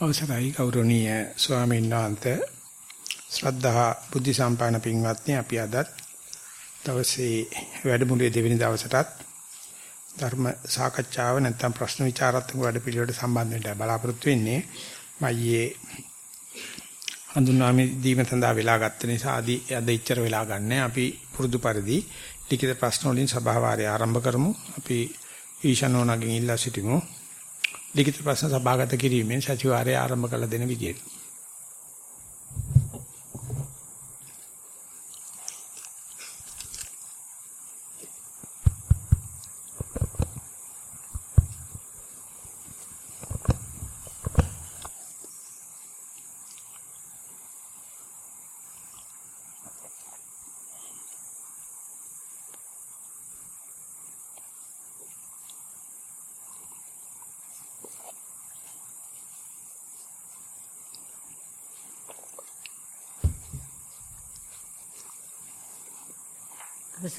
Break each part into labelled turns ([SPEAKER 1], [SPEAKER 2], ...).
[SPEAKER 1] අවසරයි ගෞරවනීය ස්වාමීන් වහන්සේ. ශ්‍රද්ධා බුද්ධ සම්පන්න පින්වත්නි අපි අදත් දවසේ වැඩමුළුවේ දෙවෙනි දවසටත් ධර්ම සාකච්ඡාව නැත්නම් ප්‍රශ්න විචාරාත්මක වැඩපිළිවෙලට සම්බන්ධ වෙන්න බලාපොරොත්තු වෙන්නේ. මයියේ හඳුන්වාමි දීම සඳහා වෙලා ගත්ත නිසා අද අද ඉච්චර වෙලා ගන්න. අපි පුරුදු පරිදි ලිඛිත ප්‍රශ්න වලින් සභාවාරය ආරම්භ කරමු. අපි ඊශනෝනගෙන් ඉල්ලා සිටිමු. ලිඛිත ප්‍රශ්න සභාගත කිරීමෙන් සතිವಾರය ආරම්භ කළ දෙන විදියට.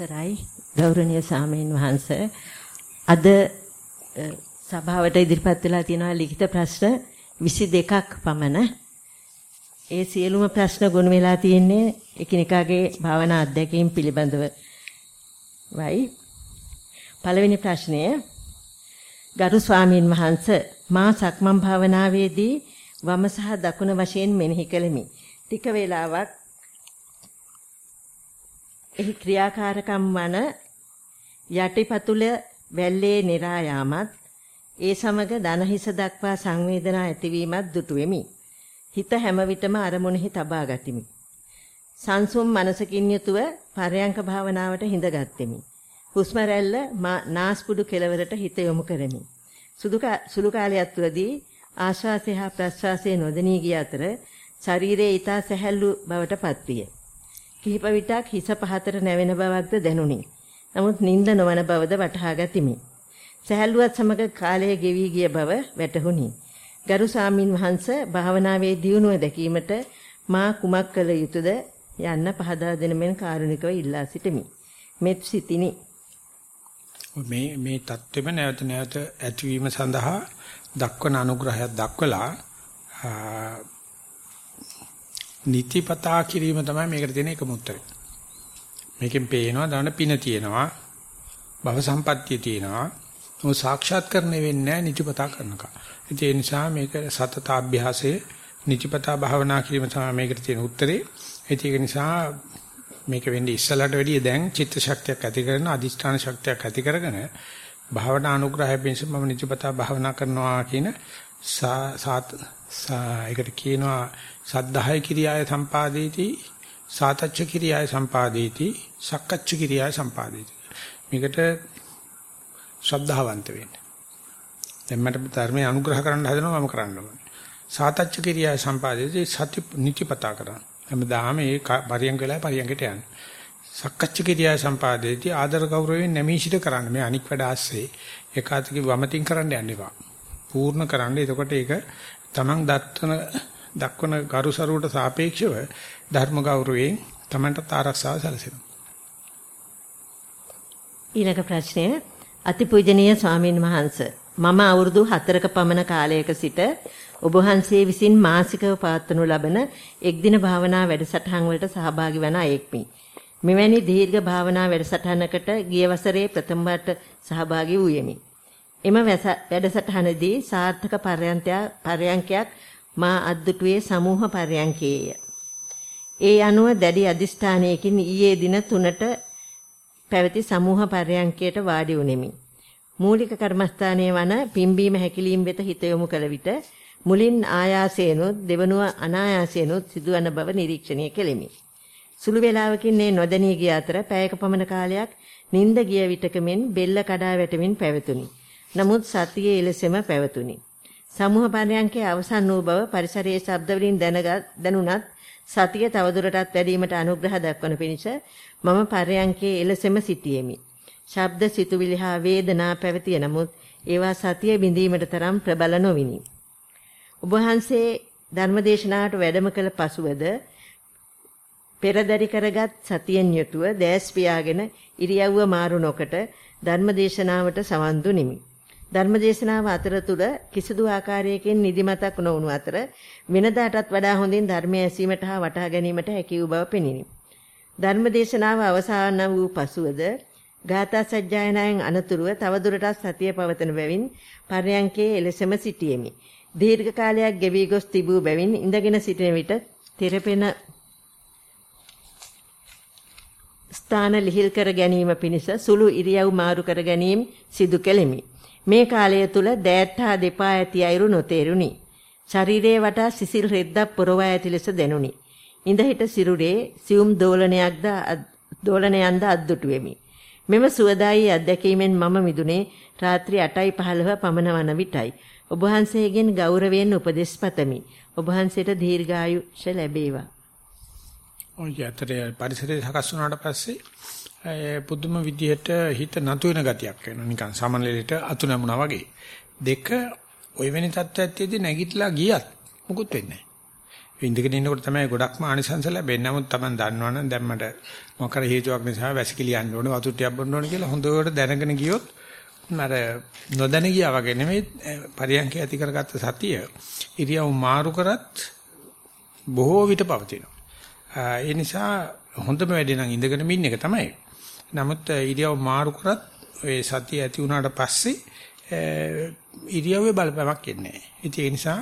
[SPEAKER 2] අවසරයි. ගෞරවනීය සාමීන් වහන්ස. අද සභාවට ඉදිරිපත් වෙලා තියෙනවා ලිඛිත ප්‍රශ්න 22ක් පමණ. ඒ සියලුම ප්‍රශ්න ගොනු වෙලා තියෙන්නේ එකිනෙකාගේ භාවනා අත්දැකීම් පිළිබඳව වයි පළවෙනි ප්‍රශ්නය ගරු ස්වාමීන් වහන්ස මා සක්මන් භාවනාවේදී වම සහ දකුණ වශයෙන් මෙනෙහි කළෙමි. ටික වේලාවක් එහි ක්‍රියාකාරකම් වන යටිපතුල වැල්ලේ නිරා යාමත් ඒ සමග දන හිස දක්වා සංවේදනා ඇතිවීමත් දුටු වෙමි. හිත හැම විටම අරමුණෙහි තබා ගතිමි. සංසුම් මනසකින් යුතුව පරයන්ක භාවනාවට හිඳගත්ෙමි. හුස්ම රැල්ල නාස්පුඩු කෙළවරට හිත යොමු කරමි. සුළු කාලයක් තුළදී ආශ්වාසය හා ප්‍රශ්වාසය නොදෙනී ගිය අතර ශරීරයේ ඊතා සැහැල්ලු බවට පත්විය. කිහිප විටක් හිස පහතට නැවෙන බවක්ද දැනුනි. නමුත් නිින්ද නොවන බවද වටහා ගතිමි. සහැල්ලුවත් සමග කාලය ගෙවි ගිය බව වැටහුණි. ගරු සාමින් වහන්ස භාවනාවේ දියුණුව දැකීමට මා කුමක් කළ යුතුද යන්න පහදා දෙන මෙන් කාරුණිකව ඉල්ලා සිටිමි. මෙත් සිටිනි.
[SPEAKER 1] මේ මේ தත්වෙම නැවත නැවත ඇතිවීම සඳහා දක්වන අනුග්‍රහයක් දක්වලා නිතිපතා කිරීම තමයි මේකට තියෙන එකම උත්තරේ. මේකෙන් පේනවා දාන පින තියෙනවා. භව සම්පත්තිය තියෙනවා. මොකද සාක්ෂාත් කරන්නේ වෙන්නේ නැහැ නිතිපතා කරනකම්. ඒ නිසා මේක සතත අභ්‍යාසයේ නිතිපතා භාවනා කිරීම තමයි මේකට තියෙන උත්තරේ. ඒක නිසා මේක වෙන්නේ ඉස්සලට වැඩිය දැන් චිත්ත ශක්තියක් ඇති කරන අදිෂ්ඨාන ශක්තියක් ඇති කරගෙන භාවනා අනුග්‍රහය පිණිස මම නිතිපතා භාවනා කරනවා කියන සාත් ඒකට කියනවා සද්ධාය කිරියාය සම්පාදේති සාතච්ච කිරියාය සම්පාදේති සක්කච්ච කිරියාය සම්පාදේති. මේකට ශ්‍රද්ධාවන්ත වෙන්න. දැන් මට ධර්මයේ අනුග්‍රහ කරන්න හදනවා මම කරන්න ඕනේ. සාතච්ච කිරියාය සම්පාදේති සති නිතිපතා කරන්න. හැමදාම ඒ පරියංග වෙලා පරියංගට යන්න. සක්කච්ච කිරියාය සම්පාදේති ආදර ගෞරවයෙන් නැමීසිට කරන්න. මේ අනික් වැඩ ආස්සේ. ඒකාතික වමතින් කරන්න යන්න එපා. පූර්ණ කරන්න එතකොට ඒක තමන් දත්තන දක්වන ගරුසරුවට සාපේක්ෂව ධර්ම ගෞරවයෙන් තමන්ට ආරක්ෂාව සැලසෙනවා.
[SPEAKER 2] ඊළඟ ප්‍රශ්නය අතිපූජනීය ස්වාමින් වහන්සේ මම අවුරුදු 4ක පමණ කාලයක සිට ඔබ වහන්සේ විසින් මාසිකව පවත්වනු ලබන එක් දින භාවනා වැඩසටහන් වලට සහභාගී වන අයෙක්මි. මෙවැනි දීර්ඝ භාවනා වැඩසටහනකට ගිය වසරේ ප්‍රථම වරට සහභාගී වූයෙමි. එම වැඩසටහනදී සාර්ථක පරයන්කයක් මා අද්දුටුවේ සමූහ පරයන්කේය. ඒ අනුව දැඩි අදිස්ථානයකින් ඊයේ දින 3ට පැවති සමූහ පරයන්කයට වාඩි වුනිමි. මූලික කර්මස්ථානයේ වන පිම්බීම හැකිලීම් වෙත හිත යොමු කළ විට මුලින් ආයාසයෙන්ුත් දෙවනුව අනායාසයෙන්ුත් සිදුවන බව නිරීක්ෂණය කෙලිමි. සුළු වේලාවකින් මේ නොදැනී ගිය අතර පැයක පමණ කාලයක් නිින්ද ගිය විටක මෙන් බෙල්ල කඩා වැටෙමින් පැවතුණි. නමුත් සතියේ එලෙසම පැවතුණි. සමූහ පරයන්කේ අවසන් වූ බව පරිසරයේ ශබ්ද වලින් දැනුණත් සතිය තවදුරටත් වැඩිවීමට අනුග්‍රහ දක්වන පිණිස මම පරයන්කේ එලෙසම සිටියෙමි. ශබ්ද සිතුවිලි හා වේදනා පැවතිය නමුත් ඒවා සතිය බිඳීමට තරම් ප්‍රබල නොවිනි. ඔබ වහන්සේ ධර්මදේශනාවට වැඩම කළ පසුවද පෙරදරි කරගත් සතියෙන් යුතුව දැස් පියාගෙන ඉරියව්ව මාරු නොකොට ධර්මදේශනාවට සවන් දුනිමි. ධර්මදේශනාව අතරතුර කිසිදු ආකාරයකින් නිදිමතක් නොවුණු අතර වෙනදාටත් වඩා හොඳින් ධර්මය ඇසීමට හා වටහා ගැනීමට හැකි වූ බව පෙනිනි. ධර්මදේශනාව අවසන් වූ පසුවද ගාථා සජ්ජායනාවෙන් අනතුරුව තවදුරටත් සතිය පවතන බැවින් පර්යංකේ එලෙසම සිටියෙමි. දීර්ඝ කාලයක් ගෙවි ගොස් තිබූ බැවින් ඉඳගෙන සිටින විට තෙරපෙන ස්ථාන ලිහිල් කර ගැනීම පිණිස සුළු ඉරියව් මාරු කර ගැනීම සිදු කෙලෙමි. මේ කාලය තුල දෑත් හා දෙපා ඇති අයුරු නොතේරුණි. ශරීරයේ වටා සිසිල් රෙද්දක් පොරවා ඇති ලෙස දැනුනි. ඉඳ හිට සිරුරේ සියුම් දෝලනයක්ද දෝලනයන්ද අද්දුටු වෙමි. මෙම සුවදායි අත්දැකීමෙන් මම මිදුනේ රාත්‍රී 8:15 පමණ වන විටයි. ඔබ වහන්සේගෙන් ගෞරවයෙන් උපදෙස් පතමි. ඔබ වහන්සේට දීර්ඝායුෂ ලැබේවා.
[SPEAKER 1] ඔය යතරේ පරිසරය සකස් වුණාට පස්සේ පුදුම විදියට හිත නතු වෙන ගතියක් එනවා. නිකන් සමනලෙලට අතු නැමුණා වගේ. දෙක ඔය වෙනි තත්ත්වයේදී නැගිටලා ගියත් මුකුත් වෙන්නේ නැහැ. ඉඳගෙන ඉන්නකොට තමයි ගොඩක්ම ආනිසංස ලැබෙන්නේ. නමුත් Taman දන්නවනම් දැන් මට මොකර හේතුවක් නිසා වැසිකිලි යන්න ඕනේ, වතුර ටිකක් බොන්න ඕනේ කියලා හොඳට දැනගෙන ගියොත් අර නොදැන ගියා වගේ නෙමෙයි පරියන්ක ඇති කරගත්ත සතිය ඉරියව් මාරු කරත් බොහෝ විට පවතිනවා. ඒ නිසා හොඳම වැඩේ නම් ඉඳගෙන ඉන්න එක තමයි. නමුත් ඉරියව් මාරු කරත් ඒ සතිය ඇති වුණාට පස්සේ ඉරියව්වේ බලපෑමක් එන්නේ නැහැ. ඒ නිසා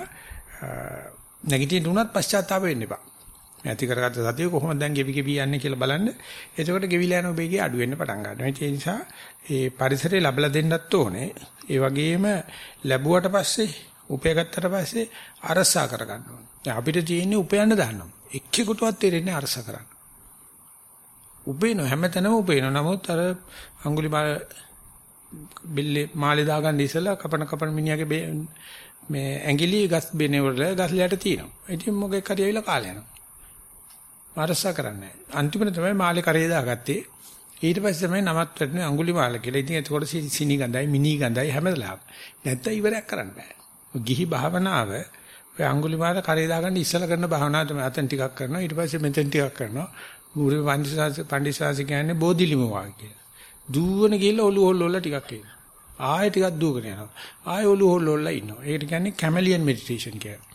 [SPEAKER 1] නැගිටින්න උනත් පශ්චාත්තාප වෙන්න එපා. ඇති කරගත්ත සතිය කොහොමද දැන් ගෙවි ගෙවි යන්නේ කියලා බලන්න. එතකොට ගෙවිලා යන ඔබේගේ අඩු වෙන්න පටන් ගන්නවා. ඒ නිසා ඒ පරිසරය ලැබලා දෙන්නත් ඕනේ. ඒ වගේම ලැබුවට පස්සේ උපයගත්තට පස්සේ අරසා කරගන්න ඕනේ. අපිට තියෙන්නේ උපයන්න දාන්නවා. එක්කෙකුටවත් තේරෙන්නේ අරස කරන්න. උපේන හැමතැනම උපේන. නමුත් අර අඟුලිමාල බිල්ලේ මාලේ දාගන්න ඉස්සලා කපන කපන මිනිහාගේ මේ ඇඟිලි ගස් බෙනේ වල ගස් ලයට තියෙනවා. ඉතින් මොකෙක් හරි ඇවිල්ලා කාලේ යනවා. අරස කරන්නේ. අන්තිමට තමයි මාලේ කරේ දාගත්තේ. ඊට පස්සේ තමයි නමත් වැටෙන්නේ අඟුලිමාල කියලා. ඉතින් එතකොට සිනි ගඳයි මිනි ගඳයි හැමදලාම. නැත්තම් ඉවරයක් කරන්න බෑ. ගිහි භාවනාව ඔය අඟුලිමාල කරේ දාගන්න ඉස්සලා කරන භාවනාව තමයි අතෙන් ටිකක් කරනවා ඊට පස්සේ මෙතෙන් ටිකක් කරනවා මුරු පන්දිසාස පන්දිසාස කියන්නේ බෝධිලිම වාක්‍ය. දුවන ගිහලා ඔලු හොල්ල හොල්ල ටිකක් කියනවා ආයෙ ටිකක් දුවගෙන යනවා. ආයෙ ඔලු හොල්ල හොල්ල ඉන්නවා. ඒකට කියන්නේ කැමලියන් මෙඩිටේෂන් කියලා.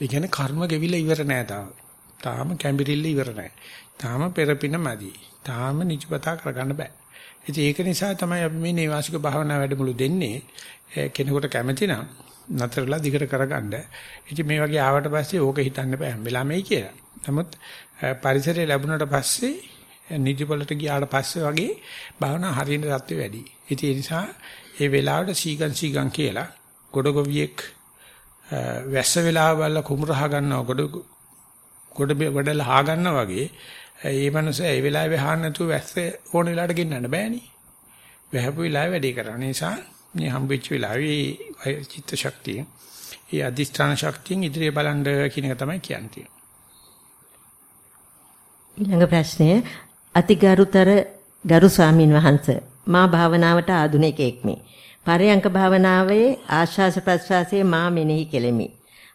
[SPEAKER 1] ඒ කියන්නේ කර්ම ගෙවිලා ඉවර නෑ තාම. තාම කැම්බිරිල්ල ඉවර නෑ. තාම පෙරපින මදි. තාම නිජපතා කරගන්න බෑ. ඉතින් ඒක නිසා තමයි අපි මේ නේවාසික භාවනා වැඩමුළු දෙන්නේ කෙනෙකුට කැමති නම් නතරලා දිගට කරගන්න. ඉතින් මේ වගේ ආවට පස්සේ ඕක හිතන්න බෑ හැම වෙලාවෙමයි කියලා. නමුත් පරිසරය ලැබුණාට පස්සේ නිදිපොළට ගියාට පස්සේ වගේ භාවනා හරියට තත්ත්වෙ වැඩි. ඉතින් ඒ නිසා ඒ වෙලාවට සීගන් සීගන් කියලා ගොඩගොවියෙක් වැස්ස වෙලාව බලලා කුඹරහ ගන්නවා ගොඩ ගොඩ ගොඩල හා ගන්නවා වගේ ඒ මනුස්සය ඒ වෙලාවේ හාන්න නැතුව වැස්ස ඕන වෙලාවට ගෙන්නන්න බෑනේ. වැහපු වෙලාවේ වැඩේ කරන නිසා මේ හම්බෙච්ච වෙලාවේ චිත්ත ශක්තිය, ඒ අධිෂ්ඨාන ශක්තියෙන් ඉදිරිය බලන්න කියන එක තමයි කියන්නේ.
[SPEAKER 2] ඊළඟ ප්‍රශ්නය අතිගරුතර ගරු ස්වාමින් වහන්සේ මා භාවනාවට ආධුනිකෙක්මි. පරයන්ක භාවනාවේ ආශ්වාස ප්‍රශ්වාසයේ මා මෙනෙහි කෙලෙමි.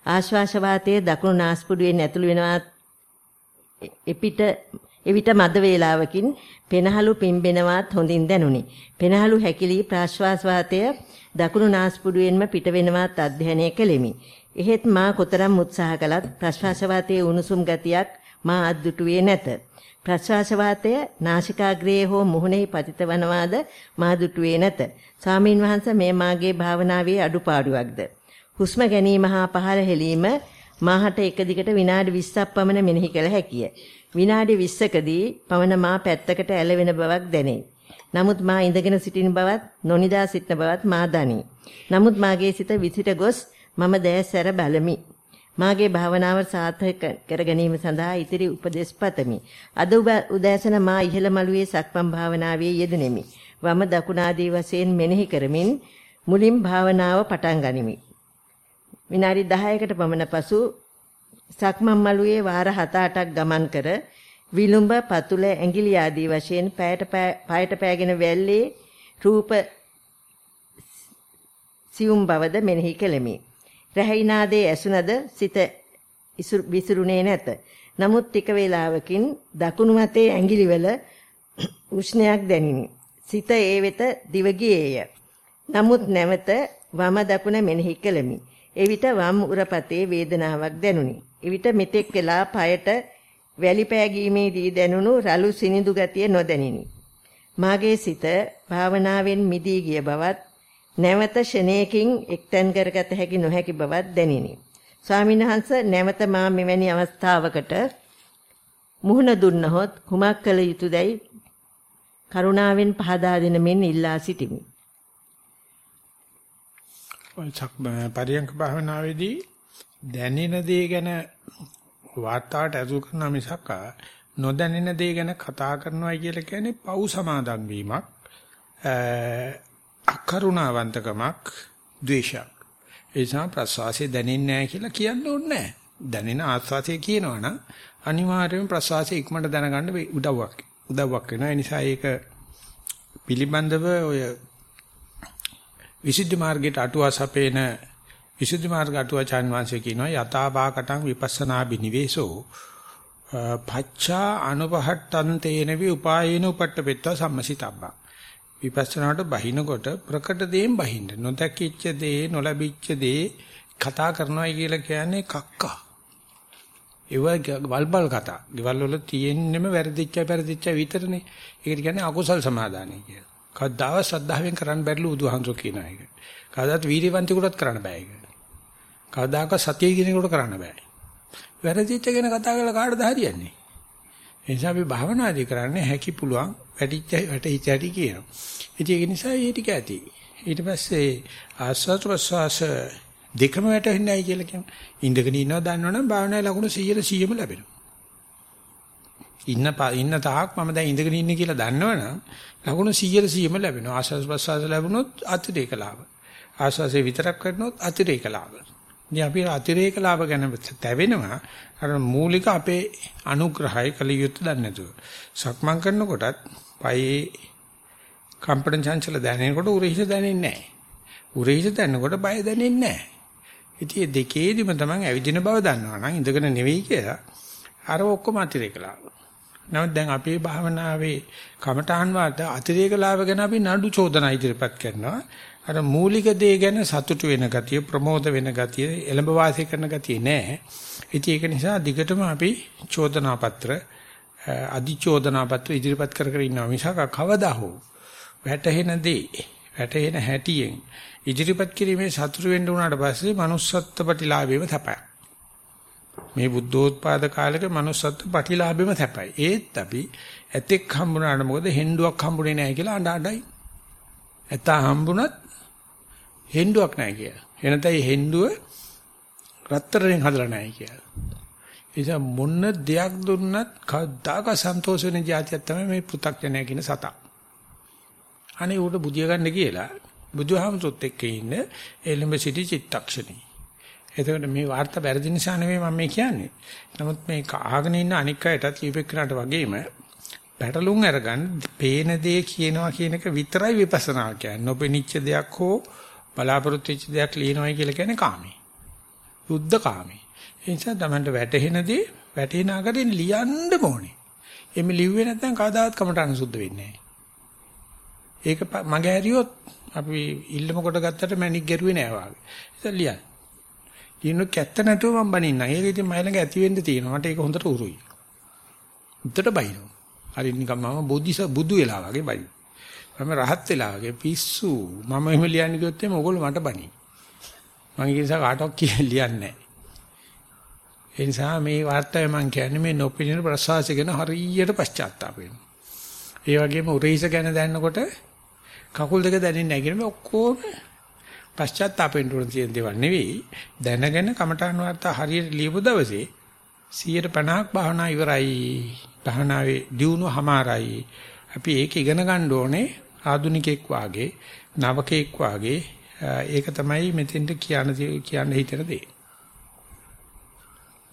[SPEAKER 2] ආශ්වාස වාතයේ දකුණු නාස්පුඩුවෙන් ඇතුළු වෙනවා එපිට එවිට මද වේලාවකින් පෙනහළු පිම්බෙනවත් හොඳින් දැනුනි. පෙනහළු හැකිලි ප්‍රාශ්වාස වාතය දකුණු නාස්පුඩුවෙන්ම පිට වෙනවත් අධ්‍යයනය කෙලිමි. එහෙත් මා කොතරම් උත්සාහ කළත් ප්‍රශ්වාස වාතයේ උණුසුම් ගතියක් මා අද්දුටුවේ නැත. ප්‍රශ්වාස වාතය නාසිකාග්‍රයේ හෝ මුහුණෙහි පතිත වනවාද මා දුටුවේ නැත. ස්වාමින් වහන්සේ මේ මාගේ භාවනාවේ අඩුපාඩුවක්ද? හුස්ම ගැනීම හා පහළ හෙලීම මාහට එක දිගට විනාඩි 20ක් පමණ මෙනෙහි කළ හැකිය. විනාඩි 20කදී පවන මා පැත්තකට ඇලවෙන බවක් දැනේ. නමුත් මා ඉඳගෙන සිටින බවත් නොනිදා සිටින බවත් මා දනී. නමුත් මාගේ සිත විසිට ගොස් මම දැසැර බලමි. මාගේ භාවනාව සාර්ථක කර ගැනීම සඳහා ඉතිරි උපදෙස් පතමි. අද උදෑසන මා ඉහළ මළුවේ සක්මන් භාවනාවේ යෙදුණෙමි. වම දකුණ ආදී වශයෙන් මෙනෙහි කරමින් මුලින් භාවනාව පටන් ගනිමි. විනාඩි 10කට පමණ පසු සක්මන් මළුවේ වාර 7-8ක් ගමන් කර විලුඹ පතුල ඇඟිලි ආදී වශයෙන් පයට පයට පෑගෙන වැල්ලේ රූප සියුම් බවද මෙනෙහි කෙලෙමි. රැහිනාදේ ඇසුනද සිත විසිරුනේ නැත. නමුත් ටික වේලාවකින් දකුණු අතේ ඇඟිලිවල උෂ්ණයක් දැනිනි. සිත ඒ වෙත දිව ගියේය. නමුත් නැවත වම දකුණ මෙනෙහි කළෙමි. එවිට වම් උරපතේ වේදනාවක් දැනුනි. එවිට මෙතෙක් වෙලා পায়ට වැලි පෑගීමේදී දැනුණු රළු සිනිඳු ගතිය නොදැනිනි. මාගේ සිත භාවනාවෙන් මිදී ගිය බවත් නැවත ෂණයකින් එක්තැන් කරගත හැකි නොහැකි බවත් දැනිනි. ස්වාමීන් වහන්සේ නැවත මා මෙවැනි අවස්ථාවකට මුහුණ දුන්නහොත් කුමක් කළ යුතුදයි කරුණාවෙන් පහදා දෙන මෙන් ඉල්ලා සිටිමි.
[SPEAKER 1] පරියංක භාවනාවේදී දැනෙන දේ ගැන වාර්තාවට ඇසු කරන මිසක් නොදැනෙන දේ ගැන කතා කරනවා කියලා කියන්නේ පව් සමාදන් වීමක් අකරුණාවන්තකමක් ද්වේෂයක්. ඒ නිසා ප්‍රසවාසය දැනෙන්නේ නැහැ කියලා කියන්න ඕනේ නැහැ. දැනෙන ආස්වාසය කියනවනම් අනිවාර්යයෙන් ප්‍රසවාසය ඉක්මනට දැනගන්න උදව්වක් උදව්වක් වෙනවා. ඒ නිසා ඒක පිළිබඳව ඔය විසුද්ධි මාර්ගයට අටුවා සපේන විසුද්ධි මාර්ග අටුවාචාන් වහන්සේ කියනවා යථාභාකටං විපස්සනා බිනිවේසෝ පච්චා අනුපහට්ටන්තේන වි උපායේන උපට්ඨපෙත්ත සම්මසිතබ්බා විපස්සනාට බහිනකොට ප්‍රකට දේෙන් බහින්න නොදැකිච්ච දේ නොලැබිච්ච දේ කතා කරනවායි කියලා කියන්නේ කක්කා ඒව වල්බල් කතා. ගෙවල් වල තියෙන්නෙම වැරදිච්ච වැරදිච්ච විතරනේ. ඒකට කියන්නේ අකුසල් සමාදානයි කියලා. කවදාව ශ්‍රද්ධාවෙන් කරන්න බැරිලු උදුහාන්සෝ කියන එක. කවදාත් වීර්යවන්තයෙකුටත් කරන්න බෑ ඒක. කවදාක සතිය කෙනෙකුට කරන්න බෑ. වැරදිච්ච ගැන කතා කරලා කාටද හරියන්නේ? ඒ නිසා අපි භාවනාදී කරන්නේ හැකි පුළුවන් වැටිච්ච වැටිච්ච හැටි කියනවා. ඉතින් ඒක නිසා ඒ ටික ඇති. ඊට පස්සේ ආස්වාද ප්‍රසවාස දෙකම වැටෙන්නේ නැහැ කියලා කියනවා. ඉඳගෙන ඉන්නවා දන්නවනම් භාවනාවේ ලකුණු 100%ම ලැබෙනවා. ඉන්න ඉන්න තාක් මම දැන් ඉඳගෙන ඉන්නේ කියලා දන්නවනම් ලකුණු 100%ම ලැබෙනවා. ආශාස ප්‍රසවාස ලැබුණොත් අතිරේක ලාභ. ආශාසයේ විතරක් කරනොත් අතිරේක ලාභ. ඉතින් අපි අතිරේක ලාභ ගැන තැවෙනවා. අර මූලික අපේ අනුග්‍රහය කලියුත් දන්නේ නැතුව. සක්මන් කරනකොටත් පයේ කම්පන චංචල දැනෙනකොට උරහිස දැනෙන්නේ නැහැ. උරහිස දැනෙනකොට බය දැනෙන්නේ නැහැ. ඉතින් මේ දෙකේදිම තමයි ඇවිදින බව දන්නවා නම් ඉඳගෙන නෙවෙයි කියලා අර ඔක්කොම අතිරේක ලාභ. නමුත් දැන් අපේ භාවනාවේ කමඨාන් වාට අතිරේක ලාභ ගැන අපි නඩු චෝදනා ඉදිරිපත් කරනවා. අර මූලික දේ ගැන සතුටු වෙන ගතිය, ප්‍රමෝද වෙන ගතිය, එළඹ වාසය කරන ගතිය නෑ. ඉතින් ඒක නිසා දිගටම අපි චෝදනා පත්‍ර, අදි චෝදනා පත්‍ර ඉදිරිපත් කර කර ඉන්නවා. මිසක කවදා හෝ වැටහෙන දේ, වැටහෙන හැටියෙන් ඉදිරිපත් කිරීමේ සතුරු වෙන්න උනාට පස්සේ manussත්ත්ව ප්‍රතිලාභෙම තපයි. මේ බුද්ධෝත්පාද කාලෙක manussත්ත්ව ප්‍රතිලාභෙම තපයි. ඒත් අපි ඇතෙක් හම්බුනාට මොකද හෙන්ඩුවක් හම්බුනේ නැහැ කියලා අඬ අඬයි. ඇත්ත හම්බුණත් හෙන්ඩුවක් නැහැ කියලා. එනතයි හෙන්ඩුව රත්තරෙන් හදලා නැහැ කියලා. එනිසා මොන දෙයක් දුන්නත් කවදාක සන්තෝෂ වෙන જાතියක් තමයි මේ පෘථග්ජනය කියන සතා. අනේ උඩ බුදිය ගන්න කියලා බුදුහාමුදුරුත් එක්ක ඉන්න එළඹ සිටි චිත්තක්ෂණී. එතකොට මේ වාර්තා වැරදි නිසා නෙමෙයි මම මේ කියන්නේ. නමුත් මේ අහගෙන ඉන්න අනික් අයටත් ලියපෙන්නට වගේම පැටලුම් අරගන්න පේන දේ කියනවා කියන එක විතරයි විපස්සනා කියන්නේ. නොපෙනිච්ච දෙයක් හෝ බලාපොරොත්තු වෙච්ච දෙයක් ලියනවායි කියලා කියන්නේ කාමී. බුද්ධ කාමී. ඒ නිසා තමන්ට වැටහෙන දේ වැටෙන ආකාරයෙන් ලියන්න ඕනේ. එimhe ලිව්වේ නැත්නම් කවදාවත් කමට අනුසුද්ධ වෙන්නේ නැහැ. ඒක මගේ හැරියොත් අපි ඉල්ලම කොට ගත්තට මැණික් ගැරුවේ නෑ වාගේ. ඉතින් ලියන්න. ලියන කැත්ත නැතුව මම බනින්න. ඒක ඉතින් මම ළඟ ඇති වෙන්න තියෙනවා. මට ඒක හොඳට උරුයි. උත්තර බයිනෝ. හරි නිකන් මම බුද්ධිස බුදු වෙලා වගේ බයි. මම රහත් වෙලා වගේ පිස්සු. මම එහෙම ලියන්න කිව්වොත් එimhe ඕගොල්ලෝ මට බනි. මම ඒ නිසා කාටවත් ලියන්නේ නැහැ. ඒ නිසා මේ වාර්තාවේ මම කියන්නේ මේ නොපිනින ප්‍රසවාසය ගැන හරියට පශ්චාත්තාප වෙනවා. ඒ වගේම උරහිස ගැන දැනනකොට කකුල් දෙක දැනෙන්නේ නැහැ කියන මේ ඔක්කොම පශ්චාත්තාපෙන් උන තියෙන දේවල් නෙවෙයි. දැනගෙන කමඨාන් වාර්තා හරියට ලියපු දවසේ 150ක් භාවනා ඉවරයි. භාවනාවේ දියුණුව හමාරයි. අපි ඒක ඉගෙන ගන්න ඕනේ ආදුනිකෙක් වාගේ නවකෙක් වාගේ. ඒක තමයි මෙතෙන්ට කියන්න කියන්න හිතන දේ.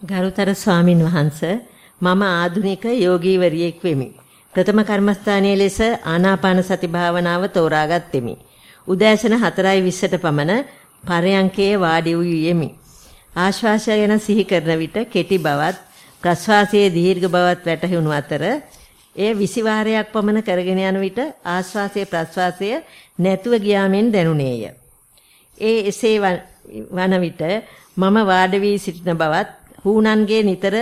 [SPEAKER 2] ගරුතර ස්වාමින් වහන්සේ මම ආදුනික යෝගීවරියෙක් වෙමි. ප්‍රථම කර්මස්ථානයේ ලෙස ආනාපාන සති භාවනාව තෝරාගත්ෙමි. උදෑසන 4:20ට පමණ පරයන්කේ වාඩි වූ යෙමි. ආශ්වාසය ගැන සිහි කරන විට කෙටි බවත් ප්‍රශ්වාසයේ දීර්ඝ බවත් වැටහුණු අතර එය 20 වාරයක් පමණ කරගෙන යන විට ආශ්වාසය ප්‍රශ්වාසය නැතුව ගියාමෙන් දැනුනේය. ඒ එසේ වන විට මම වාඩි වී සිටින බවත් හූනන්ගේ නිතර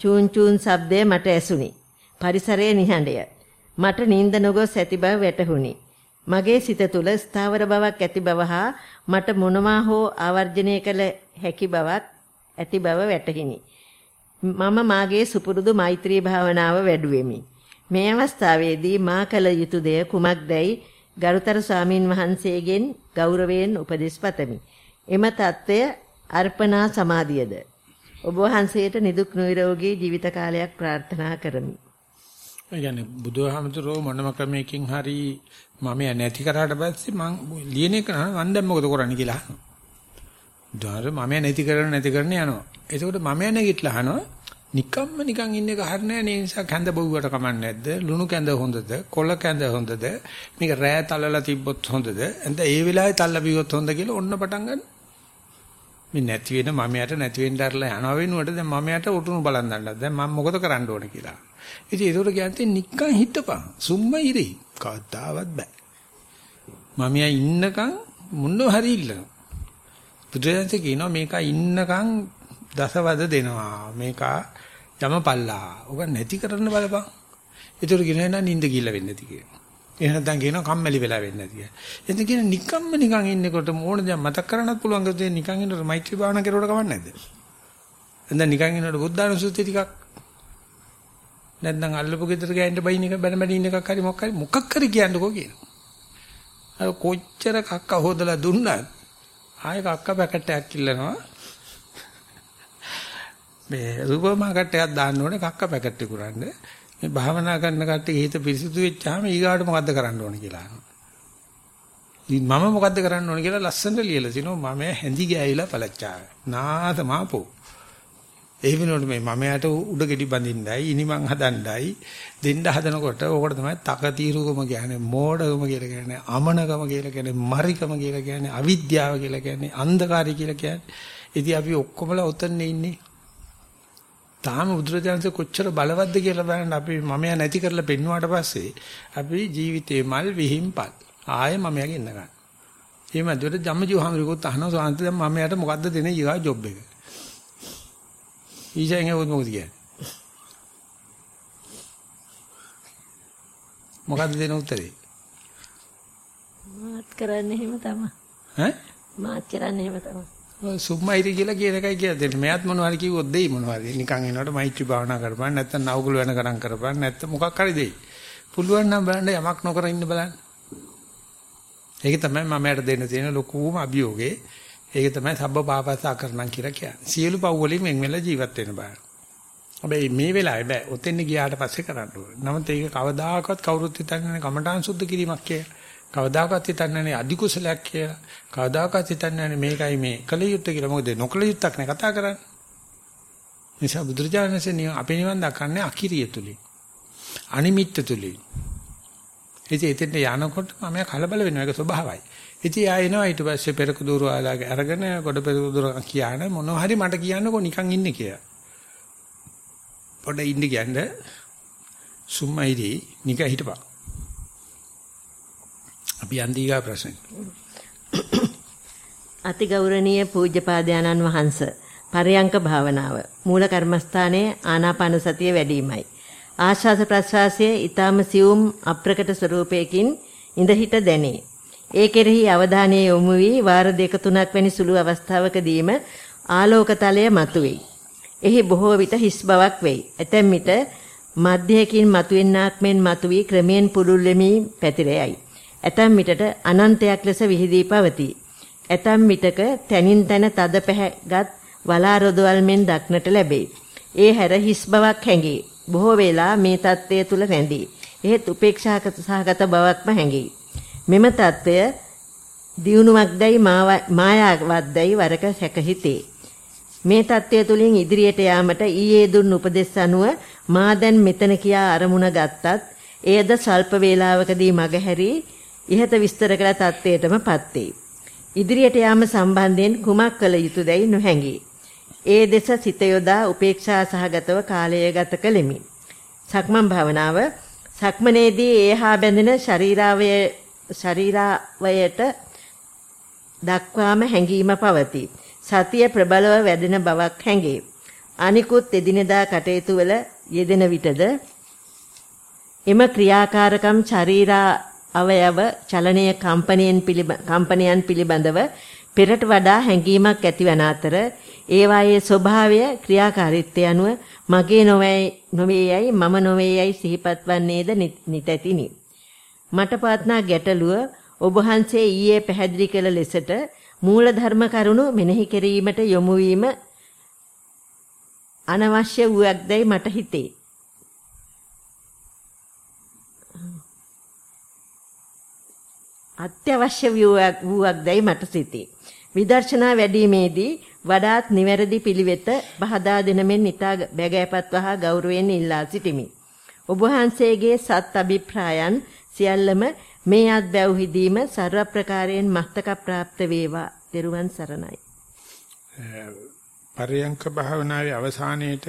[SPEAKER 2] චූන් චූන් ශබ්දය මට ඇසුනි. පරිසරයේ නිහඬය. මට නිින්ද නොගොස් ඇති බව වැටහුණි. මගේ සිත තුළ ස්ථාවර බවක් ඇති බව හා මට මොනවා හෝ ආවර්ජනය කළ හැකි බවක් ඇති බව වැටහිනි. මම මාගේ සුපුරුදු මෛත්‍රී භාවනාව වැඩුවෙමි. මේ අවස්ථාවේදී මා කළ යුතු දෙය කුමක්දයි ගරුතර ස්වාමින් වහන්සේගෙන් ගෞරවයෙන් උපදෙස් පතමි. එම தত্ত্বය අර්පණා සමාධියද ඔබ වහන්සේට නිදුක් නිරෝගී ජීවිත කාලයක් ප්‍රාර්ථනා කරමි.
[SPEAKER 1] ඒ කියන්නේ බුදුහාමතුරෝ මොනම ක්‍රමයකින් හරි මම නැති කරාට පස්සේ මං ලියන එක මම දැන් මොකද කරන්නේ කියලා අහනවා. ඊට මම නැති කරන නැති කරන යනවා. එතකොට මම නැගිටලා අහනවා නිකම්ම නිකන් ඉන්න එක හරිනේ නේ නිසා කැඳ බොව්වට කමක් නැද්ද? ලුණු කැඳ හොඳද? කොළ කැඳ හොඳද? මේක රෑ තලලා තිබ්බොත් හොඳද? එතන ඒ වෙලාවේ තල්ලා බිව්වොත් හොඳ කියලා ඔන්න පටන් ගන්න. මේ නැති වෙන මමයට නැති වෙන්න දැරලා යනවා වෙනුවට දැන් මමයට උටුණු බලන් දන්නත්. දැන් මම මොකද කරන්න ඕන කියලා. ඉතින් ඒකට කියන්නේ නිකන් හිටපන්. සුම්ම ඉරි. කවදාවත් බෑ. මමියා ඉන්නකම් මුන්නව හරි ඉල්ලනවා. බුදුරජාණන් කියනවා මේක ඉන්නකම් දසවද දෙනවා. මේක යමපල්ලා. ඔක නැති කරන්න බලපන්. ඒතර කියනවා නෑ නිින්ද ගිල්ල වෙන්නේ නැති කියනවා. එහෙම නැත්නම් කියනවා කම්මැලි වෙලා වෙන්නේ නැති කියලා. එතන කියන නිකම්ම නිකන් ඉන්නකොට ඕන දේ මතක් කරන්නත් පුළුවන් ගතිය නිකන් ඉන්නකොට මෛත්‍රී භාවනා කරුවට කමක් නැද්ද? එතන නිකන් ඉන්නකොට බුද්ධානුසුති ටිකක් නැත්නම් අල්ලපු ගෙදර ගෑන්න බයින් එක බැන බැන ඉන්න එකක් හරි මොකක් හරි මොකක් හරි කියන්නකෝ කියනවා. අර කොච්චර කක්ක හොදලා දුන්නත් ආයෙ කක්ක පැකට් එකක් ඉල්ලනවා. මේ සුපර් මාකට් එකක් දාන්න ඕනේ කක්ක පැකට් එක උරන්න. මේ භාවනා කරන කට්ටිය හිත පිරිසිදු වෙච්චාම ඊගාට මොකද්ද කරන්න ඕනේ කියලා අහනවා. මම මොකද්ද කරන්න ඕනේ කියලා ලස්සනට ලියලා තිනවා මම හැඳි ගෑවිලා පළච්චාව. නාත මාපෝ ඒ වෙනුවට මේ මමයට උඩ ගෙඩි බඳින්නයි ඉනිමන් හදන්නයි දෙන්න හදනකොට ඕකට තමයි තක తీරුකම කියන්නේ මෝඩකම කියලා කියන්නේ අමනකම කියලා කියන්නේ මරිකම කියලා කියන්නේ අවිද්‍යාව කියලා කියන්නේ අන්ධකාරය කියලා කියන්නේ ඉතින් අපි ඔක්කොමලා උතන්නේ ඉන්නේ තාම බුදුරජාණන්සේ කොච්චර බලවත්ද කියලා බලන්න අපි මමයා නැති කරලා පෙන්වුවාට පස්සේ අපි ජීවිතේ මල් විහිම්පල් ආයෙ මමයා ගෙන්න ගන්න. එහෙම ඇදුවට ජම්මජීව හැමරිකොත් අහනවා සාන්ත දැන් මමයාට මොකද්ද දෙන්නේ ඊගා ජොබ් එක. ඊජෙන් එවොත් මොකද කියන්නේ? මොකද්ද දෙන උත්තරේ?
[SPEAKER 2] මාත් කරන්නේ එහෙම තමයි.
[SPEAKER 1] ඈ?
[SPEAKER 2] මාත් කරන්නේ එහෙම තමයි.
[SPEAKER 1] ඔය සුම්මයිරි කියලා කියන එකයි කියලා දෙන්න. මෙයාත් මොනවද කිව්වොත් දෙයි මොනවද? නිකන් එනකොට මෛත්‍රී භාවනා කරපන් නැත්නම් නවුගුල වෙන කරන් කරපන් නැත්නම් මොකක් හරි දෙයි. පුළුවන් නම් බලන්න යමක් නොකර ඉන්න බලන්න. ඒක තමයි මම යට දෙන්න තියෙන ලොකුම අභියෝගේ. ඒක තමයි සබ්බ පාපස්සා කරනම් කියලා කියන්නේ. සියලු පව් වලින් වෙන් වෙලා ජීවත් වෙන්න බෑ. හැබැයි මේ වෙලාවේ බෑ. ඔතෙන් ගියාට පස්සේ කරන්න ඕනේ. නමුත් ඒක කවදාකවත් කවුරුත් හිතන්නේ නැහැ කමඨාන් සුද්ධ කිරීමක් කියලා. කවදාකවත් හිතන්නේ නැහැ අධි කුසලයක් කියලා. කවදාකවත් හිතන්නේ නැහැ මේකයි මේ කල යුත්තේ කියලා. මොකද නොකල යුත්තක් නේ කතා කරන්නේ. නිසා බුදුරජාණන්සේ අපේ නිවන් දක්වන්නේ අකිරිය තුලින්. අනිමිත්ත තුලින්. ඉතින් එතෙන්ට යනකොට මම කලබල වෙනවා ඒක ස්වභාවයි. ඉතින් ආ එනවා ඊට පස්සේ පෙරක දూరు ආලාගේ අරගෙන කොට පෙරක දూరు කියන මොනවා හරි මට කියන්නකෝ නිකන් ඉන්නේ කියලා. පොඩ ඉන්න කියන්නේ සුම්මයිදී නික හිටපන්. අපි අන්තිගා ප්‍රශ්න.
[SPEAKER 2] අතිගෞරවනීය පූජ්‍යපාදයන්න් වහන්ස පරයන්ක භාවනාව මූල කර්මස්ථානයේ ආනාපාන සතිය වැඩිමයි. ආශ්වාස ප්‍රශ්වාසයේ ඊටම සියුම් අප්‍රකට ස්වરૂපයකින් ඉඳ හිට දැනේ. ඒ කෙරෙහි අවධානය යොමු වී වාර දෙක තුනක් වැනි සුළු අවස්ථාවකදීම ආලෝකතලය මතුවේ. එහි බොහෝ විට හිස් බවක් වෙයි. ඇතැම් විට මධ්‍යයකින් මතුවෙන්නාක් මෙන් මතුවී ක්‍රමයෙන් පුළුල් වෙමි පැතිරෙයි. ඇතැම් විටට අනන්තයක් ලෙස විහිදී පවතී. ඇතැම් විටක තනින් තන තද පැහැගත් වලා රොදවල් මෙන් දක්නට ලැබේ. ඒ හැර හිස් බවක් හැඟේ. බොහෝ වෙලා මේ தත්ත්වය තුල රැඳී. එහෙත් උපේක්ෂාක සහගත බවක්ම හැඟේ. මෙම தත්ත්වය දියුණුවක්දයි මායාවක්දයි වරක සැකහිතේ. මේ தත්ත්වය තුලින් ඉදිරියට යාමට ඊයේ දුන් උපදෙස් අනුව මා දැන් මෙතන කියා අරමුණ ගත්තත් එයද සල්ප වේලාවකදී මගහැරී ইহත විස්තර කළ தත්ත්වයටමපත් වේ. ඉදිරියට යාම සම්බන්ධයෙන් කුමක් කළ යුතුදයි නොහැඟේ. ඒ දෙස සිත යොදා උපේක්ෂා සහගතව කාලය ගත කළෙමි. සක්මන් භාවනාව සක්මනේදී ඒහා බැඳෙන ශරීරාවය ශරීරාවයට දක්වාම හැඟීම පවතී. සතිය ප්‍රබලව වැඩෙන බවක් හැඟේ. අනිකුත් එදිනෙදා කටයුතු වල යෙදෙන විටද එම ක්‍රියාකාරකම් ශරීරා අවයව චලනය කම්පනයන් පිළිබඳව පෙරට වඩා හැඟීමක් ඇතිවන අතර ඒවායේ ස්වභාවය ක්‍රියාකාරීත්වය අනුව මගේ නොවේයයි මම නොවේයයි සිහිපත් වන්නේද නිතැතිනි. මට පවත්නා ගැටලුව ඔබ වහන්සේ ඊයේ පැහැදිලි කළ ලෙසට මූල ධර්ම කරුණු මෙනෙහි කිරීමට යොමු වීම අනවශ්‍ය වූයක්දයි මට හිතේ. අත්‍යවශ්‍ය වූයක්දයි මට සිතේ. විදර්ශනා වැඩිීමේදී වඩාත් නිවැරදි පිළිවෙත පහදා දෙන මෙන් ඉතා බැගෑපත් වහා ගෞරවයෙන් ඉල්ලා සිටිමි. ඔබ වහන්සේගේ සත් අභිප්‍රායන් සියල්ලම මේ අත් බැව් හිදීම සර්ව ප්‍රකාරයෙන් මස්තක ප්‍රාප්ත වේවා. දරුවන් සරණයි.
[SPEAKER 1] පරයන්ක භාවනාවේ අවසානයේට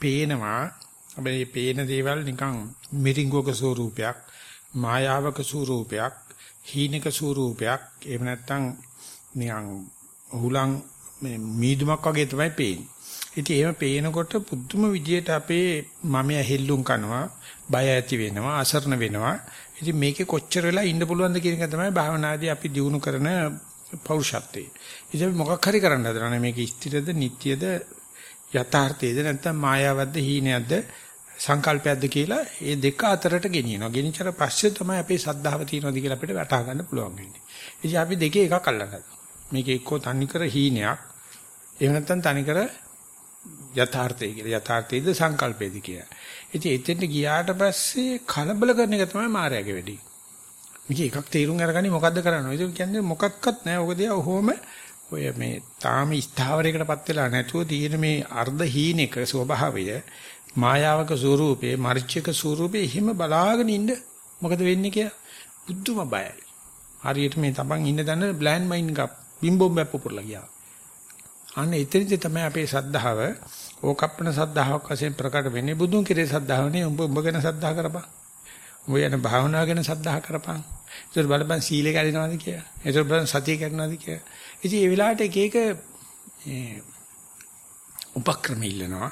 [SPEAKER 1] පේනවා අපේ පේන දේවල් නිකන් මිරිංගෝක ස්වරූපයක් මායාවක ස්වරූපයක් හීනක ස්වරූපයක් එහෙම නැත්නම් නිකන් හුලං මේ මීදුමක් වගේ තමයි පේන්නේ. ඉතින් එහෙම පේනකොට පුදුම විදියට අපේ මම ඇහෙල්ලුම් කරනවා, බය ඇති වෙනවා, අසරණ වෙනවා. ඉතින් මේකේ කොච්චර වෙලා ඉන්න පුළුවන්ද කියන එක තමයි භාවනාදී අපි දිනු කරන පෞරුෂත්වය. ඉතින් මොකක් හරි කරන්න හදනනේ මේක ස්ථිරද, නිට්ටියද, යථාර්ථයේද නැත්නම් මායාවක්ද, හීනයක්ද, සංකල්පයක්ද කියලා ඒ දෙක අතරට ගෙනියනවා. ගෙනිච්චර පස්සේ තමයි අපේ සද්ධාව තියෙනවද කියලා අපිට වටහා ගන්න පුළුවන් වෙන්නේ. ඉතින් අපි දෙකේ එකක් අල්ලගන්නවා. මේක එක්කෝ තනිකර හීනයක්, එහෙම නැත්නම් තනිකර යථාර්ථය කියලා. යථාර්ථයේද සංකල්පයේද කියලා. ඉතින් එතෙන්ට ගියාට පස්සේ කලබල කරන එක තමයි මායාවේ වැඩි. මේක එකක් තීරුම් අරගන්නේ මොකද්ද කරන්නේ? ඒක කියන්නේ මොකක්වත් නැහැ. ඔක දිහා ඔහොම ඔය මේ තාම ස්ථාවරයකටපත් වෙලා නැතුව තියෙන මේ අර්ධ හීනෙක ස්වභාවය මායාවක ස්වරූපේ මරිච්චක ස්වරූපේ හිම බලාගෙන ඉන්න මොකද වෙන්නේ කියලා බුද්ධම බයයි. හරියට මේ තමන් ඉන්න දන්න බ්ලෑන්ඩ් මයින් ගප් බිම්බොම් බැප්ප පුරලා ගියා. අන්න එතනදී තමයි අපේ සද්ධාව ඕකප්පන සද්ධාාවක් වශයෙන් ප්‍රකට වෙන්නේ බුදුන් කෙරේ සද්ධාවනේ උඹ උඹ ගැන සද්ධා කරපන්. උඹ යන භාවනාව ගැන සද්ධා කරපන්. ඒතර බලපන් සීලේ කැඩෙනවද කියලා. ඒතර බලපන් සතිය කැඩෙනවද කියලා. ඉතින් ඒ වෙලාවට එක එක උපක්‍රම ඉල්ලනවා.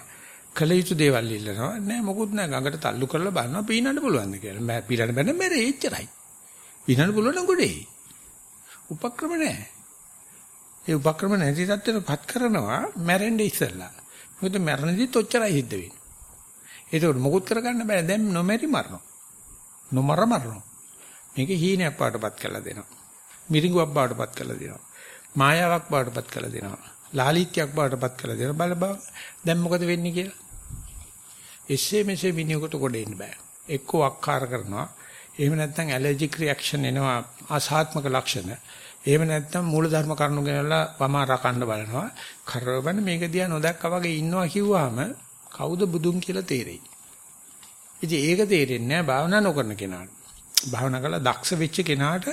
[SPEAKER 1] කළ යුතු දේවල් ඉල්ලනවා. නෑ මොකුත් නෑ ගඟට තල්ලු කරලා බලනවා පීනන්න පුළුවන්ද කියලා. මම පීනන්න බෑ මැරේ එච්චරයි. පීනන්න පුළුවන් නම් ගොඩේ. උපක්‍රම නෑ. ඒ උපක්‍රම නැති තත්ත්වෙටපත් කරනවා මැරෙන්න ඉස්සෙල්ලා. මොකද මැරෙනදිත් ඔච්චරයි හිට වෙන්නේ. ඒකට මොකුත් කරගන්න බෑ දැන් නොමැරි මරනවා. නොමර මරනවා. මේක හීනයක් පාටපත් කරලා දෙනවා. මිරිඟුවක් පාටපත් කරලා දෙනවා. මායාවක් පාටපත් කරලා දෙනවා. ලාලිත්‍යයක් පාටපත් කරලා දෙනවා. බල බල දැන් මොකද වෙන්නේ කියලා. එසේ මෙසේ මිනිහෙකුට කොට එන්න බෑ. එක්කෝ අක්කාර කරනවා. එහෙම නැත්නම් ඇලර්ජික් රියැක්ෂන් එනවා ආසාත්මක ලක්ෂණ. එහෙම නැත්නම් මූලධර්ම කරුණු ගැනලා වමාරා කන්න බලනවා. කරවබන මේක දිහා නොදැක්කා වගේ ඉන්නවා කිව්වහම කවුද බුදුන් කියලා තේරෙයි. ඉතින් ඒක තේරෙන්නේ නැහැ භාවනා නොකරන කෙනාට. භාවනා කරලා දක්ෂ වෙච්ච කෙනාට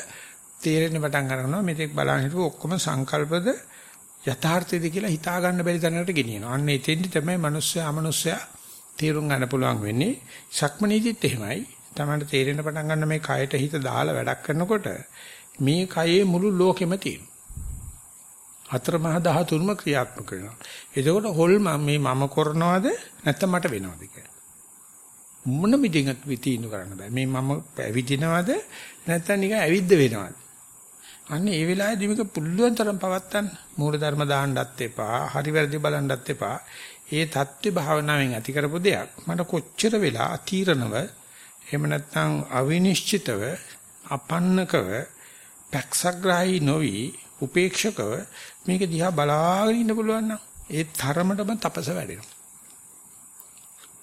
[SPEAKER 1] තේරෙන්න පටන් ගන්නවා මෙතෙක් බලන් හිටපු ඔක්කොම සංකල්පද යථාර්ථයද කියලා හිතා ගන්න බැරි තැනකට ගෙනියනවා. අන්න එතෙන්දි තමයි මිනිස්සයා අමනුස්සයා තේරුම් ගන්න පුළුවන් වෙන්නේ. සක්මනීදිත් එහෙමයි. තමයි තේරෙන්න පටන් ගන්න මේ කයට හිත දාලා වැඩක් කරනකොට මේ කයේ මුළු ලෝකෙම තියෙනවා. හතර මහා ධාතුන්ම ක්‍රියාත්මක වෙනවා. එතකොට හොල් මේ මම කරනවද නැත්නම් මට වෙනවද කියලා. මොන මිදින්වත් විතීනු කරන්න බෑ. මේ මම ඇවිදිනවද නැත්නම් නිකන් ඇවිද්ද වෙනවද? අන්න ඒ වෙලාවේදී මේක පුළුවන් තරම් පවත්තන්න මූල ධර්ම දාන්නත් එපා, හරි වැරදි බලන්නත් එපා. ඒ தත්ත්ව භාවනාවෙන් ඇති කරපු දෙයක් මට කොච්චර වෙලා අතීරණව එහෙම නැත්නම් අවිනිශ්චිතව අපන්නකව පැක්සග්‍රාහී නොවි උපේක්ෂකව මේක දිහා බලාගෙන ඉන්න පුළුවන් නම් ඒ තරමටම තපස වැඩෙනවා.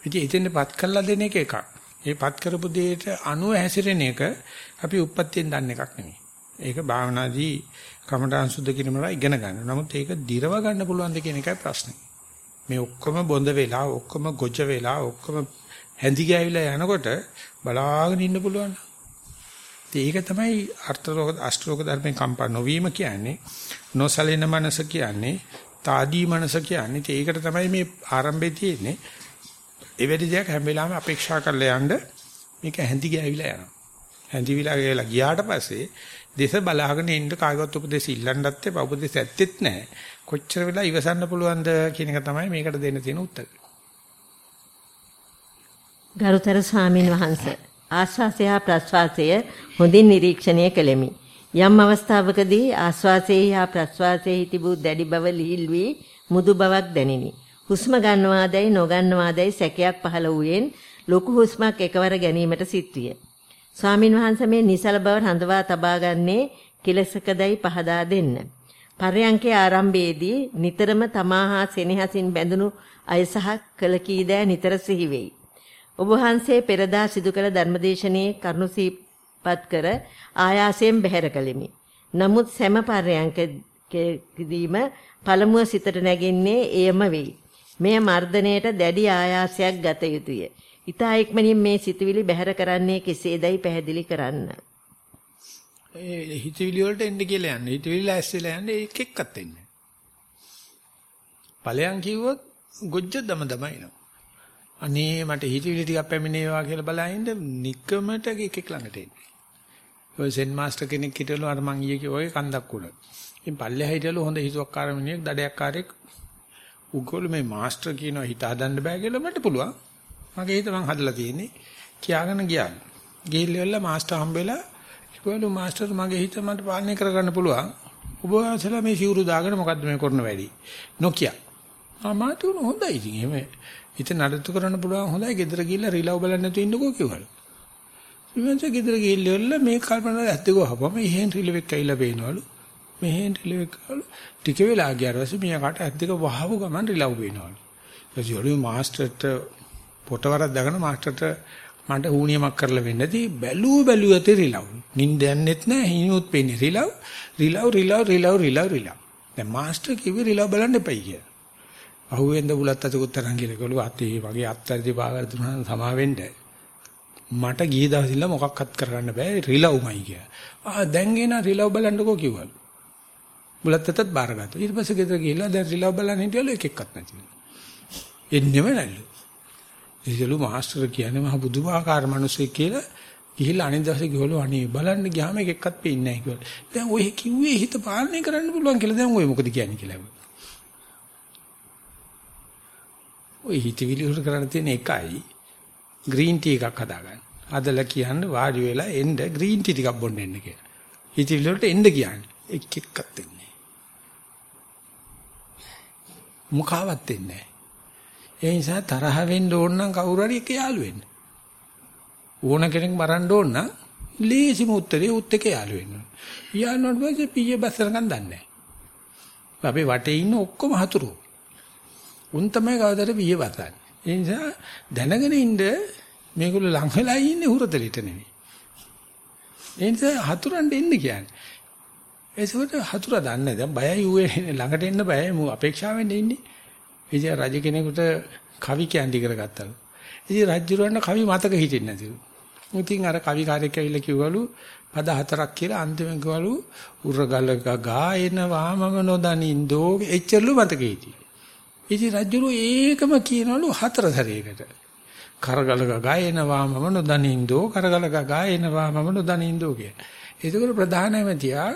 [SPEAKER 1] ඉතින් එතෙන්පත් කළා දෙන එක එකක්. ඒ පත් කරපු දෙයට අනුව හැසිරෙන එක අපි උප්පත්තියෙන් දන්න එකක් නෙමෙයි. ඒක භාවනාදී කමඨාන් සුද්ධ කිරීමලා ඉගෙන ගන්න. නමුත් ඒක දිරව ගන්න පුළුවන් ද කියන එකයි ප්‍රශ්නේ. මේ ඔක්කොම බොඳ වෙලා ඔක්කොම ගොජ වෙලා ඔක්කොම හැඳි ගෑවිලා යනකොට බලාගෙන ඉන්න පුළුවන්. ඒක තමයි අර්ථලෝක අෂ්ටලෝක ධර්මයෙන් කම්පා නොවීම කියන්නේ නොසලින මනස කියන්නේ తాදී මනස කියන්නේ ඒකට තමයි මේ ආරම්භයේ තියෙන්නේ ඒ වැඩි දෙයක් හැම වෙලාවෙම අපේක්ෂා කරලා යන්න මේක හැඳි ගෑවිලා යනවා. හැඳිවිලා ගෑවිලා ගියාට පස්සේ දේශ බලාගෙන ඉන්න කාගවත් උපදේශ ඉල්ලන්නත් එපා උපදේශ ඇත්තෙත් නැහැ. කොච්චර වෙලා ඉවසන්න පුළුවන්ද කියන එක තමයි මේකට දෙන්න තියෙන උත්තරය.
[SPEAKER 2] ගරුතර ස්වාමින් වහන්සේ ආශ්වාසය හා ප්‍රශ්වාසය හොඳින් නිරීක්ෂණය කළෙමි. යම් අවස්ථාවකදී ආශ්වාසයේ හා ප්‍රශ්වාසයේ තිබූ දැඩි බව ලිහිල් වී මුදු බවක් දැනිනි. හුස්ම ගන්නවාදයි නොගන්නවාදයි සැකයක් පහළ වූයෙන් ලොකු හුස්මක් එකවර ගැනීමට සිත්විය. ස්වාමින් වහන්සේ මේ නිසල බව රඳවා තබා ගන්නේ කෙලසකදයි පහදා දෙන්න. පර්යංකේ ආරම්භයේදී නිතරම තමා හා සෙනෙහසින් බැඳුණු අය සහ කළ කී දෑ නිතර සිහි වෙයි. ඔබ වහන්සේ පෙරදා සිදු කළ ධර්මදේශනයේ කරුණු සිහිපත් කර ආයාසයෙන් බැහැර කළෙමි. නමුත් සෑම පර්යංකදීම පළමුව සිතට නැගෙන්නේ එයම වෙයි. මෙය මර්ධනයට දැඩි ආයාසයක් ගත යුතුය. ඊතා ඉක්මනින් මේ සිතුවිලි බැහැර කරන්නේ කෙසේදයි පැහැදිලි කරන්න.
[SPEAKER 1] ඒ හිතවිලි වලට එන්න කියලා යන්නේ. හිතවිලි ඇස්සෙලා යන්නේ එක එක්කත් එන්නේ. ඵලයන් කිව්වොත් ගොජ්ජ දම දම එනවා. අනේ මට හිතවිලි ටිකක් පැමිණේවා කියලා බලහින්ද නිකමට එක එක ළඟට එන්නේ. ඔය සෙන් මාස්ටර් කෙනෙක් හිටවලු අර මං ඊයේ කිව්වා ඔය කන්දක් උඩ. ඉතින් පල්ලෙහා හිටවලු හොඳ හිතුවක්කාර මිනිහෙක් දඩයක්කාරයෙක් උගොල්ලෝ මේ මාස්ටර් කියනවා හිත හදන්න බෑ කියලා මට පුළුවන්. මගේ හිත මං හදලා තියෙන්නේ. කියාගෙන ගියා. ගිහිල්ලා මාස්ටර් හම්බෙලා කිව්වලු මාස්ටර් මගේ හිත මට පාලනය කරගන්න පුළුවන්. ඔබ වහන්සේලා මේ සිවුරු දාගෙන මොකද්ද මේ කරන වැඩි? නොකිය. ආ මාත් උන හොඳයි ඉතින් එහෙම හිත නඩත්තු කරන්න පුළුවන් හොඳයි. ගෙදර ගිහිල්ලා රිලව් බලන්න නැතුව ඉන්නකෝ කිව්වලු. ඉතින් ගෙදර ගිහිල්ලා මේ කල්පනා ඇත්තකව හපම එහෙන් රිලෙවෙක් ඇවිල්ලා පේනවලු. මෙහෙන් රිලෙවෙක් ආවලු. ටික වෙලා ගියාට පස්සේ මියාකට ඇත්තක වහව ගමන් රිලව් පේනවලු. ඊපස්සේ ඔලු මාස්ටර්ට පොටවරක් දාගෙන මාස්ටර්ට මට ඌණියමක් කරලා වෙන්නදී බැලුව බැලුව ඇති රිලව්. නිින්ද යන්නෙත් නැහැ හිණුත් පේන්නේ රිලව්. රිලව් රිලව් රිලව් රිලව් රිලව්. දැන් මාස්ටර් කිව්වේ රිලව් බලන්න එපයි කියලා. අහුවෙන්ද බුලත් අතකුත් තරන් කියලා කළු අතේ වගේ අත්තරදී පාවර දුන්නා සමා වෙන්න. මට ගිය දවසින්ලා මොකක්වත් කරගන්න බෑ රිලව්මයි කියලා. ආ දැන් එන රිලව් බලන්නකෝ කිව්වලු. බුලත් අතත් බාරගත්තා. ඊට පස්සේ ගෙදර ගිහිල්ලා දැන් රිලව් බලන්න හිටියලු එක එක්කත් නැතිව. එන්නෙම නැල්ලු. ඒසලු මාස්ටර් කියන්නේ මහ බුදුමාකාර මිනිස්සෙක් කියලා ගිහිල්ලා අනිත් දවසේ ගිහලු අනේ බලන්න ගියාම එක එක්කත් පේන්නේ නැහැ කියලා. දැන් ඔය කිව්වේ හිත පාලනය කරන්න පුළුවන් කියලා දැන් ඔය මොකද කියන්නේ කියලා. ඔය හිතවිලි වල කරන්න තියෙන එකයි ග්‍රීන් ටී එකක් හදාගන්න. අදලා කියන්නේ වාඩි වෙලා එන්න ග්‍රීන් ටී ටිකක් බොන්න එන්න කියලා. හිතවිලි වලට එන්න කියන්නේ එක එක්කත් එන්නේ. මුඛාවත් එන්නේ නැහැ. ඒ නිසා තරහ වෙන්න ඕන නම් කවුරු හරි එක යාළු වෙන්න. ඕන කෙනෙක් මරන්න ඕන නම් ලේසිම උත්තරේ උත් එක යාළු වෙන්න. යාළුවාට පස්සේ පීයේ බස්සරකම් දන්නේ නැහැ. අපේ වටේ ඉන්න ඔක්කොම හතුරු. උන් තමයි කවදාද පීයේ බස්සන්නේ. ඒ නිසා දැනගෙන ඉන්න මේගොල්ලෝ ලං වෙලා ඉන්නේ හුරතලෙට නෙවෙයි. ඒ නිසා හතුරන්ට එන්න කියන්නේ. ඒසොට හතුර දන්නේ දැන් බයයි ඌ ළඟට එන්න බයයි මු අපේක්ෂාවෙන් ඉන්නේ. ඉතින් රජ කෙනෙකුට කවි කියන්ටි කරගත්තලු. ඉතින් රජුරවන්න කවි මතක හිටින්නේ නැතිලු. ඉතින් අර කවි කාර්යයක් ඇවිල්ලා කිව්වලු පද හතරක් කියලා අන්තිමෙන් කිව්වලු උරගලක ගායනවා මම නොදනින්දෝ එච්චරලු මතක හිටියේ. ඉතින් රජුරු ඒකම කියනවලු හතර සැරයකට. කරගලක ගායනවා මම නොදනින්දෝ කරගලක ගායනවා මම නොදනින්දෝ කිය. ඒකවල ප්‍රධානමතියා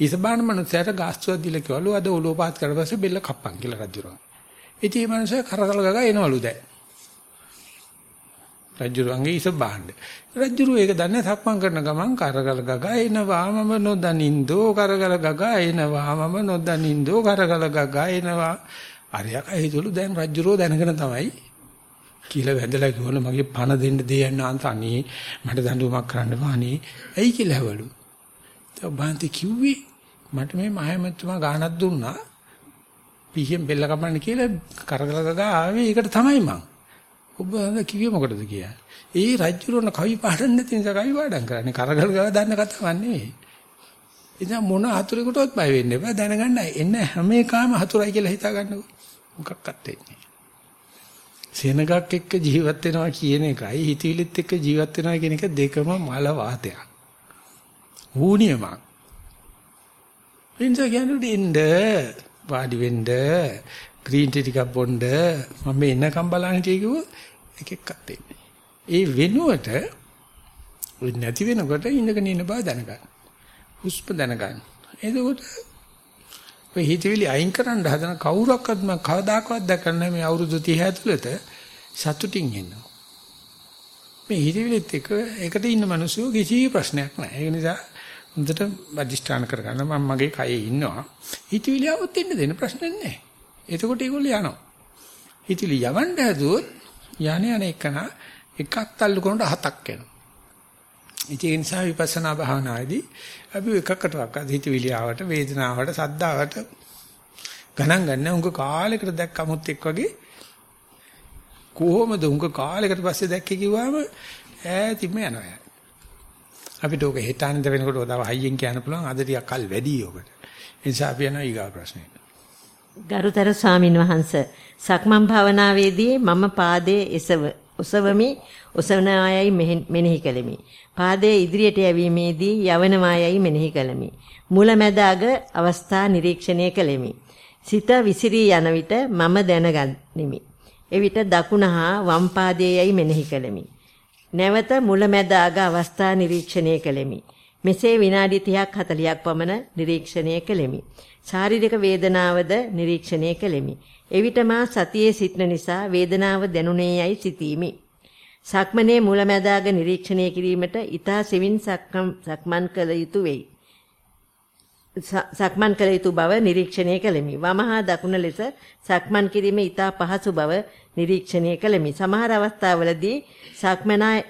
[SPEAKER 1] ඉසබාන මනුස්සයට ගාස්තුවක් දීලා කිව්වලු අද ඔලෝපාත් කරපස්සේ බෙල්ල කප්පන් කියලා රජුරවා. ඉතින් මේ මනුස්සයා කරකල ගගා එනවලු දැන්. රජුරන්ගේ ඉසබාන්න. රජුරු ඒක දන්නේ සක්මන් කරන ගමන් කරකල ගගා එනවා මම නොදනින්දෝ කරකල ගගා එනවා මම නොදනින්දෝ කරකල ගගා එනවා. අරයක් හිතුවලු දැන් රජුරෝ දැනගෙන තමයි කියලා වැඳලා කිව්වලු මගේ පණ දෙන්න දෙය යන්න අන්ත අනේ මට දඬුවමක් කරන්න බානේ. ඇයි කියලා හැවලු. බාන්ති කිව්වේ මට මේ මහමතුමා ගානක් දුන්නා. පිහින් බෙල්ල කපන්න කියලා කරකල ගගා ආවේ. ඒකට තමයි මං. ඔබ කිව්වේ මොකටද කියලා. ඒ රජුරණ කවි පාඩම් නැති නිසා කවි පාඩම් කරන්නේ. කරකල ගගා දන්න කතාවක් නෙවෙයි. ඉතින් මොන හතුරෙකුටවත් බය වෙන්න එපා. දැනගන්න. එන්න හැම එකම හතුරයි කියලා හිතා ගන්නකො. මොකක්වත් වෙන්නේ සෙනගක් එක්ක ජීවත් වෙනවා කියන එකයි හිතවිලිත් එක්ක ජීවත් වෙනවා කියන එක දෙකම මල වාතයක්. ඌනියමක්. එනිසා කියන්නේ ඉන්න වාඩි වෙන්න ග්‍රීන් ටී ටිකක් බොන්න මම එන්නකම් බලන්න හිටියේ කිව්ව එක එකක් දෙන්නේ. ඒ වෙනුවට ඔය නැති වෙනකොට ඉඳගෙන ඉන්න බව දැනගන්න. හුස්ම දැනගන්න. එතකොට ඔය හිතවිලි අයින් කරන්න හදන කවුරක්වත් මම කවදාකවත් දැකන්නේ මේ අවුරුදු 30 ඇතුළත සතුටින් ඉන්නවා. මේ හිතවිලිත් එක එකට ඉන්න මිනිස්සු කිසි ප්‍රශ්නයක් නැහැ. ඒ නිසා හොඳට අධිෂ්ඨාන කරගන්න මම මගේ කයේ ඉන්නවා. හිතවිලි આવොත් එන්න දෙන ප්‍රශ්න නැහැ. එතකොට ඒගොල්ලෝ යනවා. හිතවිලි යවන්න හැදුවොත් යانے යانے එකන එකක් තල්ලු කරනකොට හතක් යනවා. ඒ නිසා විපස්සනා භාවනාවේදී අපි එකකටවත් හිතවිලි ආවට වේදනාවට සද්දාවට ගණන් ගන්න උඟ කාලයකට දැක්කමුත් එක් වගේ කොහොමද උඟ කාලයකට පස්සේ දැක්කේ කිව්වම ඈතිම යනවා. අපිට ඕක හිතානින්ද වෙනකොට ඔදාව හයියෙන් කියන්න පුළුවන් අද ටිකක් කල් වැඩි ඔකට. ඒ නිසා අපි යනවා ඊගා ප්‍රශ්නෙට.
[SPEAKER 2] ගරුතර ස්වාමින් වහන්සේ සක්මන් භාවනාවේදී මම පාදයේ එසව ඔසවමි ඔසවනායයි මෙනෙහි කළෙමි. පාදයේ ඉදිරියට යැවීමේදී යවනවායයි මෙනෙහි කළෙමි. මුලැමැද අග අවස්ථා නිරීක්ෂණය කළෙමි. සිත විසිරී යන විට මම දැනගනිමි. එවිට දකුණ හා වම් පාදයේයි මෙනෙහි කළෙමි. නැවත මුලැමැද අග අවස්ථා නිරීක්ෂණය කළෙමි. මෙසේ විනාඩි 30ක් 40ක් පමණ නිරීක්ෂණය කළෙමි. ශාරීරික වේදනාවද නිරීක්ෂණය කළෙමි. එවිට මා සතියේ සිටන නිසා වේදනාව දැනුනේ යයි සිතීමි. සක්මනේ මුලැමැදාග නිරීක්ෂණය කිරීමට ඊතා සෙවින් සක්මන් කළ යුතු වෙයි. සක්මන් කළ යුතු බව නිරීක්ෂණය කළෙමි. වමහා දකුණ ලෙස සක්මන් කිරීම ඊතා පහසු බව නිරීක්ෂණය කළෙමි. සමහර අවස්ථාවලදී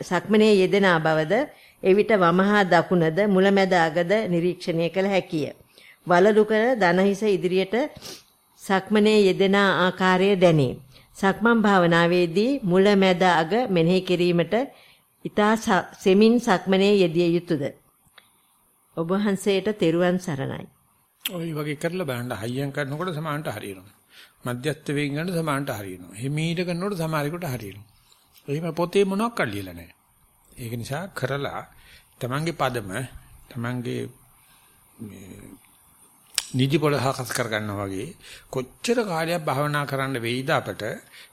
[SPEAKER 2] සක්මනේ යෙදෙනා බවද එවිට වමහා දකුණද මුලැමැද අගද නිරීක්ෂණය කළ හැකිය. වලලු කර දනහිස ඉදිරියට සක්මනේ යෙදෙන ආකාරය දැනේ. සක්මන් භාවනාවේදී මුලැමැද අග මෙනෙහි කිරීමට ඊතා සෙමින් සක්මනේ යෙදිය යුතුයද? ඔබ වහන්සේට තෙරුවන් සරණයි.
[SPEAKER 1] ඔය වගේ කරලා බලන්න හයියෙන් කරනකොට සමානට හරියනවා. මධ්‍යස්ථ වේගින් ගන්න සමානට හරියනවා. හිමීට කරනකොට සමහරෙකුට හරියනවා. එහෙම පොතේ මොනවක් අල්ලියලා නැහැ. ඒක නිසා කරලා තමන්ගේ පදම තමන්ගේ නිදි පොළ හකස් කරගන්නවා වගේ කොච්චර කාලයක් භාවනා කරන්න වෙයිද අපට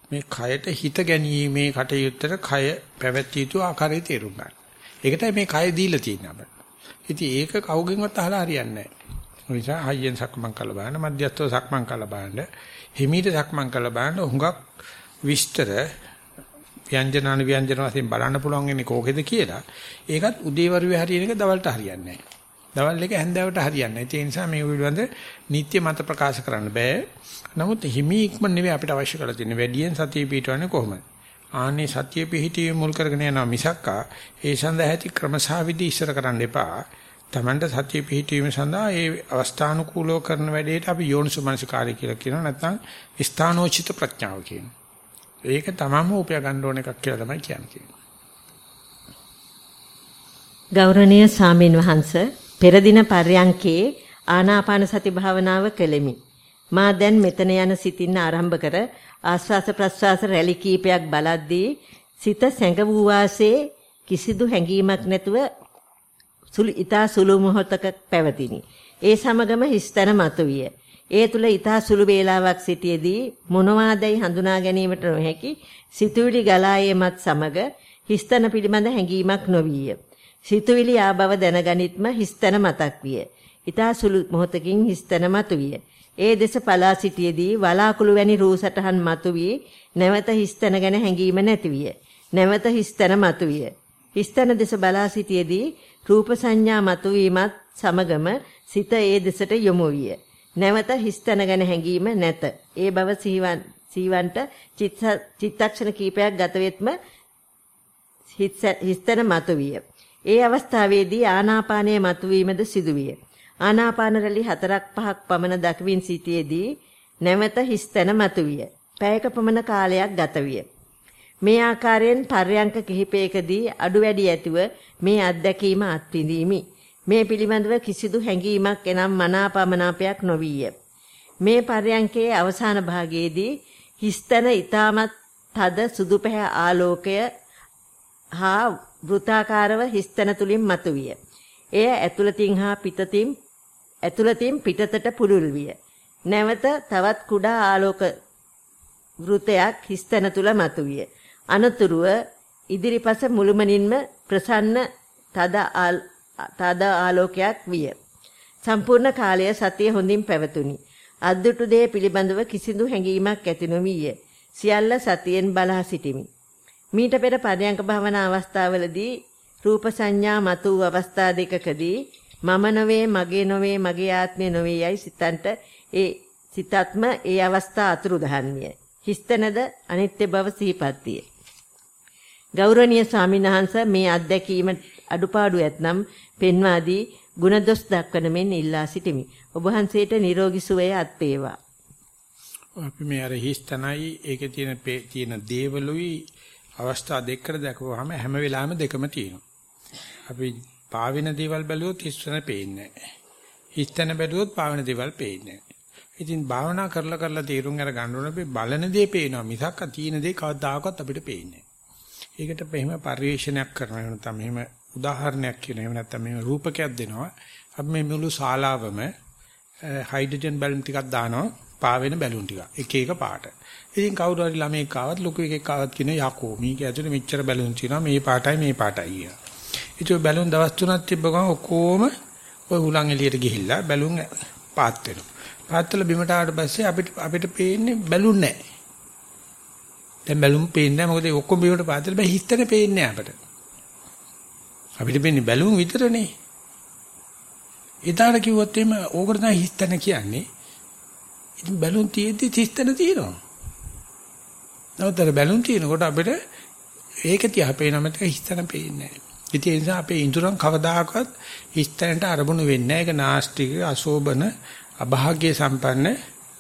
[SPEAKER 1] මේ කයට හිත ගැනීමේ කටයුත්තට කය පැවැත්විය යුතු ආකාරය තේරුම් ගන්න. ඒකටයි මේ කය දීලා තියෙන්නේ අපට. ඉතින් ඒක කවුගෙන්වත් අහලා හරියන්නේ නැහැ. ඒ නිසා හයියෙන් සක්මන් කළා බලන්න, මධ්‍යස්ථව සක්මන් කළා බලන්න, හිමීට සක්මන් කළා බලන්න හුඟක් විස්තර ව්‍යංජනාන ව්‍යංජන වශයෙන් බලන්න පුළුවන් ඉන්නේ කෝකෙද කියලා. ඒකත් උදේවරුේ හරියන එක දවල්ට හරියන්නේ නැහැ. දවල් එක හැන්දෑවට හරියන්නේ නැහැ. ඒ නිසා මේ පිළිබඳ නිත්‍ය මත ප්‍රකාශ කරන්න බෑ. නමුත් හිමි ඉක්මන නෙවෙයි අපිට අවශ්‍ය කරලා තියෙන්නේ. වැඩියෙන් සතිය පිටවන්නේ කොහොමද? ආන්නේ සතිය පිහිටීමේ මුල් කරගෙන යනවා මිසක්කා ඒ සඳහා ඇති ක්‍රමසහවිදි ඉස්සර කරන්න එපා. Tamanට සතිය පිහිටීම සඳහා ඒ අවස්ථානුකූලව කරන වැඩේට අපි යෝනිසෝමනසිකාරය කියලා කියනවා නැත්නම් ස්ථානෝචිත ප්‍රඥාව කියනවා. ඒක තමම උපය ගන්න ඕන එකක් කියලා තමයි කියන්නේ.
[SPEAKER 2] ගෞරවනීය සාමින් වහන්සේ පෙර දින පර්යංකේ ආනාපාන සති භාවනාව කෙලෙමි. මා දැන් මෙතන යන සිතින් ආරම්භ කර ආස්වාස ප්‍රස්වාස රැලි කීපයක් බලද්දී සිත සැඟ වූ වාසේ කිසිදු හැඟීමක් නැතුව සුළු ඊතා සුළු මොහොතක පැවතිනි. ඒ සමගම හිස්තන මතුවිය. ඒ තුල ඊතා සුළු වේලාවක් සිටියේදී මොනවාදයි හඳුනා ගැනීමට නොහැකි සිතුවිලි ගලා ඒමත් සමග හිස්තන පිළිබඳ හැඟීමක් නොවිය. සිතුවිලි ආ බව දැනගනිත්ම හිස්තන මතක් විය. ඊතා සුළු මොහොතකින් හිස්තන මතුවිය. ඒ දෙස පලා සිටියේදී වලාකුළු වැනි රූ සටහන් මතුවී නැවත හිස්තන ගැන හැඟීම නැතිවිය. නැවත හිස්තන මතුවිය. හිස්තන දෙස බලා සිටියේදී රූප සංඥා මතුවීමත් සමගම සිත ඒ දෙසට යොමු විය. නැවත හිස්තන ගැන හැඟීම නැත. ඒ බව සීවන් සීවන්ට චිත්තක්ෂණ කීපයක් ගත වෙත්ම හිස්තන මතුවිය. ඒ අවස්ථාවේදී ආනාපානයේ මතුවීමද සිදුවිය. ආනාපාන රැලි 4ක් 5ක් පමණ දක්වින් සිටියේදී නැවත හිස්තැන මතුවිය. පැයක පමණ කාලයක් ගත විය. මේ ආකාරයෙන් පර්යංක කිහිපයකදී අඩු වැඩි ඇතිව මේ අත්දැකීම අත්විඳීමි. මේ පිළිබඳව කිසිදු හැඟීමක් එනම් මනාපමනාපයක් නොවිය. මේ පර්යංකයේ අවසාන භාගයේදී හිස්තැන ඊටමත් තද සුදු පැහැ ආලෝකය හා වෘත්තාකාරව හිස්තන තුලින් මතුවිය. එය ඇතුළතින් හා පිටතින් ඇතුළතින් පිටතට පුළුල් විය. නැවත තවත් කුඩා ආලෝක වෘතයක් හිස්තන තුල මතුවිය. අනතුරුව ඉදිරිපස මුළුමනින්ම ප්‍රසන්න තද තද ආලෝකයක් විය. සම්පූර්ණ කාලය සතිය හොඳින් පැවතුණි. අද්දුටු දේ පිළිබඳව කිසිදු හැඟීමක් ඇති නොවිය. සියල්ල සතියෙන් බලා සිටිමි. මීට පෙර පරයන්ක භවනා අවස්ථාවලදී රූප සංඥා මතු වූ අවස්ථා දෙකකදී මම නොවේ මගේ නොවේ මගේ ආත්මය නොවේ යයි සිතන්ට ඒ සිතත්ම ඒ අවස්ථා අතුරුදහන් විය. හිස්තනද අනිත්‍ය බව සිහිපත් විය. ගෞරවනීය ස්වාමීන් වහන්සේ මේ අත්දැකීම අඩුපාඩු ඇතනම් පෙන්වා දී ಗುಣදොස් දක්වන මෙන් ඉල්ලා සිටිමි. ඔබ වහන්සේට නිරෝගී සුවය අත් වේවා.
[SPEAKER 1] අපි මේ අර හිස්තනයි ඒකේ තියෙන තියෙන දේවලුයි අවස්ථා දෙකකට දැකුවාම හැම වෙලාවෙම දෙකම තියෙනවා. අපි පාවෙන දේවල් බැලුවොත් හිස්තන පේන්නේ නැහැ. හිස්තන බැලුවොත් පාවෙන දේවල් පේන්නේ නැහැ. ඉතින් භාවනා කරලා කරලා තීරුම් අර ගන්න ඕන අපි බලන දේ පේනවා මිසක් තියෙන දේ කවදාකවත් අපිට පේන්නේ නැහැ. ඒකට එහෙම පරිවේශනයක් කරනවා නැත්නම් එහෙම උදාහරණයක් කියන එහෙම නැත්නම් මෙහෙම රූපකයක් දෙනවා. අපි මේ මුළු ශාලාවම හයිඩ්‍රජන් බැලුම් ටිකක් දානවා පාවෙන බැලුම් ටික. එක එක පාට. ඉතින් කවුරු හරි ළමෙක් ආවත් ලොකු එකෙක් ආවත් කියන යකෝ මේක ඇතුලේ මෙච්චර බැලුම් තියෙනවා මේ පාටයි මේ පාටයි කියලා. ඉතින් බැලුම් දවස් තුනක් තිබ්බ ගමන් ඔක්කොම ඔය උලන් එළියට ගිහිල්ලා බැලුම් පාත් වෙනවා. පාත් වල බිමට ආවට පස්සේ අපිට අපිට පේන්නේ බැලුම් නැහැ. දැන් බැලුම් පේන්නේ නැහැ මොකද ඔක්කොම බිමට පාත් වෙලා බෑ හිතන පේන්නේ අපිට. අපිට පේන්නේ බැලුම් විතරනේ. එදාට කිව්වොත් එimhe ඕකට තමයි හිතන කියන්නේ. ඉතින් බැලුම් තියෙද්දි හිතන තියෙනවා. නමුත් බැලුම් තියෙනකොට අපිට ඒක තියා පේනම tek හිතන පේන්නේ නැහැ. ඉතින් ඒ නිසා අපේ ඉඳුරන් කවදාකවත් හිතනට අරමුණු වෙන්නේ නැහැ. ඒක නාස්තික අශෝබන අභාග්‍ය සම්පන්න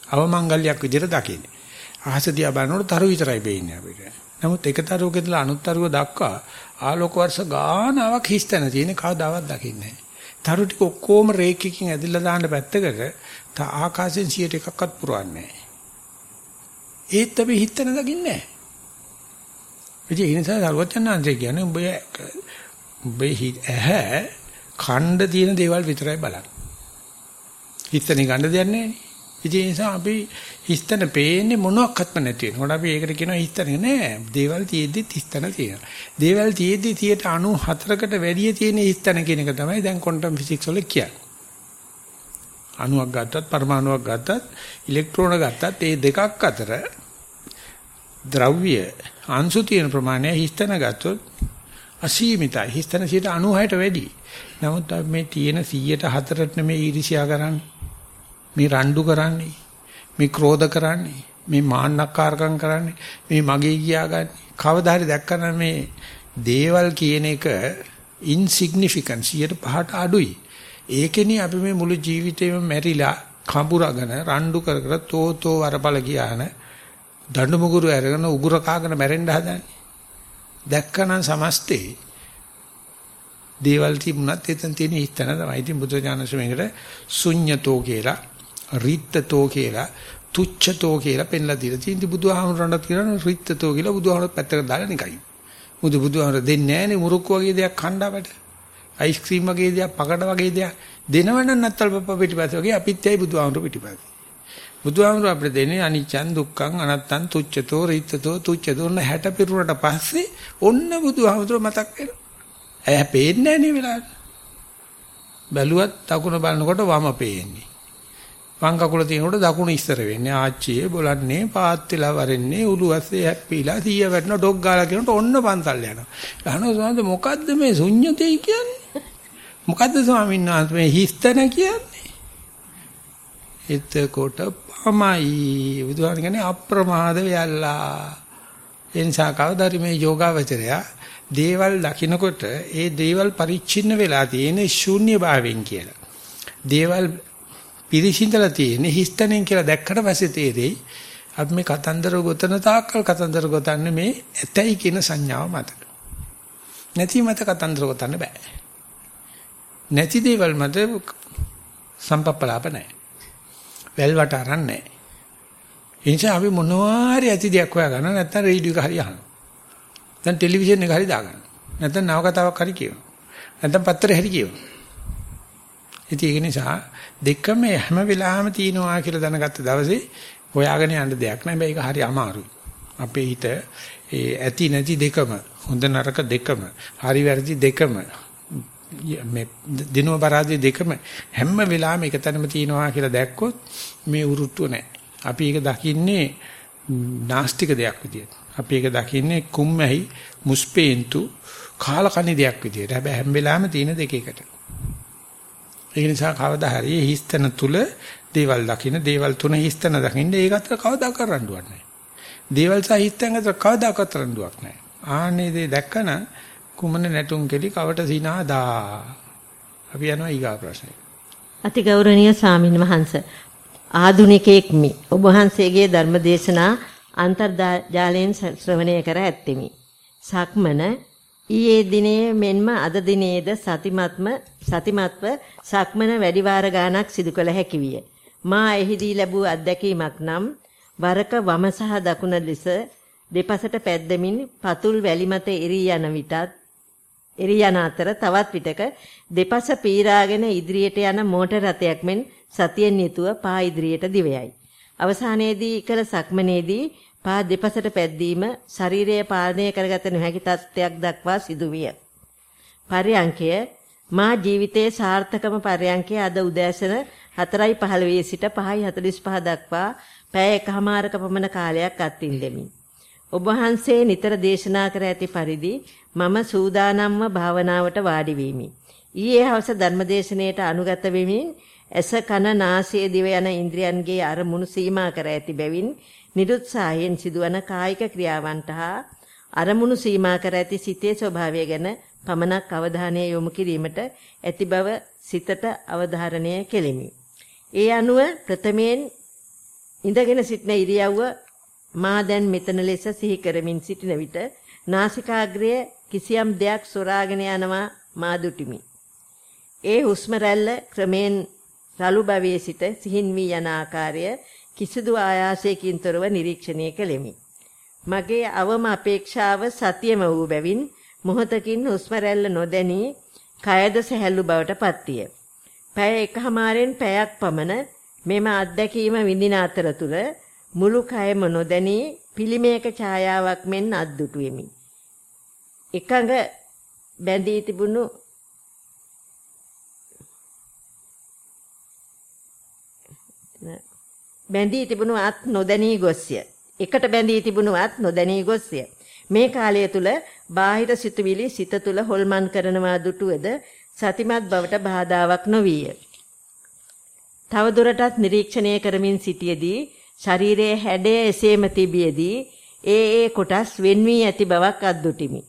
[SPEAKER 1] අවමංගල්‍යයක් විදිහට දකින්නේ. අහස දිහා බලනකොට තරු විතරයි පේන්නේ අපිට. නමුත් එක තරුවක ඉඳලා අනුත් තරුව දක්වා ආලෝක වර්ෂ ගානාවක් හිස්තන තියෙන කවදාවත් දකින්නේ නැහැ. තරු ටික ඔක්කොම රේඛකින් ඇදලා දාන්න පැත්තකට තා ආකාශයෙන් 100ට එකක්වත් පුරවන්නේ නැහැ. ඒත් අපි හිතන දකින්නේ නැහැ. ඒ නිසා සරුවචනාංශය කියන්නේ උඹ උඹේ ඇහැ ඛණ්ඩ තියෙන දේවල් විතරයි බලන්නේ. හිතන ගන්න දෙයක් නැහැ නේ. ඒ නිසා අපි හිතන පේන්නේ මොනවත්ක්ම නැති වෙනකොට අපි ඒකට කියනවා හිතන නෑ. දේවල් තියෙද්දි හිතන තියෙනවා. දේවල් තියෙද්දි 94කට වැඩිය තියෙන හිතන කියන එක තමයි දැන් ක්වොන්ටම් ෆිසික්ස් වල කියන්නේ. අණුවක් ගත්තත් පරමාණුවක් ගත්තත් ඉලෙක්ට්‍රෝන ගත්තත් මේ දෙකක් අතර ද්‍රව්‍ය අංශු තියෙන ප්‍රමාණය හිතන ගත්තොත් අසීමිතයි. හිතන 96ට වැඩි. නමුත් මේ තියෙන 104ට නෙමෙයි ඊර්ෂ්‍යා කරන්නේ. මේ රණ්ඩු කරන්නේ මේ ක්‍රෝධ කරන්නේ මේ මාන්නක්කාරකම් කරන්නේ මේ මගේ කියාගන්නේ කවදා හරි දැක්කම මේ දේවල් කියන එක ඉන්සිග්නිෆිකන්ට් 105ට අඩුයි ඒකෙනි අපි මේ මුළු ජීවිතේම මැරිලා කඹුරගෙන රණ්ඩු කර කර තෝතෝ වරපල කියාන දඬු මුගුරු අරගෙන උගුර කාගෙන මැරෙන්න හදන්නේ දැක්කනම් සමස්තේ දේවල් තිබුණත් එතන තියෙන හිතන තමයි. ඉතින් බුදු දානසු මේකට ශුන්්‍යතෝ කියලා රිත්තතෝ කියලා තුච්ඡතෝ කියලා පෙන්ලා දීලා තියෙනවා. බුදුහාමුදුරන්ට කියනවා රිත්තතෝ කියලා බුදුහාමුදුරත් පැත්තකට දාලා නිකයි. මුදු බුදුහාමුදුර දෙන්නේ නැහනේ මුරුක්කු වගේ දෙයක් කණ්ඩාවට. අයිස්ක්‍රීම් වගේ දෙයක්, පකඩ වගේ දෙයක් දෙනවනම් නැත්තල් පප්පා පිටිපස්සේ වගේ අපිත් ඇයි බුදුහාමුදුර පිටිපස්සේ. බුදුහාමුදුර අපිට දෙන්නේ අනිච්චන් දුක්ඛං අනත්තං තුච්ඡතෝ රිත්තතෝ තුච්ඡතෝ ඔන්න 60 පිරුණට පස්සේ ඔන්න බුදුහාමුදුර මතක් වෙනවා. ඇය පේන්නේ නැහැ නේ වෙලාවට. බැලුවත් දකුණ බලනකොට වම පේන්නේ. වම් කකුල තියෙනකොට දකුණ ඉස්සර වෙන්නේ ආච්චියේ බොලන්නේ පාත් වෙලා වරෙන්නේ උළුවස්සේ හැප්පිලා සීය වැටෙන ඩොග් ගාලා කියනකොට ඔන්න පන්සල් යනවා. අහනවා ස්වාමීන් මොකද්ද මේ ශුන්්‍යතේ කියන්නේ? මොකද්ද ස්වාමීන් වහන්සේ මේ හිස්තන කියන්නේ? එතකොට පමයි බුදුහාම කියන්නේ අප්‍රමාද වෙයල්ලා. එනිසා කවදාරි මේ යෝගාවචරය දේවල් දකිනකොට ඒ දේවල් පරිච්ඡින්න වෙලා තියෙන ශූන්‍ය භාවයෙන් කියලා. දේවල් පිරිසිඳලා තියෙන්නේ හිස්තනෙන් කියලා දැක්කට පස්සේ තේරෙයි අපි මේ කතන්දර ගොතන තාක්කල් කතන්දර ගොතන්නේ මේ ඇතයි කියන සංඥාව මත. නැති මත කතන්දර ගොතන්න බෑ. නැති දේවල් මත සම්පප්පලාප නැහැ. වැල්වට අරන් නැහැ. ඒ නිසා අපි මොනවා හරි ඇති දෙයක් හොයා ගන්න නැත්නම් රේඩියෝ එක හරි අහනවා. නැත්නම් ටෙලිවිෂන් එක හරි දාගන්න. නැත්නම් නවකතාවක් හරි කියවනවා. නැත්නම් පත්තරේ හරි කියවනවා. ඉතින් ඒක නිසා දෙකම හැම වෙලාවෙම තියෙනවා කියලා දැනගත්ත දවසේ හොයාගෙන යන්න දෙයක් නෑ. මේක හරි අමාරුයි. අපේ හිත ඒ ඇති නැති දෙකම හොඳ නරක දෙකම හරි වැරදි දෙකම මේ දිනව පරාදී දෙකම හැම වෙලාවෙම එක තැනම තියෙනවා කියලා දැක්කොත් මේ උරුට්ටුව නැහැ. අපි ඒක දකින්නේ නාස්තික දෙයක් විදියට. අපි ඒක දකින්නේ කුම්මැහි මුස්පේන්තු කාලකණි දෙයක් විදියට. හැබැයි හැම වෙලාවෙම තියෙන දෙක එකට. ඒ නිසා කවදා හරි හිස්තන තුල දේවල් දකින්න දේවල් තුන හිස්තන දකින්න ඒක අතර කවදා කරන්නවත් නැහැ. දේවල් සහ හිස්තන අතර කවදා කරන්නවත් නැහැ. ආන්නේ දේ දැක්කන කුමන නැටුම් කෙලි කවට සිනාදා. අපි යනවා ඊගා ප්‍රශ්නේ.
[SPEAKER 2] අතිගෞරවනීය ස්වාමින් වහන්සේ ආදුනිකෙක් මි. ඔබ වහන්සේගේ ධර්මදේශනා අන්තර්ජාලයෙන් ශ්‍රවණය කර ඇත්තෙමි. සක්මන ඊයේ දිනේ මෙන්ම අද දිනේද සතිමත්ම සතිමත්ව සක්මන වැඩි වාර ගාණක් සිදු කළ හැකි විය. මා එහිදී ලැබූ අත්දැකීමක් නම් වරක වම සහ දකුණ ලෙස දෙපසට පැද්දමින් පතුල් වැලි මත එරී යන විටත් එරී යන අතර තවත් විටක දෙපස පීරාගෙන ඉදිරියට යන මෝටර රථයක් මෙන් සතියෙන් යුතුව පා ඉදිරියට දිවයයි. අවසානයේදී කළ සක්මනේදී පා දෙපසට පැද්දීම ශරීරය පාලනය කරගත නොහැකි තත්ත්වයක් දක්වා සිදුවිය. පර්යංකය මා ජීවිතයේ සාර්ථකම පර්යංකය අද උදෑසන 4:15 සිට 5:45 දක්වා පැය එකහමාරක පමණ කාලයක් අත්විඳෙමි. ඔබ වහන්සේ නිතර දේශනා කර ඇති පරිදි මම සූදානම්ව භාවනාවට වාඩි වෙමි. ඊයේ හවස ධර්මදේශනයට අනුගත වෙමින් ඇස කන නාසය දිව යන ඉන්ද්‍රියන්ගේ අරමුණු සීමා කර ඇති බැවින් නිරුත්සාහයෙන් සිදුවන කායික ක්‍රියාවන්ට හා අරමුණු සීමා කර ඇති සිතේ ස්වභාවය ගැන පමණක් අවධානය යොමු කිරීමට ඇති බව සිතට අවධාරණය කෙලිමි. ඒ අනුව ප්‍රථමයෙන් ඉඳගෙන සිටින ඉරියව්ව මා දැන් මෙතන ලෙස සිහි කරමින් සිටින විට නාසිකාග්‍රය කිසියම් දෙයක් සොරාගෙන යනවා මා දුටිමි. ඒ හුස්ම රැල්ල ක්‍රමෙන් රළු භවයේ සිට සිහින් වී යන ආකාරය කිසිදු ආයාසයකින් තොරව නිරීක්ෂණය කළෙමි. මගේ අවම අපේක්ෂාව සතියම වූ බැවින් මොහොතකින් හුස්ම රැල්ල නොදැනී කයද සැහැල්ලු බවට පත්විය. පැය එකහමාරෙන් පැයක් පමණ මෙම අත්දැකීම විඳින අතරතුර මුළු කයම නොදැනී පිළිමයක ඡායාවක් මෙන් අද්දුටු වෙමි. එකඟ බැඳී තිබුණු බැඳී තිබුණු අත් නොදැනී ගොස්ය. එකට බැඳී තිබුණු අත් නොදැනී ගොස්ය. මේ කාලය තුල බාහිර සිතුවිලි සිත තුල හොල්මන් කරනවා දුටුවද සතිමත් බවට බාධාවක් නොවිය. තවදුරටත් නිරීක්ෂණය කරමින් සිටියේදී ශරීරයේ හැඩය එසේම තිබියදී ඒ ඒ කොටස් වෙන් වී ඇති බවක් අද්දුටිමි.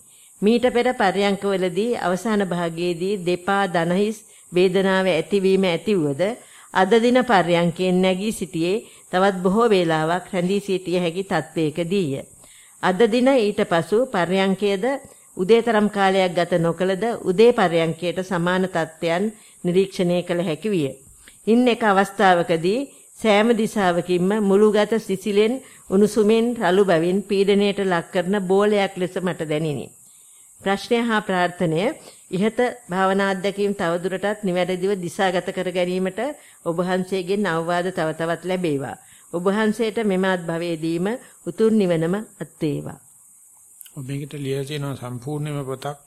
[SPEAKER 2] මීට පෙර පර්යංකවලදී අවසාන භාගයේදී දෙපා දනහිස් වේදනාව ඇතිවීම ඇතිවුවද අද දින පර්යංකයෙන් නැගී සිටියේ තවත් බොහෝ වේලාවක් රැඳී සිටිය හැකි තත්වයකදීය. අද දින ඊට පසු පර්යංකයේද උදේතරම් කාලයක් ගත නොකළද උදේ පර්යංකයට සමාන තත්ත්වයන් නිරීක්ෂණය කළ හැකි විය. ඉන් එක අවස්ථාවකදී සෑම දිශාවකින්ම මුළුගත සිසිලෙන් උණුසුමෙන් රළු බැවින් පීඩණයට ලක් කරන බෝලයක් ලෙස මට දැනිනි. ප්‍රශ්නය හා ප්‍රාර්ථනය ඉහත භාවනා අධ්‍යක්ීම් තවදුරටත් නිවැරදිව දිශාගත කර ගැනීමට ඔබ වහන්සේගෙන් අවවාද තව තවත් ලැබේවා. ඔබ වහන්සේට මෙම අත්භවයේදීම උතුම් නිවනම අත් වේවා.
[SPEAKER 1] ඔබ මේකට ලියලා තියෙනවා සම්පූර්ණම පොතක්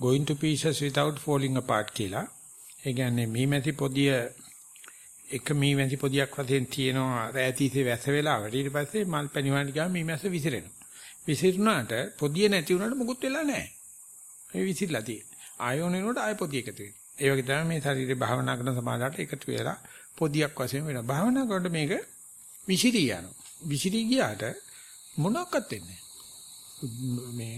[SPEAKER 1] going to pieces without falling apart කියලා. ඒ කියන්නේ මීමැසි පොදිය එක මීමැසි පොදියක් වශයෙන් තියෙනවා රැතීසේ වැස වෙලාවට ඊට පස්සේ මල් පැණිවන්ට ගියාම මීමැස්ස විසිරෙනවා. විසිරුණාට පොදිය නැති වුණාට මොකුත් වෙලා නැහැ. මේ විසිරලා තියෙන්නේ. ආයෝන වෙනකොට ආය පොදිය එකතු වෙනවා. ඒ වගේ තමයි මේ ශරීරේ භාවනා කරන සමාජයට එකතු වෙලා පොදියක් වශයෙන් වෙනවා. භාවනා කරනකොට මේක විසිරී යනවා. විසිරී ගියාට මොනක්වත් වෙන්නේ මේ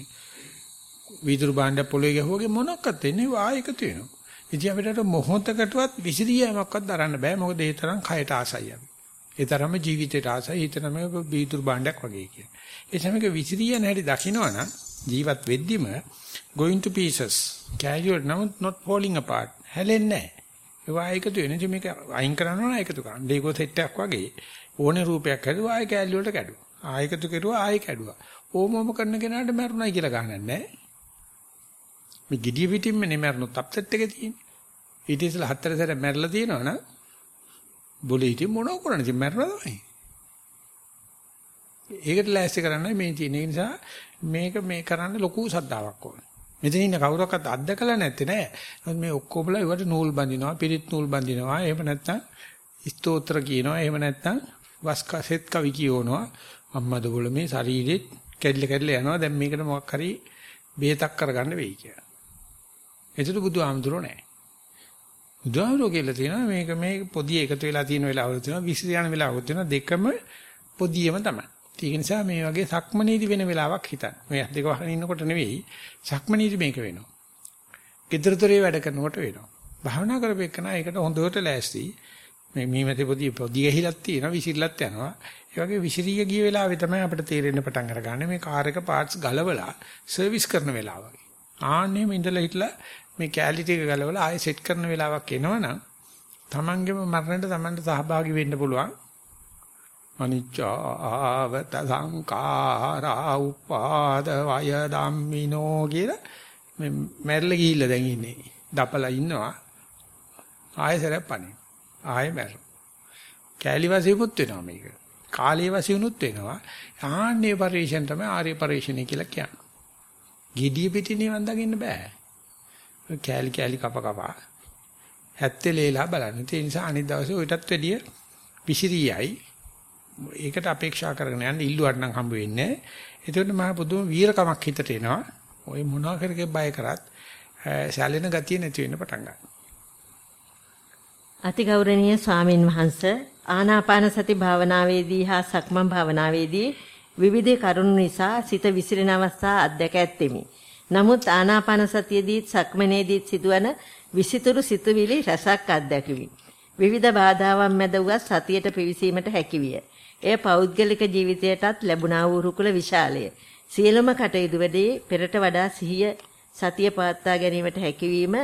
[SPEAKER 1] වීදුරු භාණ්ඩ පොළවේ ගහුවගේ මොනක්වත් වෙන්නේ ආය එකතු වෙනවා. ඉතින් අපිට මොහොතකටවත් විසිරියමක්වත් දරන්න බෑ මොකද ඒ තරම් කයට ආසයි අපි. ඒ තරම්ම ජීවිතයට ආසයි හිතනම බීතුරු භාණ්ඩයක් වගේ කියන. ඒ සමග විසිරියන හැටි දකින්නවනම් ජීවත් වෙද්දිම going to pieces casual not not falling apart හැලෙන්නේ නැහැ. ඒවා එකතු වෙන ඉතින් මේක අයින් කරනවා නම් එකතු කරන්න. ලේගෝ සෙට් එකක් වගේ ඕනේ රූපයක් හැදුවා ආයෙ කැලි වලට කැඩුවා. ආයෙ එකතු කරුවා ආයෙ කැඩුවා. ඕමම කරන කෙනාට මරුණයි කියලා ගන්නෑ නෑ. මේ gediya pitimම නෙමෙරනොත් අප්සෙට් එක තියෙන්නේ. ඊට ඉස්සෙල්ලා හතර සැර මැරලා තියෙනවනම් බොලේ හිටිය මොනව කරන්නේ ඉතින් මැරලා තමයි. ඒකට ලෑස්ති කරන්න මේ තියෙන නිසා මේක මේ කරන්න ලොකු සද්දාවක් ඕනේ. මෙතන ඉන්න කවුරක්වත් අත්දකලා නැත්තේ නෑ. මේ ඔක්කොමලා ඒවට නූල් බඳිනවා, පිරිත් නූල් බඳිනවා. එහෙම නැත්නම් ස්තෝත්‍ර කියනවා. එහෙම නැත්නම් වස්කසෙත් කවි කියවනවා. අම්මද බොල මේ ශරීරෙත් කැඩිල කැඩිල යනවා. දැන් මේකට මොකක් හරි බේතක් කරගන්න වෙයි කියලා. ඒකට බුදුහාමුදුරුවෝ නෑ. බුදුහාමුදුරුවෝ කියලා තියෙනවා මේක මේ පොදිය එකතු වෙලා තියෙන වෙලාවල තියෙනවා විසිර යන වෙලාවල තියෙනවා දෙකම පොදියම තමයි. ඒක නිසා මේ වගේ සක්මනීදි වෙන වෙලාවක් හිතන්න. මේ දෙක වහගෙන ඉන්නකොට නෙවෙයි සක්මනීදි මේක වෙනවා. gedratorේ වැඩ කරනකොට වෙනවා. භාවනා කරපෙන්න ඒකට හොඳට ලෑස්ති. මේ මීමැති පොදිය පොදිය ගහිලක් තියෙනවා විසිරලත් යනවා. ඒ වගේ විසිරිය ගිය වෙලාවේ තමයි අපිට තේරෙන්න පටන් අරගන්නේ මේ කාර් එක පාර්ට්ස් ගලවලා සර්විස් කරන වෙලාව වගේ. ආන්නේම ඉඳලා හිටලා මේ කැලිටි එක ගලවලා ආයෙ සෙට් කරන වෙලාවක් එනවනම් තමන්ගේම මරණයට තමන්ට සහභාගී වෙන්න පුළුවන්. අනිච්චාවත සංඛාරා උපාද වය ධම්මිනෝ කියලා මේ මැරිලා ගිහිල්ලා දැන් ඉන්නේ. දපලා ඉන්නවා. ආයෙ සරප් පණේ. ආයෙ මැරෙන. කැලි වශයෙන්මුත් වෙනවා මේක. කාලයේ වශයෙන්ුත් වෙනවා. ආන්නේ පරිශ්‍රණ තමයි ආර්ය පරිශ්‍රණය කියලා කියන්නේ. gediya piti නිවන් දකින්න බෑ. කෑලි කෑලි කප කපා හැත්තේ ලේලා බලන්න. ඒ නිසා අනිත් දවසේ ඔයටත් වැඩිය විසිරියයි. ඒකට අපේක්ෂා කරගෙන යන්න ඉල්ලුවට නම් හම්බ වෙන්නේ. ඒකට මහා පුදුම වීරකමක් හිතට එනවා. ඔය මොනවා කරගේ බය කරත් සැලෙන ගතිය නැති වෙන්න පටන් ගන්නවා.
[SPEAKER 2] අතිගෞරවනීය ස්වාමින් වහන්සේ ආනාපාන සති භාවනාවේදී හා සක්මන් භාවනාවේදී විවිධ කරුණු නිසා සිත විසිරෙන අවස්ථා අත්දැක ඇත්තෙමි. නමුත් ආනාපාන සතියේදීත් සක්මනේදීත් සිදුවන විසිතුරු සිතුවිලි රසක් අත්දැකුවි. විවිධ බාධාවන් මැද වුවත් සතියට පිවිසීමට හැකිවිය. එය පෞද්ගලික ජීවිතයටත් ලැබුණා වූ රුකුල විශාලය. සියලුම කටයුතු වැඩේ පෙරට වඩා සිහිය සතිය පවත්වා ගැනීමට හැකියවීම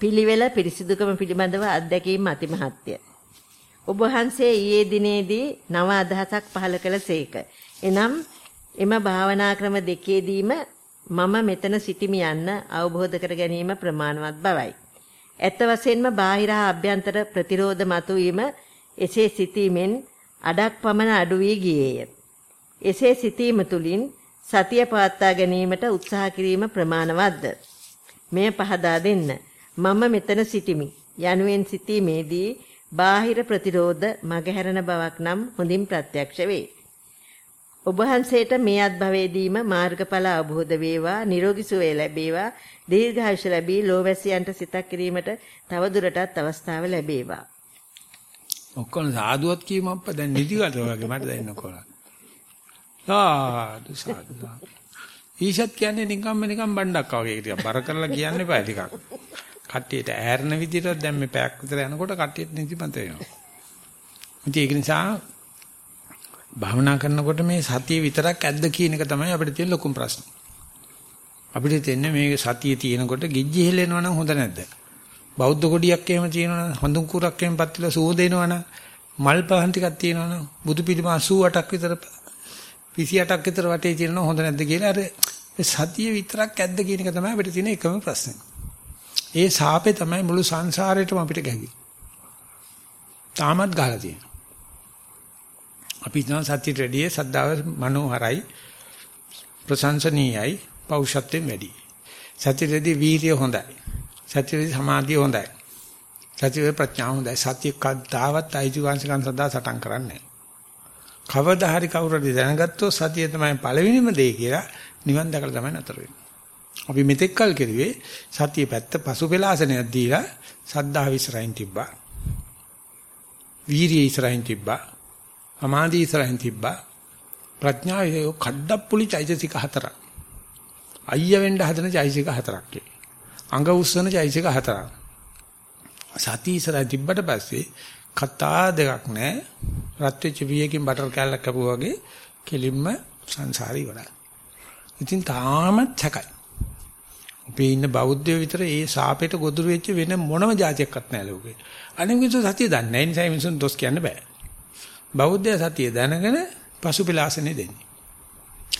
[SPEAKER 2] පිළිවෙල පිරිසිදුකම පිළිබඳව අත්දැකීම් අතිමහත්ය. ඔබ වහන්සේ ඊයේ දිනේදී නව අදහසක් පහළ කළසේක. එනම් එම භාවනා ක්‍රම දෙකේදීම මම මෙතන සිටිමි යන්න අවබෝධ කර ගැනීම ප්‍රමාණවත් බවයි. ඇත්ත වශයෙන්ම බාහිර අභ්‍යන්තර ප්‍රතිරෝධ මතුවීම එසේ සිටීමෙන් අඩක් පමණ අඩු වී ගියේය. එසේ සිටීම තුළින් සතිය පවත්වා ගැනීමට උත්සාහ කිරීම ප්‍රමාණවත්ද? මෙය පහදා දෙන්න. මම මෙතන සිටිමි. යනුවෙන් සිටීමේදී බාහිර ප්‍රතිරෝධ මගහැරෙන බවක් නම් හොඳින් ප්‍රත්‍යක්ෂ වේ. ඔබ වහන්සේට මේ අත්භවයේදීම මාර්ගඵල අවබෝධ වේවා නිරෝගී සුවය ලැබේවා දීර්ඝායුෂ ලැබී ලෝවැසියන්ට සිතක් කිරීමට තව දුරටත් අවස්ථාව ලැබේවා.
[SPEAKER 1] ඔක්කොම සාදුවත් කියමප්ප දැන් නිදිගත වගේ මට දැනෙනකොට සාදු සාදු ඊෂත් කියන්නේ නිකම්ම නිකම් බණ්ඩක් වගේ ටිකක්. බර කරලා කියන්න එපා ටිකක්. කට්ටියට ඈරන විදිහට දැන් මේ පැයක් විතර යනකොට කට්ටියට නිදිමත වෙනවා. ඒක නිසා භාවනා කරනකොට මේ සතිය විතරක් ඇද්ද කියන එක තමයි අපිට තියෙන ලොකුම ප්‍රශ්න. අපිට තියෙන්නේ මේ සතිය තියෙනකොට ගිජ්ජි හෙලෙනවා නම් හොඳ නැද්ද? බෞද්ධ කොඩියක් එහෙම තියෙනවා නම් හඳුන් කුරක් එහෙම පත්තිලා සුව දෙනවා නම් මල් පහන් ටිකක් තියෙනවා නම් බුදු පිළිම 88ක් විතර 28ක් විතර වටේ තියෙනවා හොඳ නැද්ද කියලා අර සතිය විතරක් ඇද්ද කියන එක තමයි අපිට තියෙන එකම ප්‍රශ්නේ. ඒ සාපේ තමයි මුළු සංසාරේටම අපිට ගැහි. තාමත් ගහලා තියෙනවා. අපි හිතන සත්‍ය රෙඩියේ සද්ධාව මනෝහරයි ප්‍රශංසනීයයි පෞෂත්වෙන් වැඩි. සත්‍ය රෙඩි වීර්ය හොඳයි. සත්‍ය රෙඩි සමාධිය හොඳයි. සත්‍ය රෙඩි ප්‍රඥාව හොඳයි. සත්‍ය කද්දාවත් අයිතිවාසිකම් සදා සටන් කරන්නේ කවදා හරි කවුරුහරි දැනගත්තොත් සතිය තමයි පළවෙනිම දේ කියලා නිවන් දැකලා තමයි නතර වෙන්නේ. අපි මෙතෙක් කල් කෙරුවේ සතිය පැත්ත පසුපෙලාසනයක් දීලා සද්ධා විසරයින් තිබ්බා. වීරිය ඉස්සරහින් තිබ්බා. සමාධි ඉස්සරහින් තිබ්බා. ප්‍රඥාවේ කඩප්පුලි චෛතසික හතරක්. අයිය වෙන්න හදන චෛතසික හතරක් ඒ. අඟ උස්සන චෛතසික හතරක්. සති ඉස්සරහින් තිබ්බට පස්සේ කතා දෙකක් නැහැ. රත් වෙච්ච වියකින් බටර් කෑල්ලක් කපුවා වගේ කෙලින්ම සංසාරي ඉවරයි. ඉතින් තාමත් සැකයි. අපි ඉන්න බෞද්ධයෝ විතර ඒ සාපේට ගොදුරු වෙච්ච වෙන මොනම જાතියක්වත් නැහැ ලෝකේ. අනිත් මිනිස්සු සතිය දන්නේ නැහැ. ඒ නිසා මිනිස්සුන් දොස් කියන්න බෑ. බෞද්ධ සතිය දැනගෙන පසුපිලාසනේ දෙන්නේ.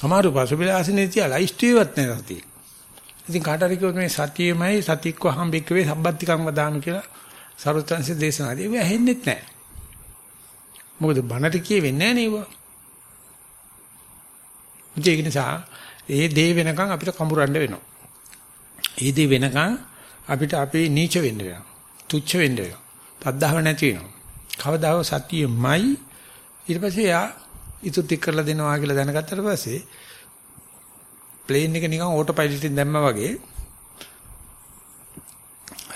[SPEAKER 1] අමාරු පසුපිලාසනේ තියලා ඉෂ්ටියවත් නැහැ සතිය. ඉතින් කාට හරි කිව්වොත් මේ සතියෙමයි සතික්ව හම්බෙක් වේ සම්බත්තිකම් වදාමි කියලා සරුවත්ංශ දේශනාදී ඒක ඇහෙන්නෙත් නැහැ. මොකද බණට කියෙන්නේ නැහැ නේව. ඒක නිසා ඒ දේ වෙනකන් අපිට කඹරන්න වෙනවා. ඒ දේ වෙනකන් අපිට අපේ නීච වෙන්න වෙනවා. තුච්ච වෙන්න වෙනවා. තද්දාව නැති වෙනවා. කවදාව සතියෙමයි ඊට පස්සේ යා ඉතුරු ටික කරලා දෙනවා කියලා දැනගත්තට පස්සේ ප්ලේන් එක නිකන් ඕටෝ පයිලට් එකෙන් දැම්මා වගේ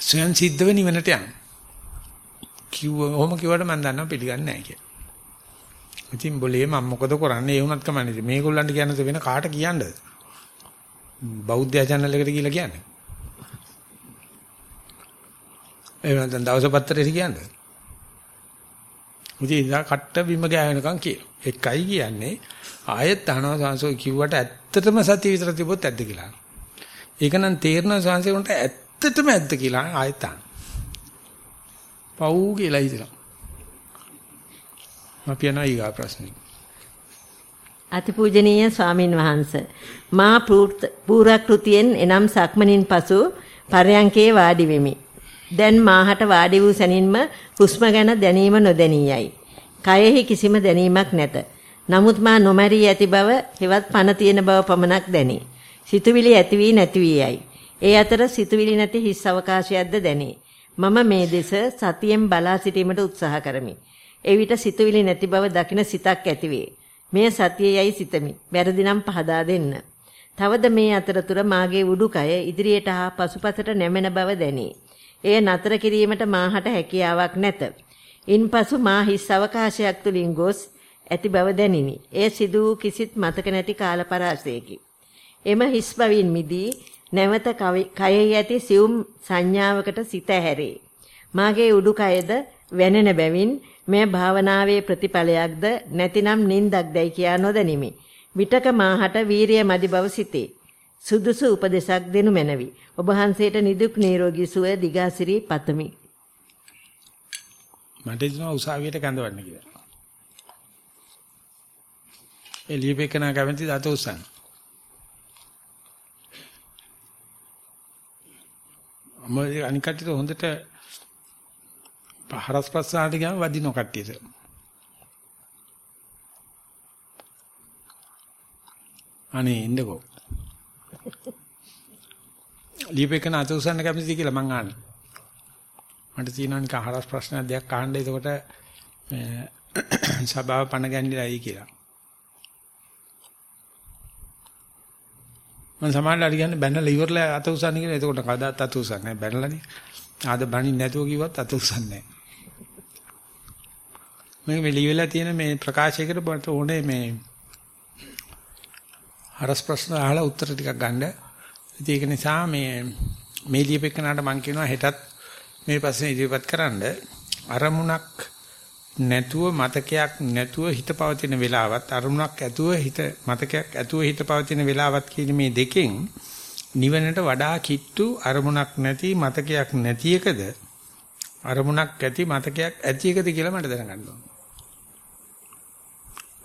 [SPEAKER 1] ස්වයන් සිද්ධව නිවනට යනවා. කිව්ව ඔහොම කිව්වට මම දන්නවා පිළිගන්නේ නැහැ කියලා. ඉතින් બોලේ මම මොකද කරන්නේ? ඒ වුණත් කමන්නේ. මේගොල්ලන්ට කියන්නද වෙන කාට කියන්නද? බෞද්ධ channel එකට කියලා කියන්නේ. එහෙම නැත්නම් දවස් පත්තරේ කියන්නේ. මුදී ඉඳලා කට්ට බිම ගෑවෙනකන් කියන. එකයි කියන්නේ ආයෙත් අහනවා සංසෝ කිව්වට ඇත්තටම සතිය විතර තිබොත් ඇද්ද කියලා. ඒක නම් තේරෙනවා සංසේ උන්ට ඇත්තටම ඇද්ද කියලා ආයෙත් අහන. පව් කියලා හිතනවා. අපි යනවා ඊගා ප්‍රශ්නෙ.
[SPEAKER 2] අතිපූජනීය ස්වාමින් වහන්සේ මා පූර්වක්‍ෘතියෙන් එනම් සක්මනින් පසු පරයන්කේ වාඩි වෙමි. දැන් මාහට වාඩි වූ සැනින්ම හුස්ම ගැන දැනීම නොදැනියයි. කයෙහි කිසිම දැනීමක් නැත. නමුත් මා නොමැරී ඇති බව, හෙවත් පණ තියෙන බව පමණක් දැනේ. සිතුවිලි ඇති වී නැති වී යයි. ඒ අතර සිතුවිලි නැති හිස් අවකාශයක්ද දැනේ. මම මේ දෙස සතියෙන් බලා සිටීමට උත්සාහ කරමි. එවිට සිතුවිලි නැති බව දකින සිතක් ඇතිවේ. මේ සතියේයි සිතමි. වැරදි නම් පහදා දෙන්න. තවද මේ අතරතුර මාගේ උඩුකය ඉදිරියට හා පසුපසට නැමෙන බව දැනේ. එය නතර කිරීමට මාහට හැකියාවක් නැත. ඉන්පසු මා හිස් අවකාශයක් තුලින් ගොස් ඇති බව දැනිනි. එය සිදු වූ කිසිත් මතක නැති කාලපරාසයකි. එම හිස් බවින් මිදී නැවත කයෙහි ඇති සියුම් සංඥාවකට සිත හැරේ. මාගේ උඩුකයද වැනෙන බැවින් මෙය භාවනාවේ ප්‍රතිඵලයක්ද නැතිනම් නින්දක්දයි කියා නොදනිමි. විතක මාහට වීරිය මදි බව සිතේ. සුදුසු උපදේශක් දෙනු මැනවි. ඔබ වහන්සේට නිදුක් නිරෝගී සුවය දිගාසිරි පතමි.
[SPEAKER 1] මට හිතෙනවා උසාවියට කැඳවන්න කියලා. එළියපෙකන කැමති දත උසන්. අම අනික් කට්ටියට හොඳට හරස් ප්‍රසාරට ගියාම වදින කට්ටියට. අනේ ඉන්නකෝ. ලියපෙකන අත උසන්න කැමතිද කියලා මං අහන්නේ. මට තියෙනවා නිකන් හරස් ප්‍රශ්නයක් දෙයක් අහන්න එතකොට සභාව පණ ගැන්නිලායි කියලා. මම සමාජලා හරි කියන්නේ බැනලා ඉවරලා අත උසන්නේ කියලා. එතකොට කවදාත් අත උසන්නේ නැහැ. බැනලානේ. ආද බණින් නැතුව කිව්වත් අත උසන්නේ නැහැ. මේ වෙලී වෙලා තියෙන මේ ප්‍රකාශයකට බට ඕනේ මේ හරස් ප්‍රශ්න අහලා උත්තර ටිකක් ගන්න. ඒක නිසා මේ මේ ලියපෙකනට මම කියනවා හෙටත් මේ ප්‍රශ්නේ ඉදිරිපත් කරන්න අරමුණක් නැතුව මතකයක් නැතුව හිත පවතින වෙලාවත් අරමුණක් ඇතුව හිත මතකයක් ඇතුව හිත පවතින වෙලාවත් කියන මේ දෙකෙන් නිවනට වඩා කිට්ටු අරමුණක් නැති මතකයක් නැති එකද අරමුණක් ඇති මතකයක් ඇති එකද කියලා මට දැනගන්න ඕන.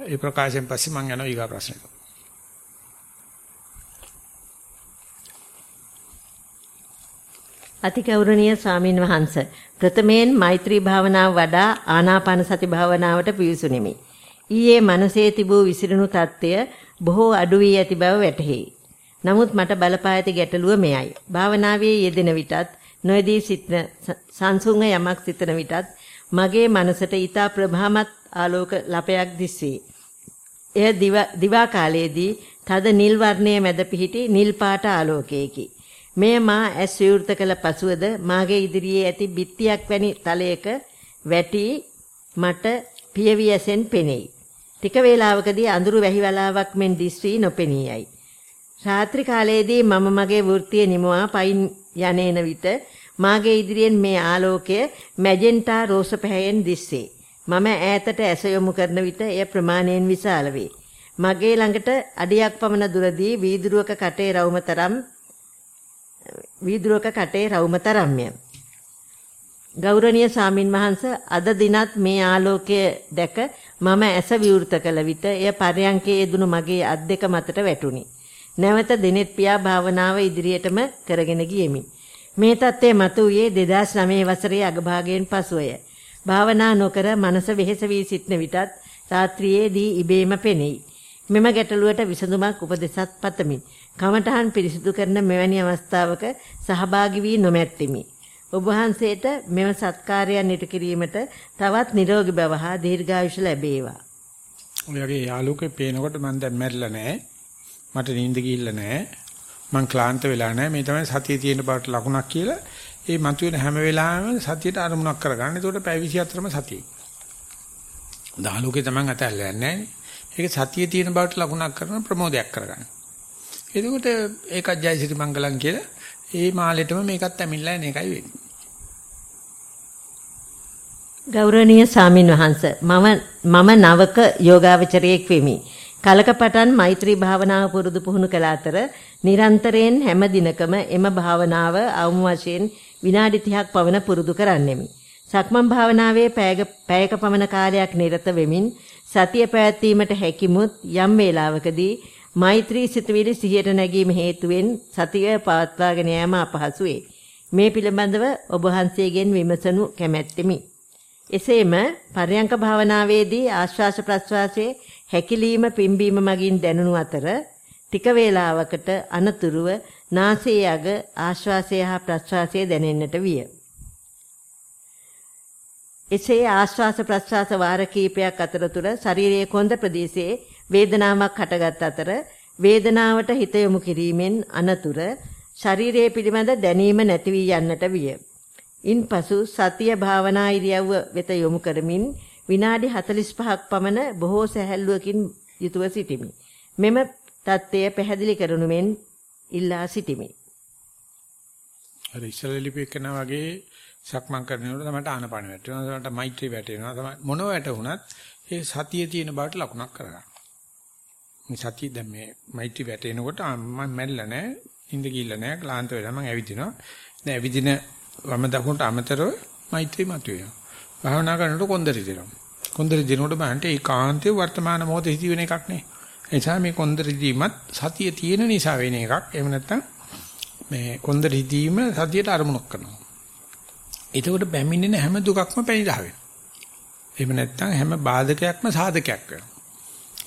[SPEAKER 1] ඒ ප්‍රකාශයෙන් පස්සේ මම යනවා ඊගා ප්‍රශ්නෙට.
[SPEAKER 2] අතිගෞරවනීය ස්වාමින් වහන්ස ප්‍රථමයෙන් මෛත්‍රී භාවනාව වඩා ආනාපාන සති භාවනාවට පිවිසුනිමි. ඊයේ මනසේ තිබූ විසිරුණු తত্ত্বය බොහෝ අඩු වී ඇති බව වැටහි. නමුත් මට බලපා ඇති ගැටලුව මෙයයි. භාවනාවේ යෙදෙන විටත් නොයදී සිටන සංසුන්ව යමක් සිතන විටත් මගේ මනසට ඊතා ප්‍රභාමත් ආලෝක ලපයක් දිස්වේ. එය දිවා කාලයේදී තද නිල් වර්ණයේ මැද පිහිටි නිල් පාට ආලෝකයකි. මෙය මා ඇස් විවෘත කළ පසුවද මාගේ ඉදිරියේ ඇති බිත්තියක් වැනි තලයක වැටි මට පියවි ඇසෙන් පෙනෙයි. ටික වේලාවකදී අඳුරු වැහි වලාවක් මෙන් දිස්වි නොපෙනී යයි. රාත්‍රී කාලයේදී මම මගේ වෘත්තිය නිමවා පයින් යන්නේන විට මාගේ ඉදිරියෙන් මේ ආලෝකය මැජෙන්ටා රෝස පැහැයෙන් දිස්සේ. මම ඈතට ඇස යොමු කරන විට එය ප්‍රමාණයෙන් විශාල වේ. මගේ ළඟට අඩියක් පමණ දුරදී වීදුරුවක කටේ රවුමතරම් වීදුරුවක කටේ රවුම තරම්ය. ගෞරවනීය සාමින් වහන්ස අද දිනත් මේ ආලෝකය දැක මම ඇස විවෘත කළ විට එය පරයන්කේ යෙදුණු මගේ අත් දෙක මතට වැටුණි. නැවත දිනෙත් පියා භාවනාව ඉදිරියටම කරගෙන ගියෙමි. මේ தත්ත්වය මතුවේ 2009 වසරේ අගභාගයෙන් පසුය. භාවනා නොකර මනස වෙහෙස වී සිටන විටත් රාත්‍රියේදී ඉබේම පෙනෙයි. මෙම ගැටලුවට විසඳුමක් උපදෙසත් පතමි. කමඨහන් පිරිසිදු කරන මෙවැනි අවස්ථාවක සහභාගී වී නොමැත්තේමි. ඔබ වහන්සේට මෙම සත්කාරයන් ඉටු කිරීමට තවත් නිරෝගී බව හා දීර්ඝායුෂ ලැබේවා.
[SPEAKER 1] ඔයගේ යාළුවෙක් පේනකොට මම දැන් මැරිලා නැහැ. මට නිින්ද ගිහිල්ලා නැහැ. මං ක්ලාන්ත වෙලා නැහැ. මේ තමයි සතියේ තියෙන බවට ලකුණක් කියලා. ඒ මතුවෙන හැම වෙලාවෙම සතියට අරමුණක් කරගන්න. ඒකට පැය 24ම සතියේ. දහලෝකේ තමන් අතල්ලා යන්නේ ඒක සතියේ තියෙන බවට ලකුණක් කරන ප්‍රමෝදයක් කරගන්න. එතකොට ඒකත් ජයසිරි මංගලම් කියලා ඒ මාළෙටම මේකත් ඇමිල්ලා එන එකයි වෙන්නේ.
[SPEAKER 2] ගෞරවනීය සාමින් වහන්ස මම මම නවක යෝගාවචරයෙක් වෙමි. කලක පටන් මෛත්‍රී භාවනාව පුරුදු පුහුණු කළ අතර නිරන්තරයෙන් හැම දිනකම එම භාවනාව අවම වශයෙන් විනාඩි 30ක් පවන පුරුදු කරන්නෙමි. සක්මන් භාවනාවේ පැයක පමණ කාලයක් නිරත වෙමින් සතිය පැවැත්වීමට හැකිමුත් යම් වේලාවකදී මෛත්‍රී සිතුවිලි සිහියට නැගීම හේතුවෙන් සතිය පවත්වාගෙන යාම අපහසු වේ. මේ පිළිබඳව ඔබ වහන්සේගෙන් විමසනු කැමැත්තෙමි. එසේම පර්යංක භාවනාවේදී ආශ්වාස ප්‍රශ්වාසයේ හැකිලීම පිම්බීම මගින් දැනුණු අතර ටික වේලාවකට අනතුරුව නාසයේ අග ආශ්වාසය හා ප්‍රශ්වාසය දැනෙන්නට විය. එසේ ආශ්වාස ප්‍රශ්වාස වාර කිහිපයක් අතරතුර ශරීරයේ කොන්ද ප්‍රදේශයේ වේදනාවක් හටගත් අතර වේදනාවට හිත යොමු කිරීමෙන් අනතුර ශරීරයේ පිළිබඳ දැනීම නැති වී යන්නට විය. ඉන්පසු සතිය භාවනා ඉරියව්ව වෙත යොමු කරමින් විනාඩි 45ක් පමණ බොහෝ සැහැල්ලුවකින් යුතුව සිටිමි. මෙම தත්ත්වය පැහැදිලි කරනු මෙන් ඉල්ලා සිටිමි.
[SPEAKER 1] අර ඉස්සරලි පෙකනා වගේ සක්මන් කරනකොට තමයි ආනපාන වැටෙනවා. තමයි මෛත්‍රී වැටෙනවා. තමයි මොනව වැටුණත් ඒ සතියේ තියෙන බාට ලකුණක් කරගන්න. මේ සතිය දැන් මේ මෛත්‍රී වැටෙනකොට මම මැරිලා නැහැ. ඉඳ ගිල්ල නැහැ. ක්ලාන්ත වෙලා මම ඇවිදිනවා. දැන් ඇවිදින වම දකුණට අමතරව මෛත්‍රී මතුවෙනවා. භාවනා කරනකොට කොන්දරි දෙනවා. කොන්දරි දෙනකොට බලන්න ඒකාන්තයේ වර්තමාන මොහොතේ හිතවෙන එකක් නේ. ඒ නිසා මේ කොන්දරි දීමත් සතිය තියෙන නිසා වෙන එකක්. එහෙම නැත්නම් මේ කොන්දරි දීම සතියට අරමුණක් කරනවා. එතකොට බැමිණෙන හැම දුකක්ම පැනිරහ වෙනවා. එහෙම නැත්නම් හැම බාධකයක්ම සාධකයක් වෙනවා.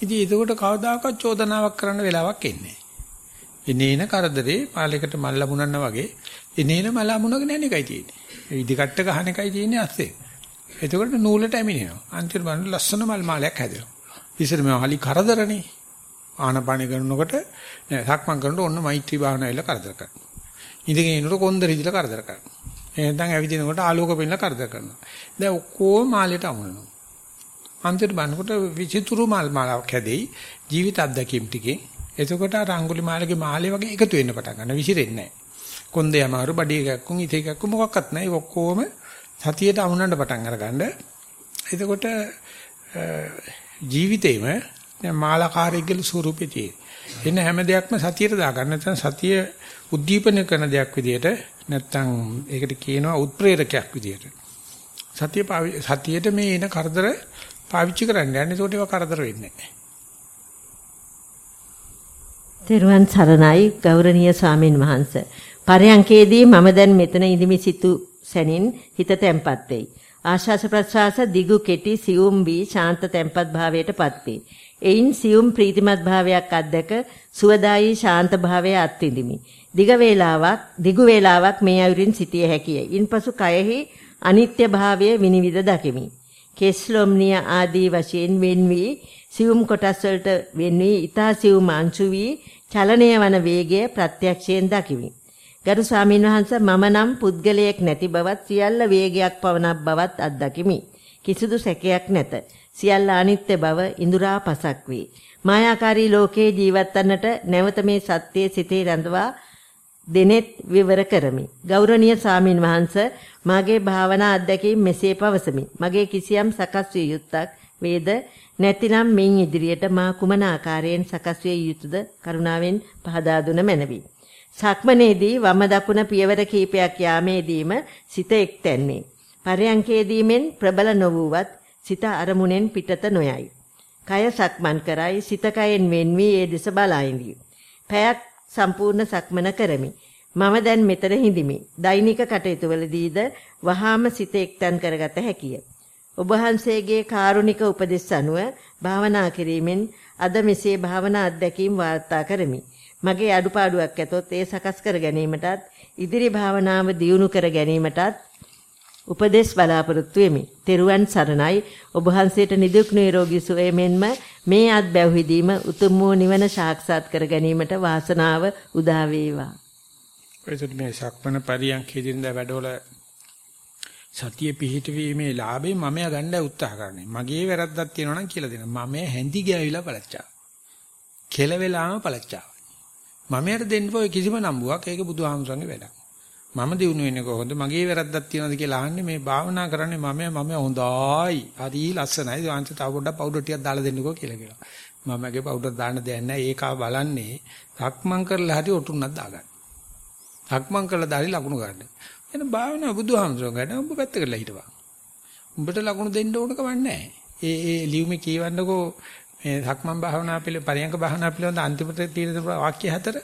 [SPEAKER 1] ඉතින් එතකොට කවදාකවත් චෝදනාවක් කරන්න වෙලාවක් එන්නේ නැහැ. එනේන කරදරේ පාලයකට මල් ලැබුණා වගේ එනේන මල මුණගෙන යන එකයි තියෙන්නේ. ඉදි කට්ට ගහන එකයි තියෙන්නේ ඇස්සේ. එතකොට නූලට ඇමිනෙනවා. අන්තිමට බලන්න ලස්සන මල් මාලයක් හැදෙනවා. ඉතින් මේ hali කරදරනේ. ආනපාන කරනකොට නෑ සක්මන් කරනකොට ඔන්න මෛත්‍රී භාවනාවල කරදර කරනවා. ඉඳගෙන ඉන්නකොට කොන්ද රිදිලා කරදර කරනවා. එහෙනම් ඇවිදිනකොට ආලෝක පෙන්ලා කරදර කරනවා. දැන් ඔක්කොම මාළයට අමුණනවා. අන්තිමට බලනකොට විචිතුරු මල් මාලාවක් හැදෙයි ජීවිත අත්දැකීම් ටිකෙන්. එතකොට අර අඟුලි මාලගේ මාලේ වගේ එකතු වෙන්න පටන් ගන්නවා. විසිරෙන්නේ නැහැ. කොන්දේ අමාරු බඩේ එකක්කුම් ඉතේ එකක්කුම් මොකක්වත් නැහැ. ඒ ඔක්කොම සතියට අමුණන්න පටන් අරගන්න. එතකොට ජීවිතේම මාලාකාරයෙක්ගේ ස්වරූපේ තියෙන. එන්න හැම දෙයක්ම සතියට දාගන්න. නැත්නම් සතිය උද්දීපන කරන දෙයක් විදියට නැත්නම් ඒකට කියනවා උත්ප්‍රේරකයක් විදියට. සතිය සතියට මේ එන කරදර පාවිච්චි කරන්න යන්නේ. ඒකට ඒවා කරදර වෙන්නේ නැහැ.
[SPEAKER 2] තෙරුවන් සරණයි ගෞරවනීය ස්වාමින් වහන්සේ. පරයන්කේදී මම දැන් මෙතන ඉදිමි සිටු සැනින් හිත තැම්පත් වෙයි. ආශාස ප්‍රසවාස දිගු කෙටි සියුම් වී ශාන්ත තැම්පත් භාවයටපත් වේ. එයින් සියුම් ප්‍රීතිමත් භාවයක් අත්දැක සුවදායී ශාන්ත භාවය අත්විඳිමි. දිග වේලාවක් දිගු වේලාවක් මේ අයුරින් සිටිය හැකිය. ඉන්පසු කයෙහි අනිත්‍ය භාවය විනිවිද දකිමි. කෙස්ලොම්නිය ආදී වශයෙන් වෙන් වී සියුම් කොටස් වලට වෙන් වී ඊතා සියුම් අංශු වී චලනය වන වේගය ප්‍රත්‍යක්ෂයෙන් දකිමි. ගරු ස්වාමීන් වහන්සේ මම නම් පුද්ගලයෙක් නැති බවත් සියල්ල වේගයක් පවනක් බවත් අත්දකිමි. කිසිදු සැකයක් නැත. සියල්ල අනිත්‍ය බව ඉඳුරා පසක් වේ. මායාකාරී ලෝකයේ ජීවත් වන්නට නැවත මේ සත්‍යයේ සිතේ රඳවා දෙනෙත් විවර කරමි. ගෞරවනීය ස්වාමින් වහන්සේ මාගේ භාවනා අත්දැකීම් මෙසේ පවසමි. මගේ කිසියම් සකස් විය යුත්තක් වේද නැතිනම් මින් ඉදිරියට මා කුමන ආකාරයෙන් සකස් විය යුතුද කරුණාවෙන් පහදා දුන මැනවි. සක්මනේදී වම දකුණ පියවර කීපයක් යාමේදීම සිත එක්තැන්නේ. පරයන්කේදීමෙන් ප්‍රබල නොවුවත් සිත අරමුණෙන් පිටත නොයයි. කය සක්මන් කරයි සිත කයෙන් වෙන් වී ඒ දෙස බලයිඳි. පැයක් සම්පූර්ණ සක්මන කරමි. මම දැන් මෙතන හිඳිමි. දෛනික කටයුතු වලදීද වහාම සිත එක්තන් කරගත හැකිය. ඔබ වහන්සේගේ කාරුණික උපදෙස් අනුව භාවනා කිරීමෙන් අද මෙසේ භාවනා අත්දැකීම් වාර්තා කරමි. මගේ අඩුපාඩුවක් ඇතොත් ඒ සකස් කර ගැනීමටත් ඉදිරි භාවනාව දියුණු කර ගැනීමටත් උපදේශ බලාපොරොත්තු වෙමි. තෙරුවන් සරණයි. ඔබ වහන්සේට නිදුක් නිරෝගී සුවය මෙන්ම මේ අත් බැව්හිදීම උතුම් වූ නිවන සාක්ෂාත් කර ගැනීමට වාසනාව උදා වේවා.
[SPEAKER 1] ඒසත් මේ සක්මන පරියන්කේදීන වැඩවල සතිය පිහිටවීමේ ලාභේ මමයා ගන්න උත්සාහ කරන්නේ. මගේ වැරද්දක් තියෙනවා නම් කියලා දෙන්න. මම හැඳි ගෑවිලා පළච්චා. කෙල වෙලාම පළච්චා. මමයට දෙන්න පොයි කිසිම නම්බුවක් ඒක බුදුහාමුදුරන්ගේ වැඩක්. මම දිනු වෙන්නේ කොහොමද? මගේ වැරද්දක් තියෙනවද කියලා අහන්නේ මේ භාවනා කරන්නේ මම මම හොඳයි. හරි ලස්සනයි. වාංශ තව පොඩ්ඩක් පවුඩර් ටිකක් දාලා දෙන්නකෝ කියලා කියනවා. මමගේ පවුඩර් දාන්න දෙයක් නැහැ. ඒකව බලන්නේ සක්මන් කරලා හරි ඔටුන්නක් දාගන්න. සක්මන් කරලා දාලි ලකුණු ගන්න. එන භාවනා බුදුහාමුදුරන් ගන්න උඹ පැත්තකට හිටපන්. උඹට ලකුණු දෙන්න ඕන කමක් නැහැ. ඒ ඒ ලියුමේ කියවන්නකෝ මේ සක්මන් භාවනා පිළ පරියංග භාවනා පිළිබඳ අන්තිමට තියෙන වාක්‍ය හතර.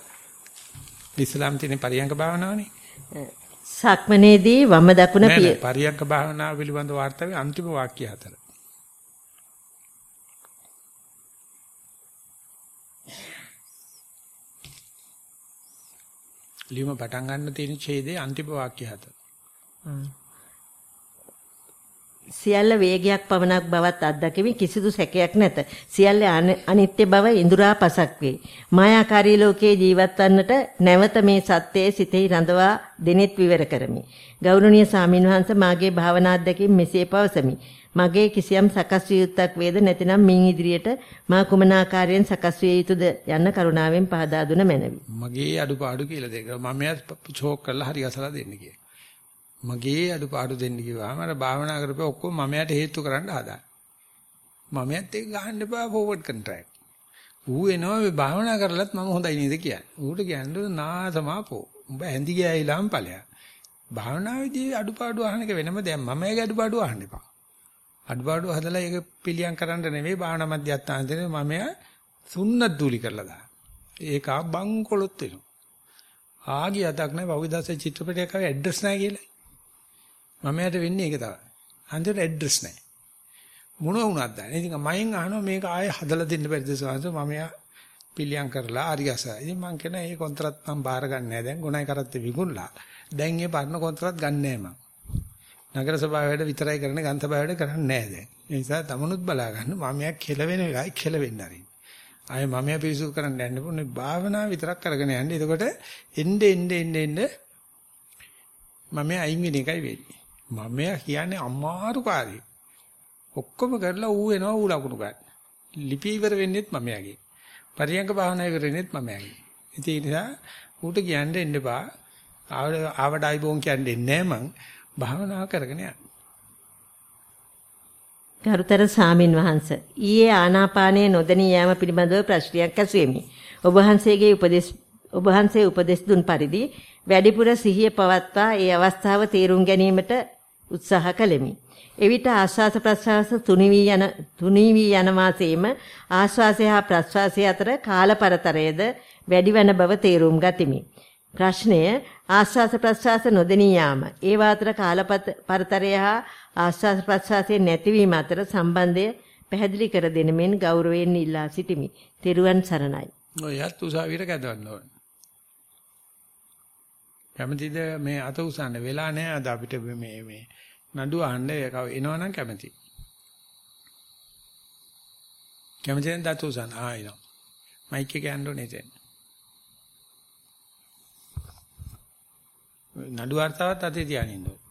[SPEAKER 1] ඉස්ලාම් තියෙන පරියංග භාවනාවනේ.
[SPEAKER 2] සක්මනේදී වම දකුණ පිය.
[SPEAKER 1] පරියංග භාවනාව පිළිබඳ වාර්තාවේ අන්තිම වාක්‍ය හතර. ලියුම පටන් ගන්න තියෙන ඡේදයේ අන්තිම වාක්‍ය හතර.
[SPEAKER 2] සියල්ල වේගයක් පවණක් බවත් අත්දැකීමේ කිසිදු සැකයක් නැත. සියල්ල අනිත්‍ය බව ඉඳුරා පසක් වේ. මායාකාරී ලෝකයේ ජීවත් වන්නට නැවත මේ සත්‍යයේ සිතෙහි රඳවා දෙනෙත් විවර කරමි. ගෞරවනීය සාමින්වහන්ස මාගේ භාවනා අත්දැකීම් මෙසේ පවසමි. මගේ කිසියම් සකස් විය යුත්තක් වේද නැතිනම් මින් ඉදිරියට මා කුමන ආකාරයෙන් සකස් විය යුතුද යන්න කරුණාවෙන් පහදා දුන මැනවි.
[SPEAKER 1] මගේ අඩුපාඩු කියලා දෙක. මම යා චෝක් කරලා හරි අසලා දෙන්න කියලා. මගේ අඩුපාඩු දෙන්න කිව්වම අර භාවනා කරපේ ඔක්කොම මම යට හේතු කරන්න හදා. මම යත් ඒක ගහන්න එපා ෆෝවර්ඩ් කොන්ට්‍රැක්ට්. ඌ එනවා මේ භාවනා කරලත් මම හොඳයි නේද කියන්නේ. ඌට කියන්නේ නාසමාපෝ. උඹ ඇඳි ගෑයිලාම් ඵලයක්. භාවනාවේදී අඩුපාඩු අහන එක වෙනම දැන් මම ඒගේ අඩුපාඩු අහන්න එපා. අඩුපාඩු හදලා ඒක පිළියම් කරන්න නෙවෙයි භාවනා මධ්‍යස්ථානයේ මම සුන්නත් දූලි කරලා දාන. ඒක බංකොලොත් වෙනවා. ආගිය අතක් නැහැ වවිදාසේ චිත්‍රපටයක් ආවේ ඇඩ්‍රස් නැහැ කියලා. මම යට වෙන්නේ ඒක තමයි. හන්දට ඇඩ්‍රස් නැහැ. මොන වුණත් දැන්. ඉතින් මයෙන් අහනවා මේක ආයේ හදලා දෙන්න බැරිද සාංශ මම යා පිළියම් කරලා ආරියස. ඉතින් මං කියන මේ කොන්ත්‍රාත් මම බාර ගන්න නැහැ දැන් ගුණයි කරත් විකුණලා. දැන් මේ පරණ කොන්ත්‍රාත් ගන්න නැහැ මං. නගර සභාව වැඩ විතරයි කරන්නේ ගම් සභාව වැඩ කරන්නේ නැහැ දැන්. ඒ නිසා තමනුත් බලා ගන්න මම යක් කෙලවෙන එකයි කෙලවෙන්න ආරින්. ආයේ මම යා පිරිසුදු කරන්න යන්න ඕනේ භාවනා විතරක් කරගෙන යන්න. එතකොට එnde එnde එnde එnde මම අයින් වෙන එකයි වෙන්නේ. මම කියන්නේ අමාරු කාර්යය. ඔක්කොම කරලා ඌ එනවා ඌ ලකුණු ගන්න. ලිපි ඉවර වෙන්නෙත් මම යගේ. පරියංග භාවනා ඉවර වෙන්නෙත් මම යගේ. ඉතින් ඒ නිසා ඌට කියන්නේ එන්න බා. ආවට ආයිබෝන් කියන්නේ නැහැ මං. භාවනා කරගෙන යන්න.
[SPEAKER 2] ගරුතර සාමින් වහන්ස ඊයේ ආනාපානයේ නොදැනී යාම පිළිබඳව ප්‍රශ්නයක් ඇසුවෙමි. ඔබ වහන්සේගේ උපදෙස් ඔබ වහන්සේ උපදෙස් දුන් පරිදි වැඩිපුර සිහිය පවත්වා ඒ අවස්ථාව තේරුම් ගැනීමට උත්සාහ කළෙමි. එවිට ආශ්වාස ප්‍රශ්වාස තුනී වී යන තුනී වී යන වාසයේම ආශ්වාසය හා ප්‍රශ්වාසය අතර කාලපරතරයද වැඩි වන බව තේරුම් ගතිමි. ප්‍රශ්නය ආශ්වාස ප්‍රශ්වාස නොදෙනී යාම. ඒ වාතර කාලපරතරය හා ආශ්වාස ප්‍රශ්වාසයේ නැතිවීම අතර සම්බන්ධය පැහැදිලි කර දෙන මෙන් ගෞරවයෙන් ඉල්ලා සිටිමි. තෙරුවන් සරණයි.
[SPEAKER 1] ඔයත් උසාවියට කැදවන්න ඕන. කැමතිද මේ අත උසන්න වෙලා නැහැ අද අපිට මේ මේ නඩු අහන්න එනවනම් කැමති. කැමති නම් දත උසන්න ආයෙනවා. මයික් එක යන්න ඕනේ එතෙන්. නඩු වර්තාවත් අතේ තියාගෙන ඉන්න ඕනේ.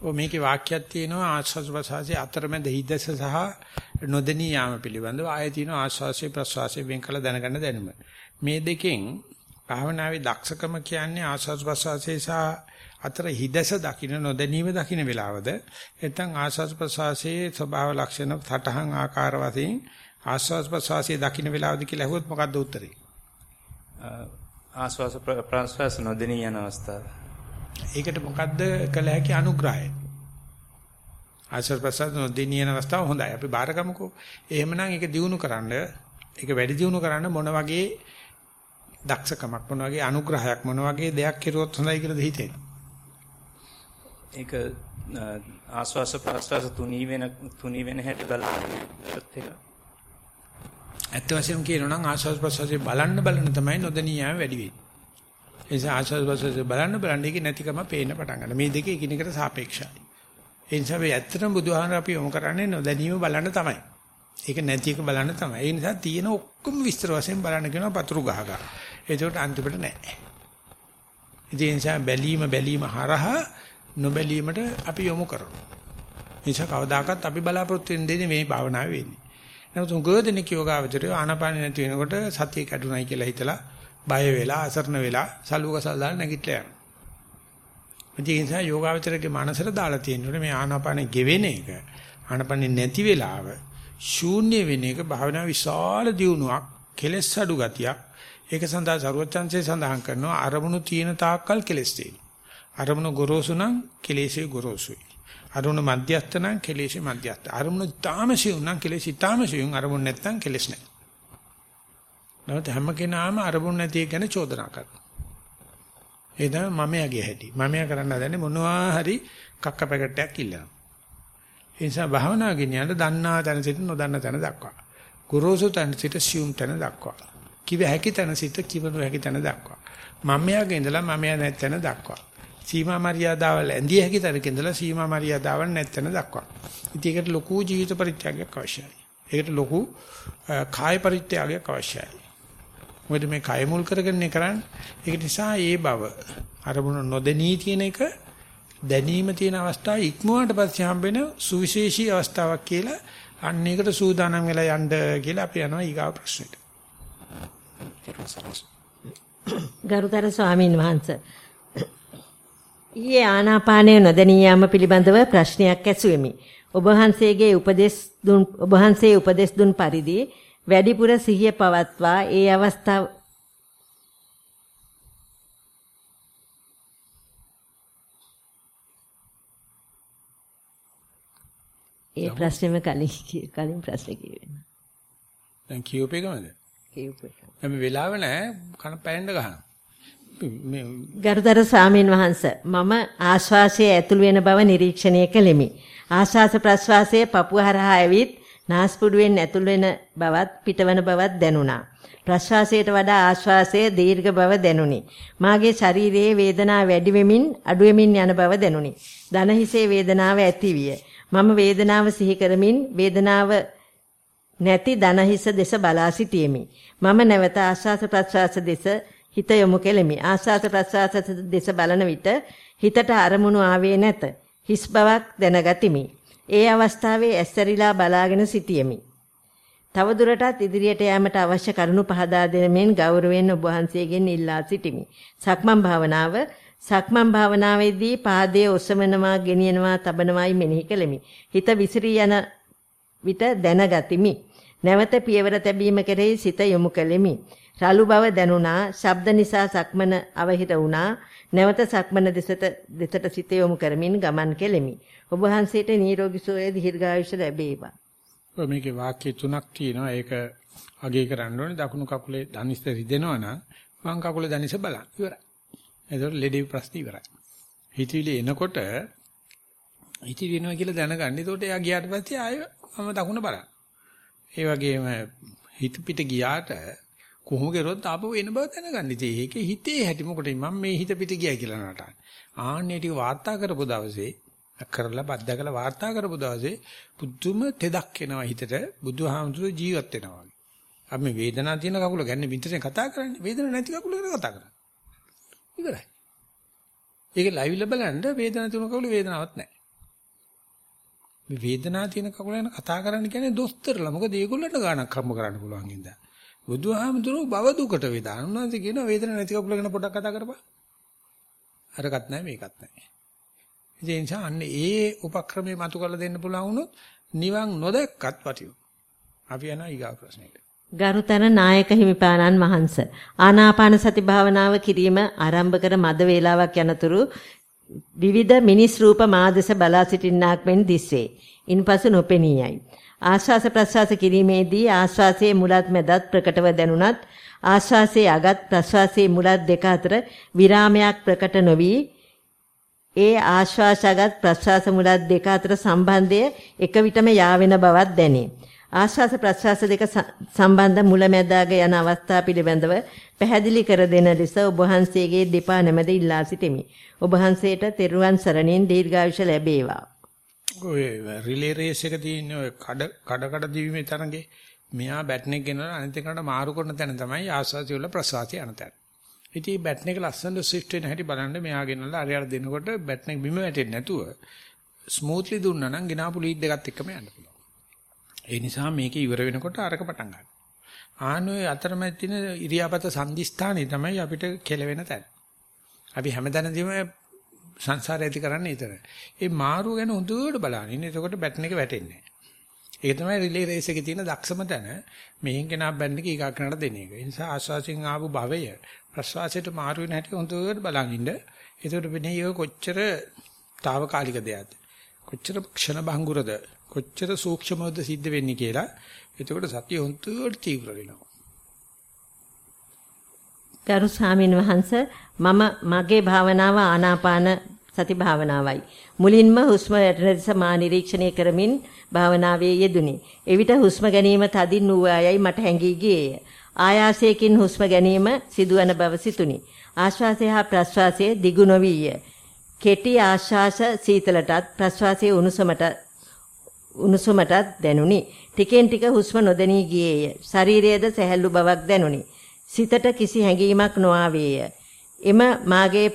[SPEAKER 1] ඔ මේකේ වාක්‍යයක් තියෙනවා ආස්වාද ප්‍රසවාසයේ අතරමැද හිදස සහ නොදෙනී යාම පිළිබඳව ආයෙ තියෙනවා ආස්වාසේ ප්‍රසවාසයේ වෙන් කළ දැනගන්න දැනුම. මේ දෙකෙන් භාවනාවේ දක්ෂකම කියන්නේ ආස්වාද ප්‍රසවාසයේ සහ අතර හිදස දකින්න නොදැනීම දකින්න වෙලාවද නැත්නම් ආස්වාද ප්‍රසවාසයේ ස්වභාව ලක්ෂණ සටහන් ආකාර වශයෙන් ආස්වාද ප්‍රසවාසයේ දකින්න වෙලාවද කියලා අහුවොත් මොකක්ද උත්තරේ?
[SPEAKER 3] ආස්වාස ප්‍රාස්වාස නොදෙනී යන අවස්ථාව.
[SPEAKER 1] ඒකට මොකද්ද කළ හැකි අනුග්‍රහය? ආස්වාස ප්‍රාස්වාස නොදෙනී යන අවස්ථාව හොඳයි. අපි බාරගමුකෝ. එහෙමනම් ඒක දිනු කරන්න, ඒක වැඩි දිනු කරන්න මොන වගේ දක්ෂකමක් මොන වගේ අනුග්‍රහයක් මොන වගේ දෙයක් කෙරුවොත් හොඳයි කියලාද හිතෙන්නේ?
[SPEAKER 3] ඒක ආස්වාස ප්‍රාස්වාස තුනී වෙන තුනී වෙන හැටි බලන්නේ ඒත් එක.
[SPEAKER 1] ඇත්ත වශයෙන්ම කියනවා නම් ආස්වාස් ප්‍රසවාසයේ බලන්න බලන්න තමයි නොදැනී යාම වැඩි වෙන්නේ. ඒ නිසා ආස්වාස් ප්‍රසවාසයේ බලන්න බලන්න ඒකේ නැතිකම පේන්න පටන් ගන්නවා. මේ දෙකේ එකිනෙකට සාපේක්ෂයි. ඒ නිසා මේ ඇත්තටම බුදුහාමර අපි යොමු කරන්නේ නොදැනීම බලන්න තමයි. ඒක නැති එක බලන්න තමයි. ඒ නිසා තියෙන ඔක්කොම විස්තර වශයෙන් බලන්න කියනවා පතුරු ගහ ගන්න. ඒකට අන්තිමට නැහැ. ඒ නිසා බැලීම බැලීම හරහා නොබැලීමට අපි යොමු කරනවා. නිසා කවදාකවත් අපි බලාපොරොත්තු වෙන්නේ මේ භාවනාවේ වෙන්නේ. නමුත් උගෝදෙනික යෝගාවචරය ආනාපාන නැති වෙනකොට සතිය කැඩුනයි කියලා හිතලා බය වෙලා අසරණ වෙලා සලුවක සල්දාන නැගිටලා යනවා. ඒ නිසා යෝගාවචරයේ මනසට දාලා තියෙන්නේ මේ ආනාපානෙ ගෙවෙන එක. ආනාපානෙ නැති වෙලාව ශූන්‍ය වෙන එක භාවනා විශාල දියුණුවක් කෙලෙස් අඩු ගතියක්. ඒක සඳහා සරුවචන්සේ සඳහන් කරනවා අරමුණු තියෙන තාක්කල් කෙලෙස් තියෙනවා. අරමුණු ගොරෝසු නම් කෙලෙසේ ගොරෝසුයි. අරමුණ මධ්‍යස්ත නම් කෙලෙසේ මධ්‍යස්ත. අරමුණ තාමසියුම් නම් කෙලෙසි තාමසියුම් අරමුණ නැත්තම් කෙලෙස් නැහැ. නැවත හැම කෙනාම අරමුණ නැති එක ගැන චෝදනා කරනවා. ඒ තමයි මමයාගේ හැටි. මමයා කරන්න හදන්නේ මොනවා හරි කක්ක පැකටයක් ඉල්ලනවා. ඒ නිසා භාවනා ගෙනියන්න දන්නා තැන සිට නොදන්න තැන දක්වා. ගුරුසු තැන සිට සියුම් තැන දක්වා. කිව හැකි තැන සිට කිව නොහැකි තැන දක්වා. මමයාගේ ඉඳලා මමයා නැති තැන දක්වා. සීමා මරියාදාවල් ඇඳිය හැකි තරක ඉඳලා සීමා මරියාදාවල් නැත්තන දක්වා. ඉතින් ඒකට ලොකු ජීවිත පරිත්‍යාගයක් අවශ්‍යයි. ඒකට ලොකු කාය පරිත්‍යාගයක් අවශ්‍යයි. මොකද මේ කය මුල් කරගෙන කරන්නේ. ඒක නිසා ඒ බව අරමුණ නොදෙනී තියෙන එක දැනීම තියෙන අවස්ථාව ඉක්මවට පස්සේ හම්බෙන සුවිශේෂී අවස්ථාවක් කියලා අන්න ඒකට සූදානම් වෙලා යන්න කියලා අපි යනවා ඊගාව ප්‍රශ්නෙට.
[SPEAKER 2] ගරුතර ස්වාමීන් වහන්සේ ඊයේ ආනාපානය නොදැනී යාම පිළිබඳව ප්‍රශ්නයක් ඇසුවෙමි. ඔබ වහන්සේගේ උපදෙස් දුන් ඔබ වහන්සේ උපදෙස් දුන් පරිදි වැඩිපුර සිහිය පවත්වා ඒ අවස්ථාව ඒ ප්‍රශ්නෙම කලින් කලින් ප්‍රශ්නේ කියවෙනවා.
[SPEAKER 1] දැන් කියූපේකමද?
[SPEAKER 2] කියූපේ.
[SPEAKER 1] මේ වෙලාව නැහැ කන පැයෙන්න ගහනවා.
[SPEAKER 2] ගරුතර ස්වාමීන් වහන්ස මම ආශ්වාසයේ ඇතුල් වෙන බව නිරීක්ෂණය කළෙමි. ආශ්වාස ප්‍රශ්වාසයේ පපුව හරහා ඇවිත් නාස්පුඩුවෙන් ඇතුල් වෙන බවත් පිටවන බවත් දැනුණා. ප්‍රශ්වාසයට වඩා ආශ්වාසය දීර්ඝ බව දැනුනි. මාගේ ශරීරයේ වේදනාව වැඩි වෙමින් අඩු වෙමින් යන බව දැනුනි. දන හිසේ වේදනාව ඇති විය. මම වේදනාව සිහි කරමින් වේදනාව නැති දන හිස දෙස බලා සිටියෙමි. මම නැවත ආශ්වාස ප්‍රශ්වාස දෙස හිත යොමු කෙලෙමි. ආස්වාද ප්‍රසආස දෙස බලන විට හිතට අරමුණු ආවේ නැත. හිස් බවක් දැනගතිමි. ඒ අවස්ථාවේ ඇස්සරිලා බලාගෙන සිටියෙමි. තවදුරටත් ඉදිරියට යාමට අවශ්‍ය කරුණු පහදා දෙනමින් ගෞරවයෙන් ඔබ වහන්සේගෙන් ඉල්ලා සිටිමි. සක්මන් භාවනාව සක්මන් භාවනාවේදී පාදයේ ඔසවනවා, ගෙනියනවා, තබනවායි මෙනෙහි කෙලෙමි. හිත විසිරී යන විට දැනගතිමි. නැවත පියවර තැබීම කෙරෙහි සිත යොමු කෙලෙමි. රළු බව දැනුණා. ශබ්ද නිසා සක්මන අවහිර වුණා. නැවත සක්මන දෙසට දෙසට සිත යොමු කරමින් ගමන් කෙලෙමි. ඔබ වහන්සේට නිරෝගී සුවය දීර්ඝායුෂ ලැබේවා.
[SPEAKER 1] ඔය මේකේ වාක්‍ය තුනක් තියෙනවා. ඒක අගේ කරන්න ඕනේ. දකුණු කකුලේ ධනිස්ස රිදෙනවා නම් වම් කකුලේ ධනිස්ස බලන්න. ඉවරයි. එතකොට ලෙඩේ ප්‍රශ්න ඉවරයි. හිතවිලි එනකොට හිතවිලි එනවා කියලා දැනගන්න. එතකොට එයා ගියාට පස්සේ ආයෙ මම දකුණ බලන්න. ඒ වගේම හිත පිට ගියාට කොහොම කරුවත් ආපහු එන බව දැනගන්න. ඉතින් ඒකේ හිතේ හැටි මොකටද මම මේ හිත පිට ගියා කියලා නටන්නේ. ආන්නේ ටික වාර්තා කරපු දවසේ කරලා බද්දකලා වාර්තා කරපු දවසේ පුදුම තෙදක් එනවා හිතට බුදුහාමුදුරුවෝ ජීවත් වෙනවා වගේ. අපි මේ වේදනාව තියෙන කකුල ගැන විතරේ කතා කරන්නේ. වේදනාවක් නැති කකුල ගැන කතා කරන්නේ. ඉවරයි. ඒක ලයිව් එක බලන්න වේදනාව තියෙන කකුල වේදනාවක් නැහැ. මේ වේදනාව තියෙන කකුල ගැන කතා කරන්න කියන්නේ දොස්තරලා. මොකද ඒගොල්ලන්ට ගාණක් කම්ම කරන්න පුළුවන් හින්දා. බුදුහාමුදුරුවෝ භව දුකට වේදනා. උන්වහන්සේ කියනවා වේදන නැති කකුල ගැන පොඩ්ඩක් කතා කරපන්. අරකට නැහැ මේකත් නැහැ. ඒ නිසා අන්න ඒ උපක්‍රමයේ මතු කරලා දෙන්න පුළුවන් වුණොත් නිවන් නොදැක්කත් වටිනවා. අපි යනවා ඊගා ප්‍රශ්නෙට.
[SPEAKER 2] ගරුතර නායක හිමිපාණන් වහන්ස ආනාපාන සති භාවනාව කිරීම ආරම්භ කර මද වේලාවක් යනතුරු විවිධ මිනිස් රූප මාදස බලා සිටින්නාක් මෙන් දිස්වේ. ඉන්පසු නොපෙනී යයි. ආශ්වාස ප්‍රශ්වාස කිරීමේදී ආශ්වාසයේ මුලත් මැදත් ප්‍රකටව දැනුණත් ආශ්වාසයේ අගත් ප්‍රශ්වාසයේ මුලත් දෙක අතර විරාමයක් ප්‍රකට නොවි ඒ ආශ්වාසගත් ප්‍රශ්වාස මුලත් දෙක අතර සම්බන්ධය එක විටම යාවෙන බවක් දැනේ. ආශ්වාස ප්‍රශ්වාස දෙක සම්බන්ධ මුලැමැදාග යන අවස්ථා පිළිබඳව පැහැදිලි කර දෙන ලෙස ඔබ වහන්සේගේ දෙපා නැමද ඉල්ලා සිටිමි. ඔබ වහන්සේට තෙරුවන් සරණින් දීර්ඝායුෂ ලැබේවා.
[SPEAKER 1] ඔය රිලේ රේස් එක තියෙන ඔය කඩ කඩ කඩ දිවිමේ තරඟේ මෙයා බැට් එක ගෙනලා අනිත් එකට මාරු කරන තැන තමයි ආස්වාසිය වල ප්‍රසවාසය යන තැන. ඉතින් මේ බැට් එක ලස්සනට ස්විෆ්ට් වෙන හැටි බලන්න මෙයා ගෙනලා අරයට දෙනකොට බැට් එක බිම වැටෙන්නේ නැතුව ස්මූත්ලි දුන්නා නම් ගෙනාපු ලීඩ් එකත් එක්කම යන්න පුළුවන්. ඒ නිසා මේක ඉවර වෙනකොට අරක පටන් ගන්නවා. ආනෝයි අතරමැද තියෙන ඉරියාපත සංදිස්ථානේ තමයි අපිට කෙලවෙන තැන. අපි හැමදැනදීම සංසාරය ඇති කරන්නේ ඊතර. ඒ මාරු ගැන හොඳට බලන්න. ඉන්නේ එතකොට බැටන් එක වැටෙන්නේ නැහැ. ඒක තමයි රිලේ රේස් එකේ තියෙන දක්ෂම තැන. මෙහෙන් කෙනා බැන්න එක ඊගා කරනට දෙන එක. ඒ නිසා ආස්වාසියෙන් ආපු භවය ප්‍රසවාසයට මාරු වෙන හැටි හොඳට බලන් ඉන්න. එතකොට වෙන්නේ ඒක කොච්චර తాවකාලික දෙයක්ද? කොච්චර ක්ෂණ භංගුරද? කොච්චර සූක්ෂමවද සිද්ධ වෙන්නේ කියලා. එතකොට සතිය හොඳට තීව්‍ර වෙනවා.
[SPEAKER 2] ගරු ස්වාමීන් වහන්ස මම මගේ භාවනාව ආනාපාන සති භාවනාවයි. මුලින්ම හුස්ම වැටෙන දිස මා නිරීක්ෂණය කරමින් භාවනාවේ යෙදුනි. එවිට හුස්ම ගැනීම තදින් වූයයි මට හැඟී ගියේය. ආයාසයෙන් හුස්ම ගැනීම සිදුවන බව සිතුනි. ආශ්වාසය හා ප්‍රශ්වාසය දිගු නොවිය. කෙටි ආශ්වාස සීතලටත් ප්‍රශ්වාසයේ උණුසුමට උණුසුමටත් දැනුනි. ටිකෙන් ටික හුස්ම නොදැනී ගියේය. ශරීරයේද සැහැල්ලු බවක් දැනුනි. සිතට කිසි හැඟීමක් නොආවේය. එම මාගේ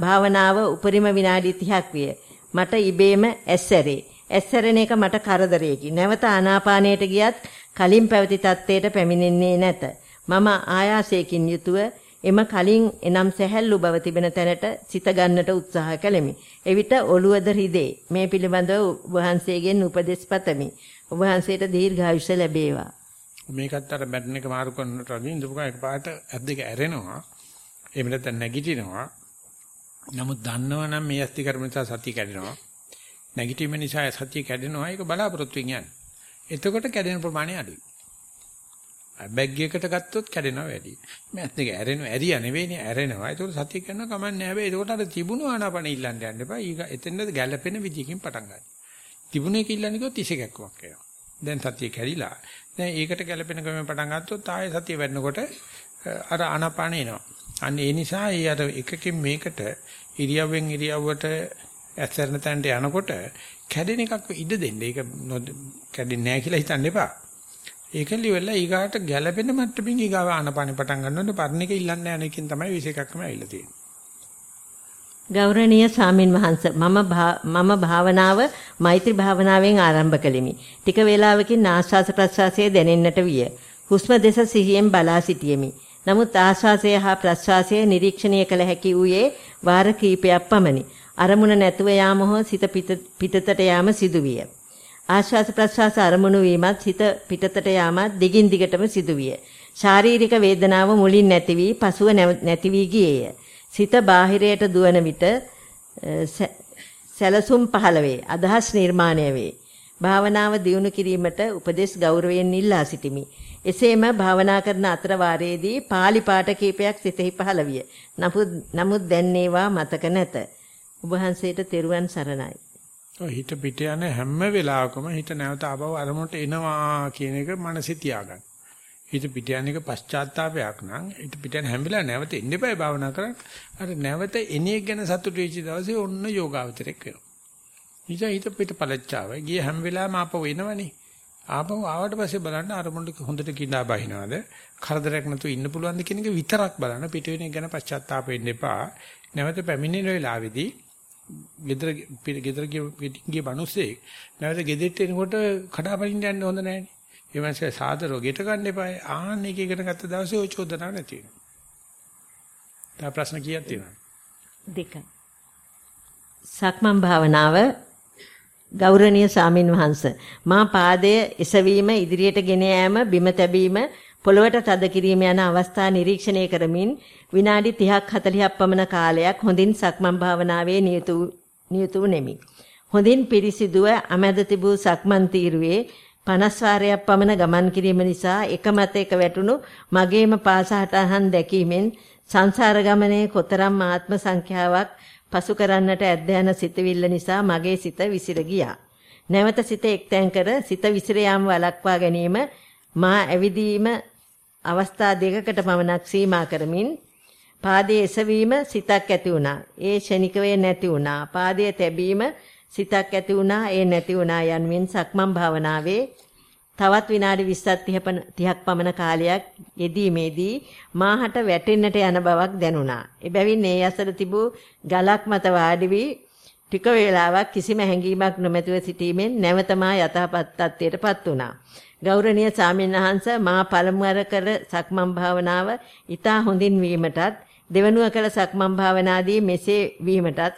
[SPEAKER 2] භාවනාව උපරිම විනාඩි 30ක් විය. මට ඉබේම ඇස්සරේ. ඇස්සරෙන එක මට කරදරයකි. නැවත ආනාපානයට ගියත් කලින් පැවති තත්ත්වයට පැමිණෙන්නේ නැත. මම ආයාසයෙන් යුතුව එම කලින් එනම් සැහැල්ලු බව තිබෙන තැනට සිත ගන්නට උත්සාහ කළෙමි. එවිට ඔළුවද රිදේ. මේ පිළිබඳව වහන්සේගෙන් උපදෙස් පතමි. ඔබ වහන්සේට දීර්ඝායුෂ ලැබේවා.
[SPEAKER 1] මේකත් අර බැටන් එක මාරු කරනට වගේ ඉඳපුවා එකපාරට ඇස් දෙක ඇරෙනවා. එහෙම නැත්නම් නැගිටිනවා. නමුත් දන්නවනම් මේ අස්ති කර්ම නිසා සතිය කැඩෙනවා. නැගිටීම නිසා සතිය කැඩෙනවා. ඒක බලාපොරොත්තු වෙන්නේ. එතකොට කැඩෙන ප්‍රමාණය අඩුයි. බැග් එකකට ගත්තොත් කැඩෙනවා වැඩි. මේ ඇස් දෙක ඇරෙනවා. ඇරියා නෙවෙයිනේ ඇරෙනවා. ඒකට සතිය කරනවා කමන්නේ නැහැ. ඒකට අර තිබුණු ආනාපාන ඉල්ලන්න යන්න එපා. ඊග එතෙන්ද ගැළපෙන විදිහකින් පටන් ගන්න. තිබුණේ කිල්ලන්නේ කිව්වොත් ඉසේකක්වක් වෙනවා. දැන් සතිය කැඩිලා. දැන් ඒකට ගැළපෙන ක්‍රමයෙන් පටන් ගත්තොත් ආයෙ සතිය වැඩනකොට අර ආනාපාන එනවා. අන්න ඒ නිසා ඒ අර එකකින් මේකට ඉරියව්වෙන් ඉරියව්වට ඇස්සරන තැනට යනකොට කැඩෙන එකක් ඉඩ දෙන්න. ඒක කැඩෙන්නේ නැහැ කියලා හිතන්න එපා. ඒකෙන් ඉවරලා ඊගාට ගැළපෙන මට්ටමින් ඊගාව ආනපානෙ පටන් ගන්නකොට පරණ එක ඉල්ලන්න යන එකකින් තමයි විශේෂ එකක්ම ඇවිල්ලා තියෙන්නේ.
[SPEAKER 2] ගෞරවනීය සාමින් වහන්ස මම මම භාවනාව මෛත්‍රී භාවනාවෙන් ආරම්භ කළෙමි. ටික වේලාවකින් ආශ්වාස ප්‍රශ්වාසය දැනෙන්නට විය. හුස්ම දෙස සිහියෙන් බලා සිටියෙමි. නමුත් ආශ්වාසය හා ප්‍රශ්වාසය නිරීක්ෂණය කළ හැකි වූයේ වාර කිහිපයක් පමණි. අරමුණ නැතුව යාම හෝ සිත පිටතට යාම සිදුවිය. ආශ්වාස ප්‍රශ්වාස අරමුණු වීමත් හිත පිටතට යාමත් දිගින් දිගටම සිදුවිය. ශාරීරික වේදනාව මුලින් නැති වී පසුව නැති වී ගියේය. සිත බාහිරයට දුවන විට සැලසුම් පහළ වේ. අදහස් නිර්මාණය වේ. භාවනාව දියුණු කිරීමට උපදෙස් ගෞරවයෙන් ඉල්ලා සිටිමි. එසේම භාවනා කරන අතර වාරයේදී pāli පාඨ කීපයක් සිතෙහි පහළ විය. නමුත් දැන් ඒවා මතක නැත. ඔබ වහන්සේට තෙරුවන් සරණයි.
[SPEAKER 1] හිත පිට යන හැම වෙලාවකම හිත නැවත ආපහු අරමුණට එනවා කියන එක මනසේ තියාගන්න. හිත පිට යන එක පශ්චාත්තාවයක් නම් හිත පිට යන හැම වෙලාවෙම නැවත එන්න එපා භාවනා කරන්න. අර නැවත එන එක ගැන සතුටු වෙච්ච දවසේ ඔන්න යෝගාවචරයක් වෙනවා. නිසා හිත පිට පළච්චාවයි. ගිය හැම වෙලාවෙම ආපහු එනවනේ. ආපහු ආවට පස්සේ බලන්න අරමුණට හොඳට කිඳා බහිනවද? කරදරයක් නැතුව ඉන්න පුළුවන්ද කියන එක විතරක් බලන්න. පිට වෙන එක ගැන පශ්චාත්තාප වෙන්න එපා. නැවත පැමිණෙන වෙලාවේදී ගෙදර ගෙදර ගිය මිනිස්සේ නැවත ගෙදෙට්ට එනකොට කඩාපනින්න යන්න හොඳ නැහැනේ. ඒ මාසේ සාදරව ගෙට ගන්න එපා. ආන්න එක ඉගෙන ගත්ත දවසේ ඔය චෝදනාවක් නැති වෙනවා. තව ප්‍රශ්න කීයක් තියෙනවද?
[SPEAKER 2] දෙකයි. සක්මන් භාවනාව ගෞරවනීය සාමින් වහන්ස මා පාදය එසවීම ඉදිරියට ගෙන යාම බිම තැබීම පොළවට තද කිරීම යන අවස්ථා නිරීක්ෂණය කරමින් විනාඩි 30ක් 40ක් පමණ කාලයක් හොඳින් සක්මන් භාවනාවේ නියුතු නෙමි. හොඳින් පිරිසිදුව අමැද තිබූ සක්මන් තීරුවේ 50 වාරයක් පමණ ගමන් කිරීම නිසා එක මත එක වැටුණු මගේම පාසහටහන් දැකීමෙන් සංසාර ගමනේ කොතරම් ආත්ම සංඛ්‍යාවක් පසු කරන්නට ඇද්ද යන සිතවිල්ල නිසා මගේ සිත විසිර ගියා. නැවත සිත එක්තැන් කර සිත විසිර යාම වළක්වා ගැනීම මා ඇවිදීම අවස්ථා දෙකකට පමණක් සීමා කරමින් පාදයේ එසවීම සිතක් ඇති වුණා. ඒ ෂණිකවේ නැති වුණා. පාදයේ තැබීම සිතක් ඇති වුණා. ඒ නැති වුණා යන්මින් සක්මන් භාවනාවේ තවත් විනාඩි 20ක් 30ක් පමණ කාලයක් යෙදීමේදී මාහට වැටෙන්නට යන බවක් දැනුණා. එබැවින් ඒ අසල තිබූ ගලක් මත වාඩි වී ටික වේලාවක් කිසිම හැඟීමක් නොමැතිව සිටීමෙන් නැවත මා යථාපත් තත්ත්වයටපත් වුණා. ගෞරවනීය සාමින්වහන්ස මා පළමුවර කර සක්මන් භාවනාව ඊටා හොඳින් වීමටත් දෙවනුව කළ සක්මන් භාවනාදී මෙසේ වීමටත්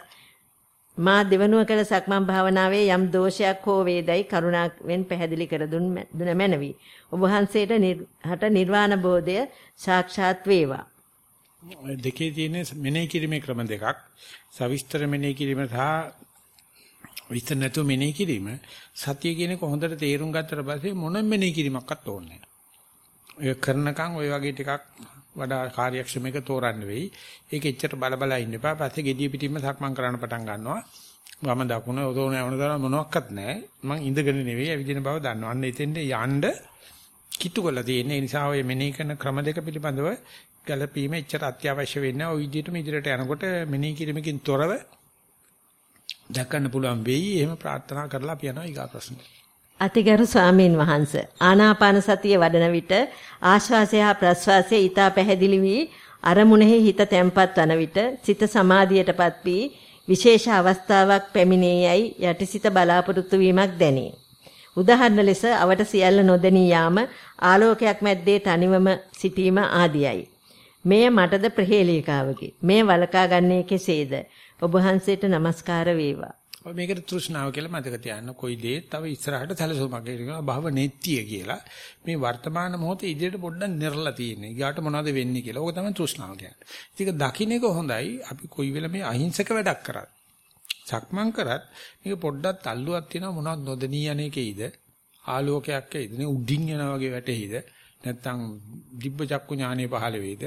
[SPEAKER 2] මා දෙවනුව කළ සක්මන් භාවනාවේ යම් දෝෂයක් හෝ වේදයි කරුණාවෙන් පැහැදිලි කර දුන් මැනවි. ඔබ වහන්සේට හට නිර්වාණ බෝධය සාක්ෂාත් වේවා.
[SPEAKER 1] දෙකේ තියෙන මෙනෙහි කිරීමේ ක්‍රම දෙකක්. සවිස්තර මෙනෙහි කිරීම සහ විස්තර නැතුව මෙනෙහි කිරීම. සතිය කියන එක හොඳට තේරුම් ගත්තට පස්සේ මොන මෙනෙහි කිරීමක්වත් ඕනේ නැහැ. ඔය කරනකම් ඔය වගේ ටිකක් වඩා කාර්යක්ෂමයක තෝරන්න වෙයි. ඒක එච්චර බල බල ඉන්න එපා. පස්සේ gediya පිටින්ම සක්මන් කරන්න පටන් ගන්නවා. වම දකුණ ඔතෝන යවන තරම මොනවත් නැහැ. මං ඉඳගෙන නෙවෙයි ඇවිදින බව දන්නවා. අන්න එතෙන්ද යන්න කිට්ටු කරලා තියෙන. ඒ නිසා ඔය මෙනෙහි කරන ක්‍රම දෙක පිළිබඳව ගැළපීම එච්චර අත්‍යවශ්‍ය වෙන්නේ නැහැ. ඔය විදිහටම ඉදිරියට යනකොට මෙනෙහි කිරීමකින් තොරව දක්වන්න පුළුවන් වෙයි. එහෙම ප්‍රාර්ථනා කරලා අපි යනවා ඊගා ප්‍රශ්නෙට.
[SPEAKER 2] අතිගරු ස්වාමීන් වහන්ස ආනාපාන සතිය වඩන විට ආශ්වාසය හා ප්‍රශ්වාසය ඊතා පැහැදිලි වී අරමුණෙහි හිත තැම්පත් වන විට සිත සමාධියටපත් වී විශේෂ අවස්ථාවක් පැමිණේයයි යටිසිත බලාපොරොත්තු වීමක් දැනේ. උදාහරණ ලෙස අවට සියල්ල නොදෙනී යාම ආලෝකයක් මැද්දේ තනිවම සිටීම ආදියයි. මෙය මටද ප්‍රහේලිකාවකි. මේ වලකා ගන්නේ කෙසේද? ඔබ වහන්සේට নমස්කාර වේවා.
[SPEAKER 1] ඔය මේකට තෘෂ්ණාව කියලා මතක තියාගන්න. කොයි දේ තව ඉස්සරහට සැලසුමක් කියනවා භව නෙත්තිය කියලා. මේ වර්තමාන මොහොතේ ඉදිරියට පොඩ්ඩක් නිරලා තියෙන්නේ. ඊගාට මොනවද වෙන්නේ කියලා. ඕක තමයි තෘෂ්ණාව කියන්නේ. ඒක දකින්න එක හොඳයි. අපි කොයි වෙලාවෙ මේ අහිංසක වැඩක් කරත්. සක්මන් කරත් මේක පොඩ්ඩක් තල්ලුවක් තියෙනවා මොනවද නොදෙනී යන්නේකෙයිද? ආලෝකයක් එයිද? නේ උඩින් යනවා වගේ වැටෙයිද? නැත්තම් දිබ්බ චක්කු ඥානෙ පහළ වෙයිද?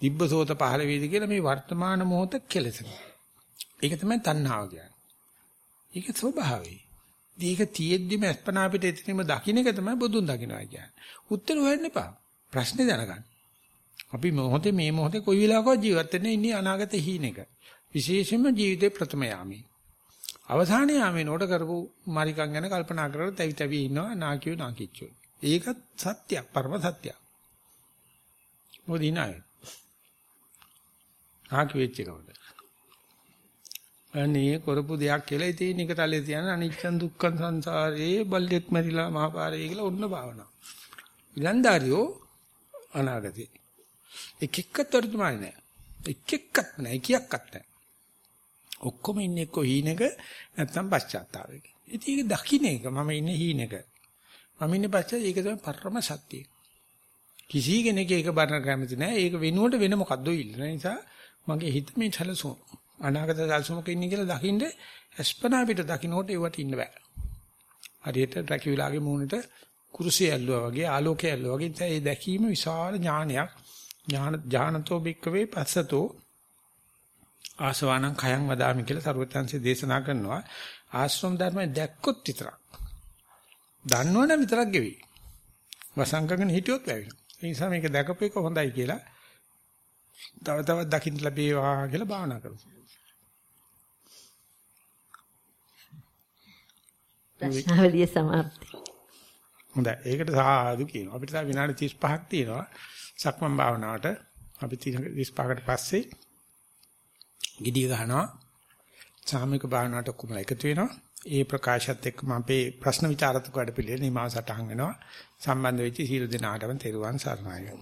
[SPEAKER 1] දිබ්බ සෝත පහළ වෙයිද කියලා මේ වර්තමාන මොහොත කෙලසනවා. ඒක තමයි තණ්හාව කියන්නේ. ඒක ස්වභාවයි. ඒක තියෙද්දිම අස්පනා අපිට එතනම දකින්න එක තමයි බුදුන් දකින්නවා කියන්නේ. උත්තර හොයන්න එපා. ප්‍රශ්නේ දැනගන්න. අපි මොහොතේ මේ මොහොතේ කොයි වෙලාවකවත් ජීවත් වෙන්නේ ඉන්නේ අනාගත හීනෙක. විශේෂයෙන්ම ජීවිතේ ප්‍රථම යාමේ. අවසාන යාමේ නෝට කරපු මාරිකම් ගැන කල්පනා කරලා තැවි තැවි ඉන්නවා නාකියෝ නාකිච්චෝ. ඒකත් සත්‍යයක්, පරම සත්‍යයක්. මොකද ඉනයි. නාකි වෙච්ච එකවල. අනේ කරපු දෙයක් කියලා ඉතින් නිකටලේ තියන අනිච්චන් දුක්ඛන් සංසාරේ බල්ලෙක් මැරිලා මහපාරේ කියලා ඔන්න භාවනා. ඉලන්දාරියෝ අනාගතේ. එක එක්කත් වර්තමානේ නෑ. එක එක්කත් නෑ කියක්වත් නෑ. ඔක්කොම ඉන්නේ එක්ක හීනෙක නැත්තම් පශ්චාත්තාවයක. ඉතින් ඒක දකින්න එක මම ඉන්නේ හීනෙක. මම ඉන්නේ පශ්චාත් ඒක තමයි පරම සත්‍යය. කිසි කෙනෙක් ඒක බරන කැමති නෑ. ඒක වෙනුවට වෙන මොකද්ද ඉල්ලන නිසා මගේ හිත මේ සැලසුම්. අනාගත සල්සුමක ඉන්නේ කියලා දකින්න අස්පනා පිට දකින්නකොට ඒවට ඉන්න බෑ. හරියට ඩ්‍රැකියුලාගේ මූණට කුරුසිය ඇල්ලුවා වගේ ආලෝකය ඇල්ලුවා වගේ ඒ දැකීම විශාල ඥානයක්. ඥාන ඥානතෝ බික්කවේ පස්සතෝ ආසවානං khයං වදාමි කියලා සරුවත්‍යංශේ දේශනා කරනවා. ආශ්‍රම ධර්මය දැක්කොත් විතරක්. දන්නවනම් විතරක් ගෙවි. වසංගගෙන හිටියොත් වැවෙනවා. ඒ නිසා මේක දැකපු එක හොඳයි කියලා තව තවත් දකින්න ලැබේවා කියලා භාවනා කරනවා.
[SPEAKER 2] ප්‍රශ්නාවලිය સમાප්ති.
[SPEAKER 1] හොඳයි. ඒකට සාදු කියනවා. අපිට තව විනාඩි 35ක් තියෙනවා. සක්මන් භාවනාවට අපි 35කට පස්සේ gediya ගන්නවා. සාමික භාවනාවට කොහොම එකතු වෙනවා. ඒ ප්‍රකාශයත් එක්කම අපේ ප්‍රශ්න විචාරතුක වැඩ පිළිවෙල නිමාව සටහන් වෙනවා. සම්බන්ධ වෙච්ච සීල දෙනාටම තෙරුවන් සරණයි.